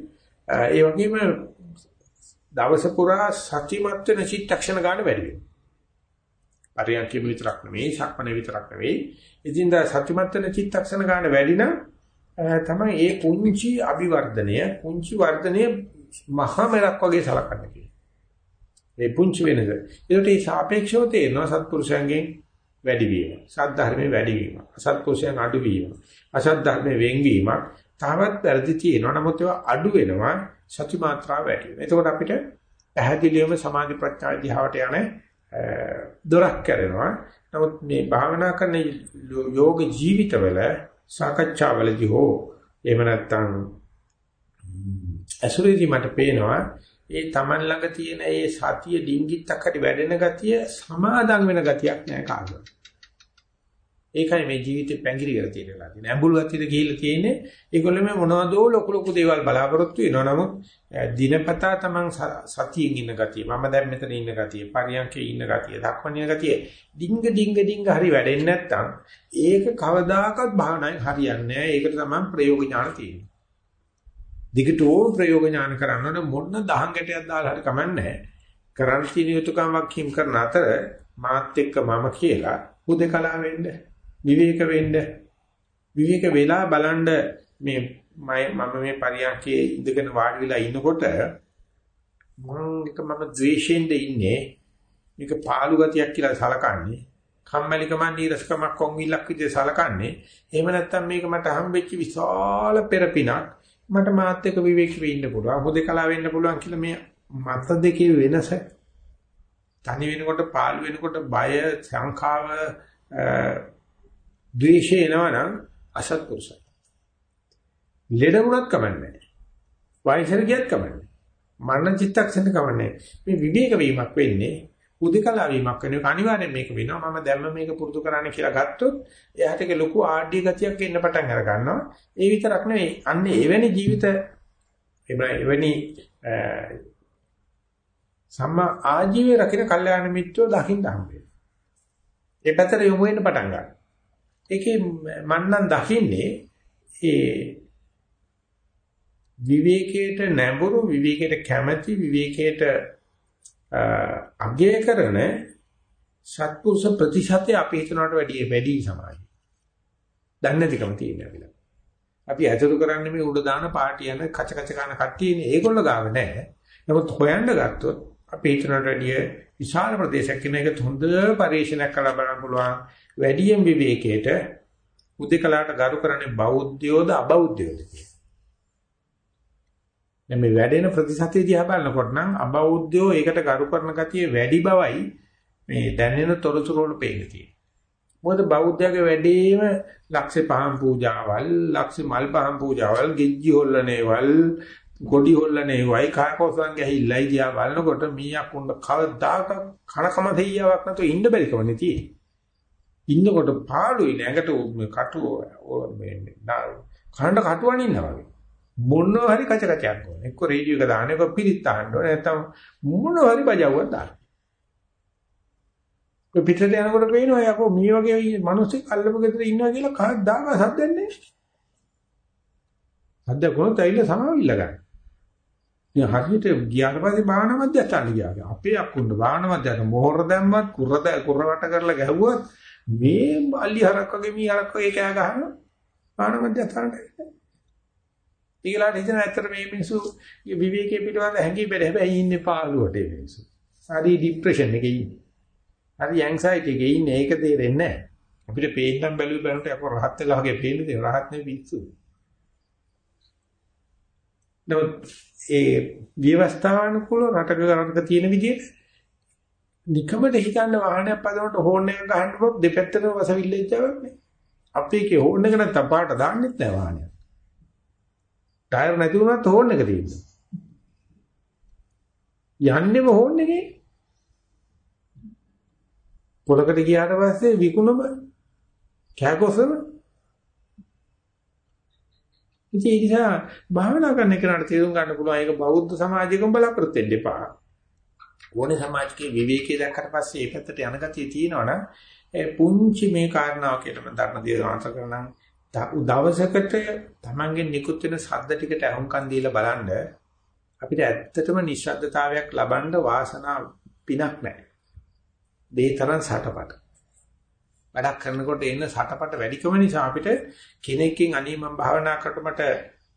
ඒ වගේම දවස පුරා සතිමත් වෙන චිත්තක්ෂණ ගන්න වැඩි වෙනවා. පරියන්කෙම විතරක් නෙවෙයි, සක්මනේ විතරක් නෙවෙයි. ඉදින්දා සත්‍යමත් වෙන චිත්තක්ෂණ ගන්න වැඩි නම් තමයි ඒ පුංචි අභිවර්ධනය, පුංචි වර්ධනය මහා මෙරක් වගේ සලකන්න කියන්නේ. ඒ පුංචි වෙනද. ඒකට මේ සාපේක්ෂව තේරෙනවා සත්පුරුෂයන්ගෙන් වැඩි වීම, සද්ධර්මයේ වැඩි වීම, අසත්පුරුෂයන් අඩු වීම, අසද්ධර්මයේ වෙන්වීමක් තාවත් වැඩි තියෙනවා. නමුත් ඒවා අඩු වෙනවා සත්‍ය මාත්‍රාව වැඩි වෙනවා. එතකොට අපිට පැහැදිලිවම සමාධි ප්‍රඥා දිහාවට යන්නේ දොරක් කරනවා. නමුත් මේ භාවනා කරන යෝග ජීවිතවල සාකච්ඡාවලදී හෝ එහෙම නැත්නම් අසුරේදී මට පේනවා ඒ Taman ළඟ තියෙන ඒ සතිය ඩිංගිත්තක් හරි වැඩෙන ගතිය සමාදම් වෙන ගතියක් නෑ කාගවත්. ඒකයි මේ ජීවිතේ පැංගිරි කරලා තියෙනවා. තියෙන ඇඹුල් ගතියද ගිහිල්ලා තියෙන්නේ. ඒගොල්ලෝ මේ මොනවදෝ ලොකු ලොකු දේවල් බලාපොරොත්තු වෙනවා. නමුත් දිනපතා තමන් සතියෙන් ඉන්න ගතිය, මම දැන් මෙතන ඉන්න ගතිය, පරියන්කේ ඉන්න ගතිය, දක්වන්නේ ගතිය, ඩිංග ඩිංග ඩිංග හරි වැඩෙන්නේ නැත්තම් ඒක කවදාකවත් භාවනාවෙන් හරියන්නේ නැහැ. ඒකට තමයි ප්‍රයෝග ඥාන තියෙන්නේ. දිගටම ප්‍රයෝග ඥාන කරනකොට මොන දහං ගැටයක් දාලා හරි කමන්නේ කරන් තියෙන යුතුයකම් වක්කීම් කරන අතර මාත් එක්ක මම කියලා හුදකලා වෙන්නේ විවේක වෙන්න විවේක වෙලා බලන්න මේ මම මේ පරියන්කේ ඉඳගෙන වාඩි වෙලා ඉන්නකොට මම එක මම ද්වේෂයෙන්ද ඉන්නේ මේක පාළු ගතියක් කියලා සලකන්නේ කම්මැලිකම නීරසකමක් කොන්විලක් විදිහට සලකන්නේ. එහෙම නැත්නම් මේක මට හම්බෙච්ච විශාල පෙරපිනක් මට මාත් එක්ක විවේක වෙ ඉන්න පුළුවන් හොදකලා වෙන්න පුළුවන් කියලා මේ මත දෙකේ වෙනස. තනි වෙනකොට පාළු වෙනකොට බය සංඛාව ද්වේෂය එනවනම් අසත්පුරුෂයි. ලෙඩ වුණත් කමන්නේ. වයසට ගියත් කමන්නේ. මරණ චිත්තක්ෂණ කමන්නේ. මේ විවේක වීමක් වෙන්නේ උදිකලා වීමක් වෙන එක අනිවාර්යෙන් මේක වෙනවා. මම දැම්ම මේක පුරුදු කරන්න කියලා ගත්තොත් එයාට ඒක ලොකු ආඩ්‍ය ගතියක් එන්න පටන් අර ගන්නවා. ඒ විතරක් නෙවෙයි අන්න එවැනි ජීවිත එවැනි සම්මා ආජීවයේ රකින්න කල්යාණ මිත්‍රෝ දකින්න හම්බෙන්නේ. ඒ පැත්තට යොමු වෙන්න පටන් ගන්නවා. ඒකේ මම නම් දකින්නේ ඒ විවේකයට නැඹුරු විවේකයට කැමැති විවේකයට අගය කරන සත්පුරුෂ ප්‍රතිශතය අපි හිතනවට වැඩිය වැඩි සමාජය. දන්නේ නැතිකම තියෙනවා කියලා. අපි ඇතුළු කරන්නේ මේ උඩ දාන පාටි යන කච කච කන කට්ටියනේ ඒගොල්ලෝ ගාව නැහැ. නමුත් හොයන්න ගත්තොත් අපි හිතනට වැඩිය විශාල ප්‍රදේශයක් ඉන්න එක හොඳ පරිශීලනයක් කරලා බලන්න පුළුවන්. වැඩියෙන් විවේකයට උදේකලාට ගරු කරන්නේ බෞද්ධයෝද අබෞද්ධයෝද කියලා. දැන් මේ වැඩෙන ප්‍රතිශතය දිහා බලනකොට නම් අබෞද්ධයෝ ඒකට ගරු කරන ගතිය වැඩි බවයි මේ දැනෙන තොරතුරු වල පේන්න තියෙන්නේ. මොකද බෞද්ධයාගේ වැඩේම ලක්ෂේ පහන් පූජාවල්, ලක්ෂේ මල් පහන් පූජාවල්, ගෙජ්ජි හොල්ලනේවල්, ගොඩි හොල්ලනේ වයි කාකෝසන් ගහිල්ලයි දිහා බලනකොට මීයක් උන්න කවදාක කනකම දෙයියාවක් නැතුව ඉන්න බැරි කමනේ තියෙන්නේ. ඉන්නකොට පාළුයි නැගට කටුව මේ කනට කටුවන් ඉන්නවා වගේ. මොනවා හරි කච කචයක් ඕන. එක්ක රේඩියෝ එක දාන්න එක්ක පිරිත් අහන්න ඕන නැත්නම් මොනවා හරි බජවුවක් දාන්න. ඔය පිටට යනකොට පේනවා යකෝ මේ වගේ මිනිස්සු අල්ලපු ගෙදර ඉන්නවා කියලා කවදාක සද්දන්නේ නැහැ. සද්ද කොහොමද ඇවිල්ලා සමාවිල්ල ගන්න. ඉතින් හරියට ගියාට පස්සේ භාවනා මධ්‍යස්ථාන ගියා. අපේ අක්කුන්න භාවනා මධ්‍යස්ථාන මොහොර දැම්මත් කුරද කුරවට කරලා ගැහුවත් මේ අලි හරක් වගේ මී හරක් වගේ කෑ ගහනවා. භාවනා මධ්‍යස්ථානට. ඊගලාට හිතන ඇත්තට මේ මිනිස්සු විවේකයේ පිටවඳ හැංගී බැහැ. හැබැයි ඉන්නේ පාළුවට මේ මිනිස්සු. හරි ડિප්‍රෙෂන් එකේ ඉන්නේ. හරි ඇන්සයිටි එකේ ඉන්නේ. ඒක තේරෙන්නේ නැහැ. අපිට පේන්නම් බැලුව බැලුවට අපෝ රහත් වෙලා වගේ පේන්නේ තියෙන රහත් නෙවෙයි පිස්සු. නමුත් ඒ ව්‍යවස්ථානුකූල රටක රටක තියෙන විදිහට නිකමට හිතන්න වාහනයක් පදවනට හෝන් එක ගහන්නකොත් දෙපැත්තටම වසවිල්ල ඉච්චාවක් නේ. අපි ඒකේ හෝන් එක නැත්තම් පාට දාන්නෙත් නෑ වාහනයක්. ටයර් නැති වුණත් හෝන් එක තියෙනවා. යන්නේම හෝන් එකේ. පොලකට ගියාට පස්සේ විකුණම කෑකොසම ඉතින් ඒ නිසා භාවනා කරන කෙනාට තේරුම් ගන්න පුළුවන් ඒක බෞද්ධ සමාජයකම බලාපොරොත්තු වෙන්න එපා. ඕනේ සමාජිකේ විවේකී දැක්කට පස්සේ ඒ පැත්තට යන ගතිය තියෙනවනම් ඒ පුංචි මේ කාරණාව කියලා මම ධර්ම දේශනාත කරනම් දවසකට Tamange නිකුත් වෙන ශබ්ද ටිකට අහුම්කන් දීලා බලන්න අපිට ඇත්තටම නිශ්ශබ්දතාවයක් ලබන්න වාසනා පිනක් නැහැ. දෙතරම් සටපට. වැඩක් කරනකොට එන්න සටපට වැඩිකම නිසා අපිට කෙනෙක්ගෙන් අනේ මම භාවනා කරට මට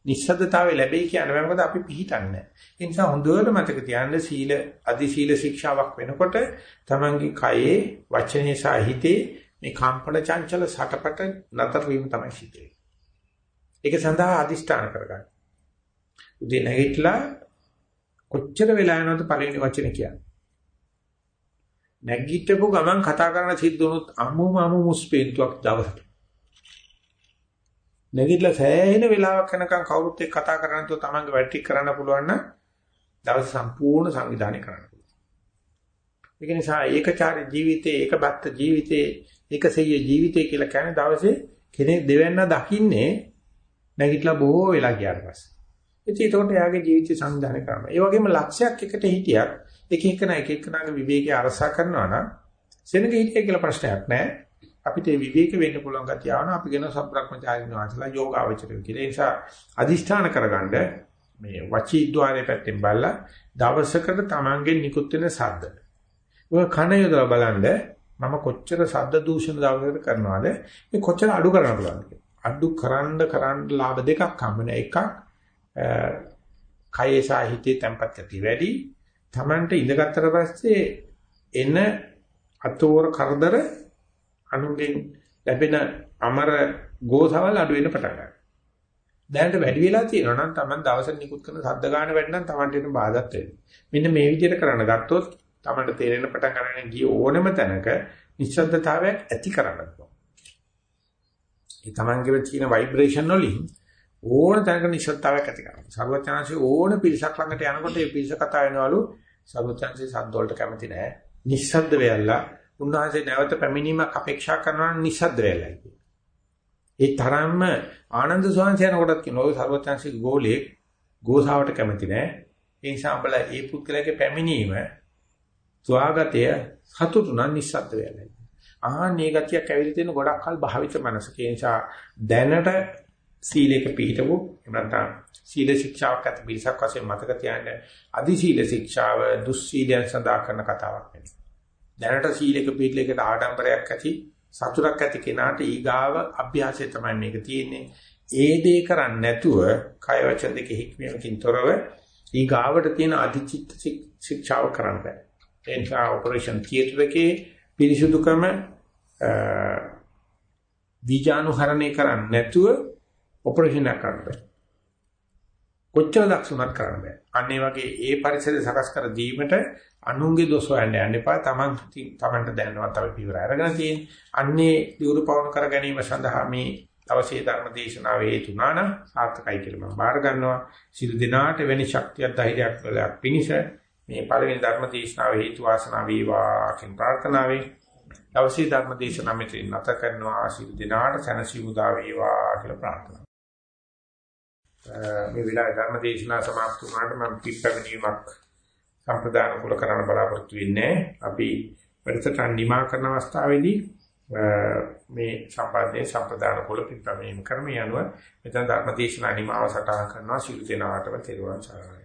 නිස්සද්දතාවය ලැබෙයි කියන මොකද අපි පිළිහිටන්නේ. ඒ නිසා හොඳට මතක තියාගන්න සීල අදි සීල ශික්ෂාවක් වෙනකොට තමන්ගේ කයේ වචනේ සහ හිතේ මේ කම්පන චංචල සටපට නතර වීම තමයි සිද්ධ ඒක සඳහා අදිෂ්ඨාන කරගන්න. උදේ නැගිටලා කොච්චර වෙලා යනවද පළවෙනි වචනේ කියන්නේ. නැගිටපු ගමන් කතා කරන සිද්ධ වුණොත් අමුම අමු මුස්පේන්තුවක් දවසට. නැගිටලා සෑහෙන වෙලාවක් යනකම් කවුරුත් එක්ක කතා කරන්නේ නැතුව තමන්ගේ වැඩ ටික කරන්න පුළුවන් නම් දවස් සම්පූර්ණ සංවිධානය කරන්න පුළුවන්. ඒක නිසා ඒකචාර ජීවිතේ ඒකබත්ත ජීවිතේ ඒකසෙය ජීවිතේ කියලා කියන්නේ දවසේ කෙනෙක් දෙවන්න දකින්නේ නැගිටලා බොහෝ වෙලා ගියාට පස්සේ. ඉතින් ඒකට එයාගේ ජීවිතය සංවිධානය කරනවා. ඒ වගේම ලක්ෂයක් එකට හිටියත් එක එකන එක එකනාගේ විවේකයේ අරසා කරනවා නම් සෙනග හිටිය කියලා ප්‍රශ්නයක් නැහැ. අපිට මේ විවේක වෙන්න පුළුවන් ගතිය ආවනම් අපි කියන සබ්‍රක්‍මචාරින් වාසලා යෝගාවචරය කියලා. ඒ නිසා අදිෂ්ඨාන කරගන්න මේ වචී ద్వාරයේ පැත්තෙන් බලලා දවසකට Tamange නිකුත් වෙන සද්ද. ඔය කන යොදලා බලන්න මම කොච්චර සද්ද දූෂණ දවසකට කරනවද? මේ කොච්චර අඩු කරන්න පුළුවන්ද අඩු කරන්න කරන්න ලාභ දෙකක් හම්බ එකක් කයේ සාහිත්‍ය tempat ඇති වැඩි. Tamanට ඉඳගත්තට පස්සේ එන අතෝර කරදර අනුගෙන් ලැබෙන අමර ගෝසවල් අඩු වෙන පටන් ගන්නවා. දැනට වැඩි වෙලා තියෙනවා නම් Taman දවසට නිකුත් කරන සද්ද ගන්න වැඩි නම් Tamanට එන බාධාත් වෙනවා. මෙන්න මේ විදිහට කරන්න ගත්තොත් Tamanට තේරෙන පටන් ගන්න ගිය ඕනම තැනක නිශ්ශබ්දතාවයක් ඇති කරන්න පුළුවන්. ඒ Tamanගේ තියෙන ভাইබ්‍රේෂන් වලින් ඕන තැනක නිශ්ශබ්දතාවයක් ඇති කරනවා. සර්වඥාන්සේ ඕන පිරිසක් ළඟට යනකොට ඒ පිරිස කතා වෙනවලු සර්වඥාන්සේ සද්ද වලට කැමති නැහැ. නිස්සද්ද වෙයලා උන්වහන්සේ නැවත පැමිණීමක් අපේක්ෂා කරනවා නම් නිස්සද්ද වෙයලා ඒ තරම්ම ආනන්ද ස්වාමීන් කොටත් කියනවා ඔය ਸਰවඥාන්සේ ගෝලයේ ගෝසාවට කැමති නෑ. ඒ නිසා අපල ඒ පුද්ගලයාගේ පැමිණීම ස්වාගතය සතුටු නම් නිස්සද්ද වෙයලා. ආහනේ ගතියක් ඇවිල්ලා තියෙන ගොඩක් කල් භාවිත මනසක. ඒ නිසා දැනට සීලයක පිළිපිටවෝ එහෙම නැත්නම් සීල ශික්ෂාවක් ඇති පිරිසක් වශයෙන් මතක තියාගන්න අදි සීල ශික්ෂාව දුස්සීලයන් සඳහා කරන කතාවක් නෙවෙයි. දැනට සීලයක පිළිලයකට ආඩම්බරයක් ඇති සතුටක් ඇති කෙනාට ඊගාව අභ්‍යාසය තමයි මේක තියෙන්නේ. ඒ දේ කරන්නේ නැතුව කය වචන දෙක හික්මීමකින් තොරව ඊගාවට තියෙන අධිචිත්ත ශික්ෂාව කරන්න බෑ. ඒ නිසා ඔපරේෂන් තියටර් එකේ පිරිසුදුකම විජානුහරණය කරන්නේ නැතුව ඔපරේෂන් එකක් කරන්න බෑ. කොච්චර දක්ෂුණක් කරන්න බෑ. අන්න ඒ වගේ ඒ පරිසරය සකස් කර දීමට අනුන්ගේ දොස් හොයන්න යන්න එපා. Taman Tamanට දැනනවත් අපි පියවර අරගෙන තියෙන්නේ. අන්නේ දියුරු පවන කර ගැනීම සඳහා මේ අවශ්‍ය ධර්ම දේශනාවේ හේතුනාන සාර්ථකයි කියලා මම බාර ගන්නවා. සිළු දිනාට වෙනි ශක්තියක් ධෛර්යයක් වලක් පිනිස මේ පළවෙනි ධර්ම දේශනාවේ හේතු වාසනා වේවා කියන ප්‍රාර්ථනාවෙන් අවශ්‍ය ධර්ම දේශනාව මෙතන නැත කරනවා. සිළු දිනාට සැනසීම උදා වේවා කියලා ප්‍රාර්ථනා මේ විලාය ධර්ම දේශනා સમાપ્ત වුණාට මම පිටපැමිණීමක් සම්ප්‍රදාන කුල කරන්න බලාපොරොත්තු වෙන්නේ අපි වැඩසටහන් නිමා කරන අවස්ථාවේදී මේ සම්බන්ධයෙන් සම්ප්‍රදාන කුල පිටපැමිණීම කරමු යනුව මෙතන ධර්ම දේශනා නිමාව සටහන් කරනවා. සිළු දෙනාටම තෙරුවන් සරණයි.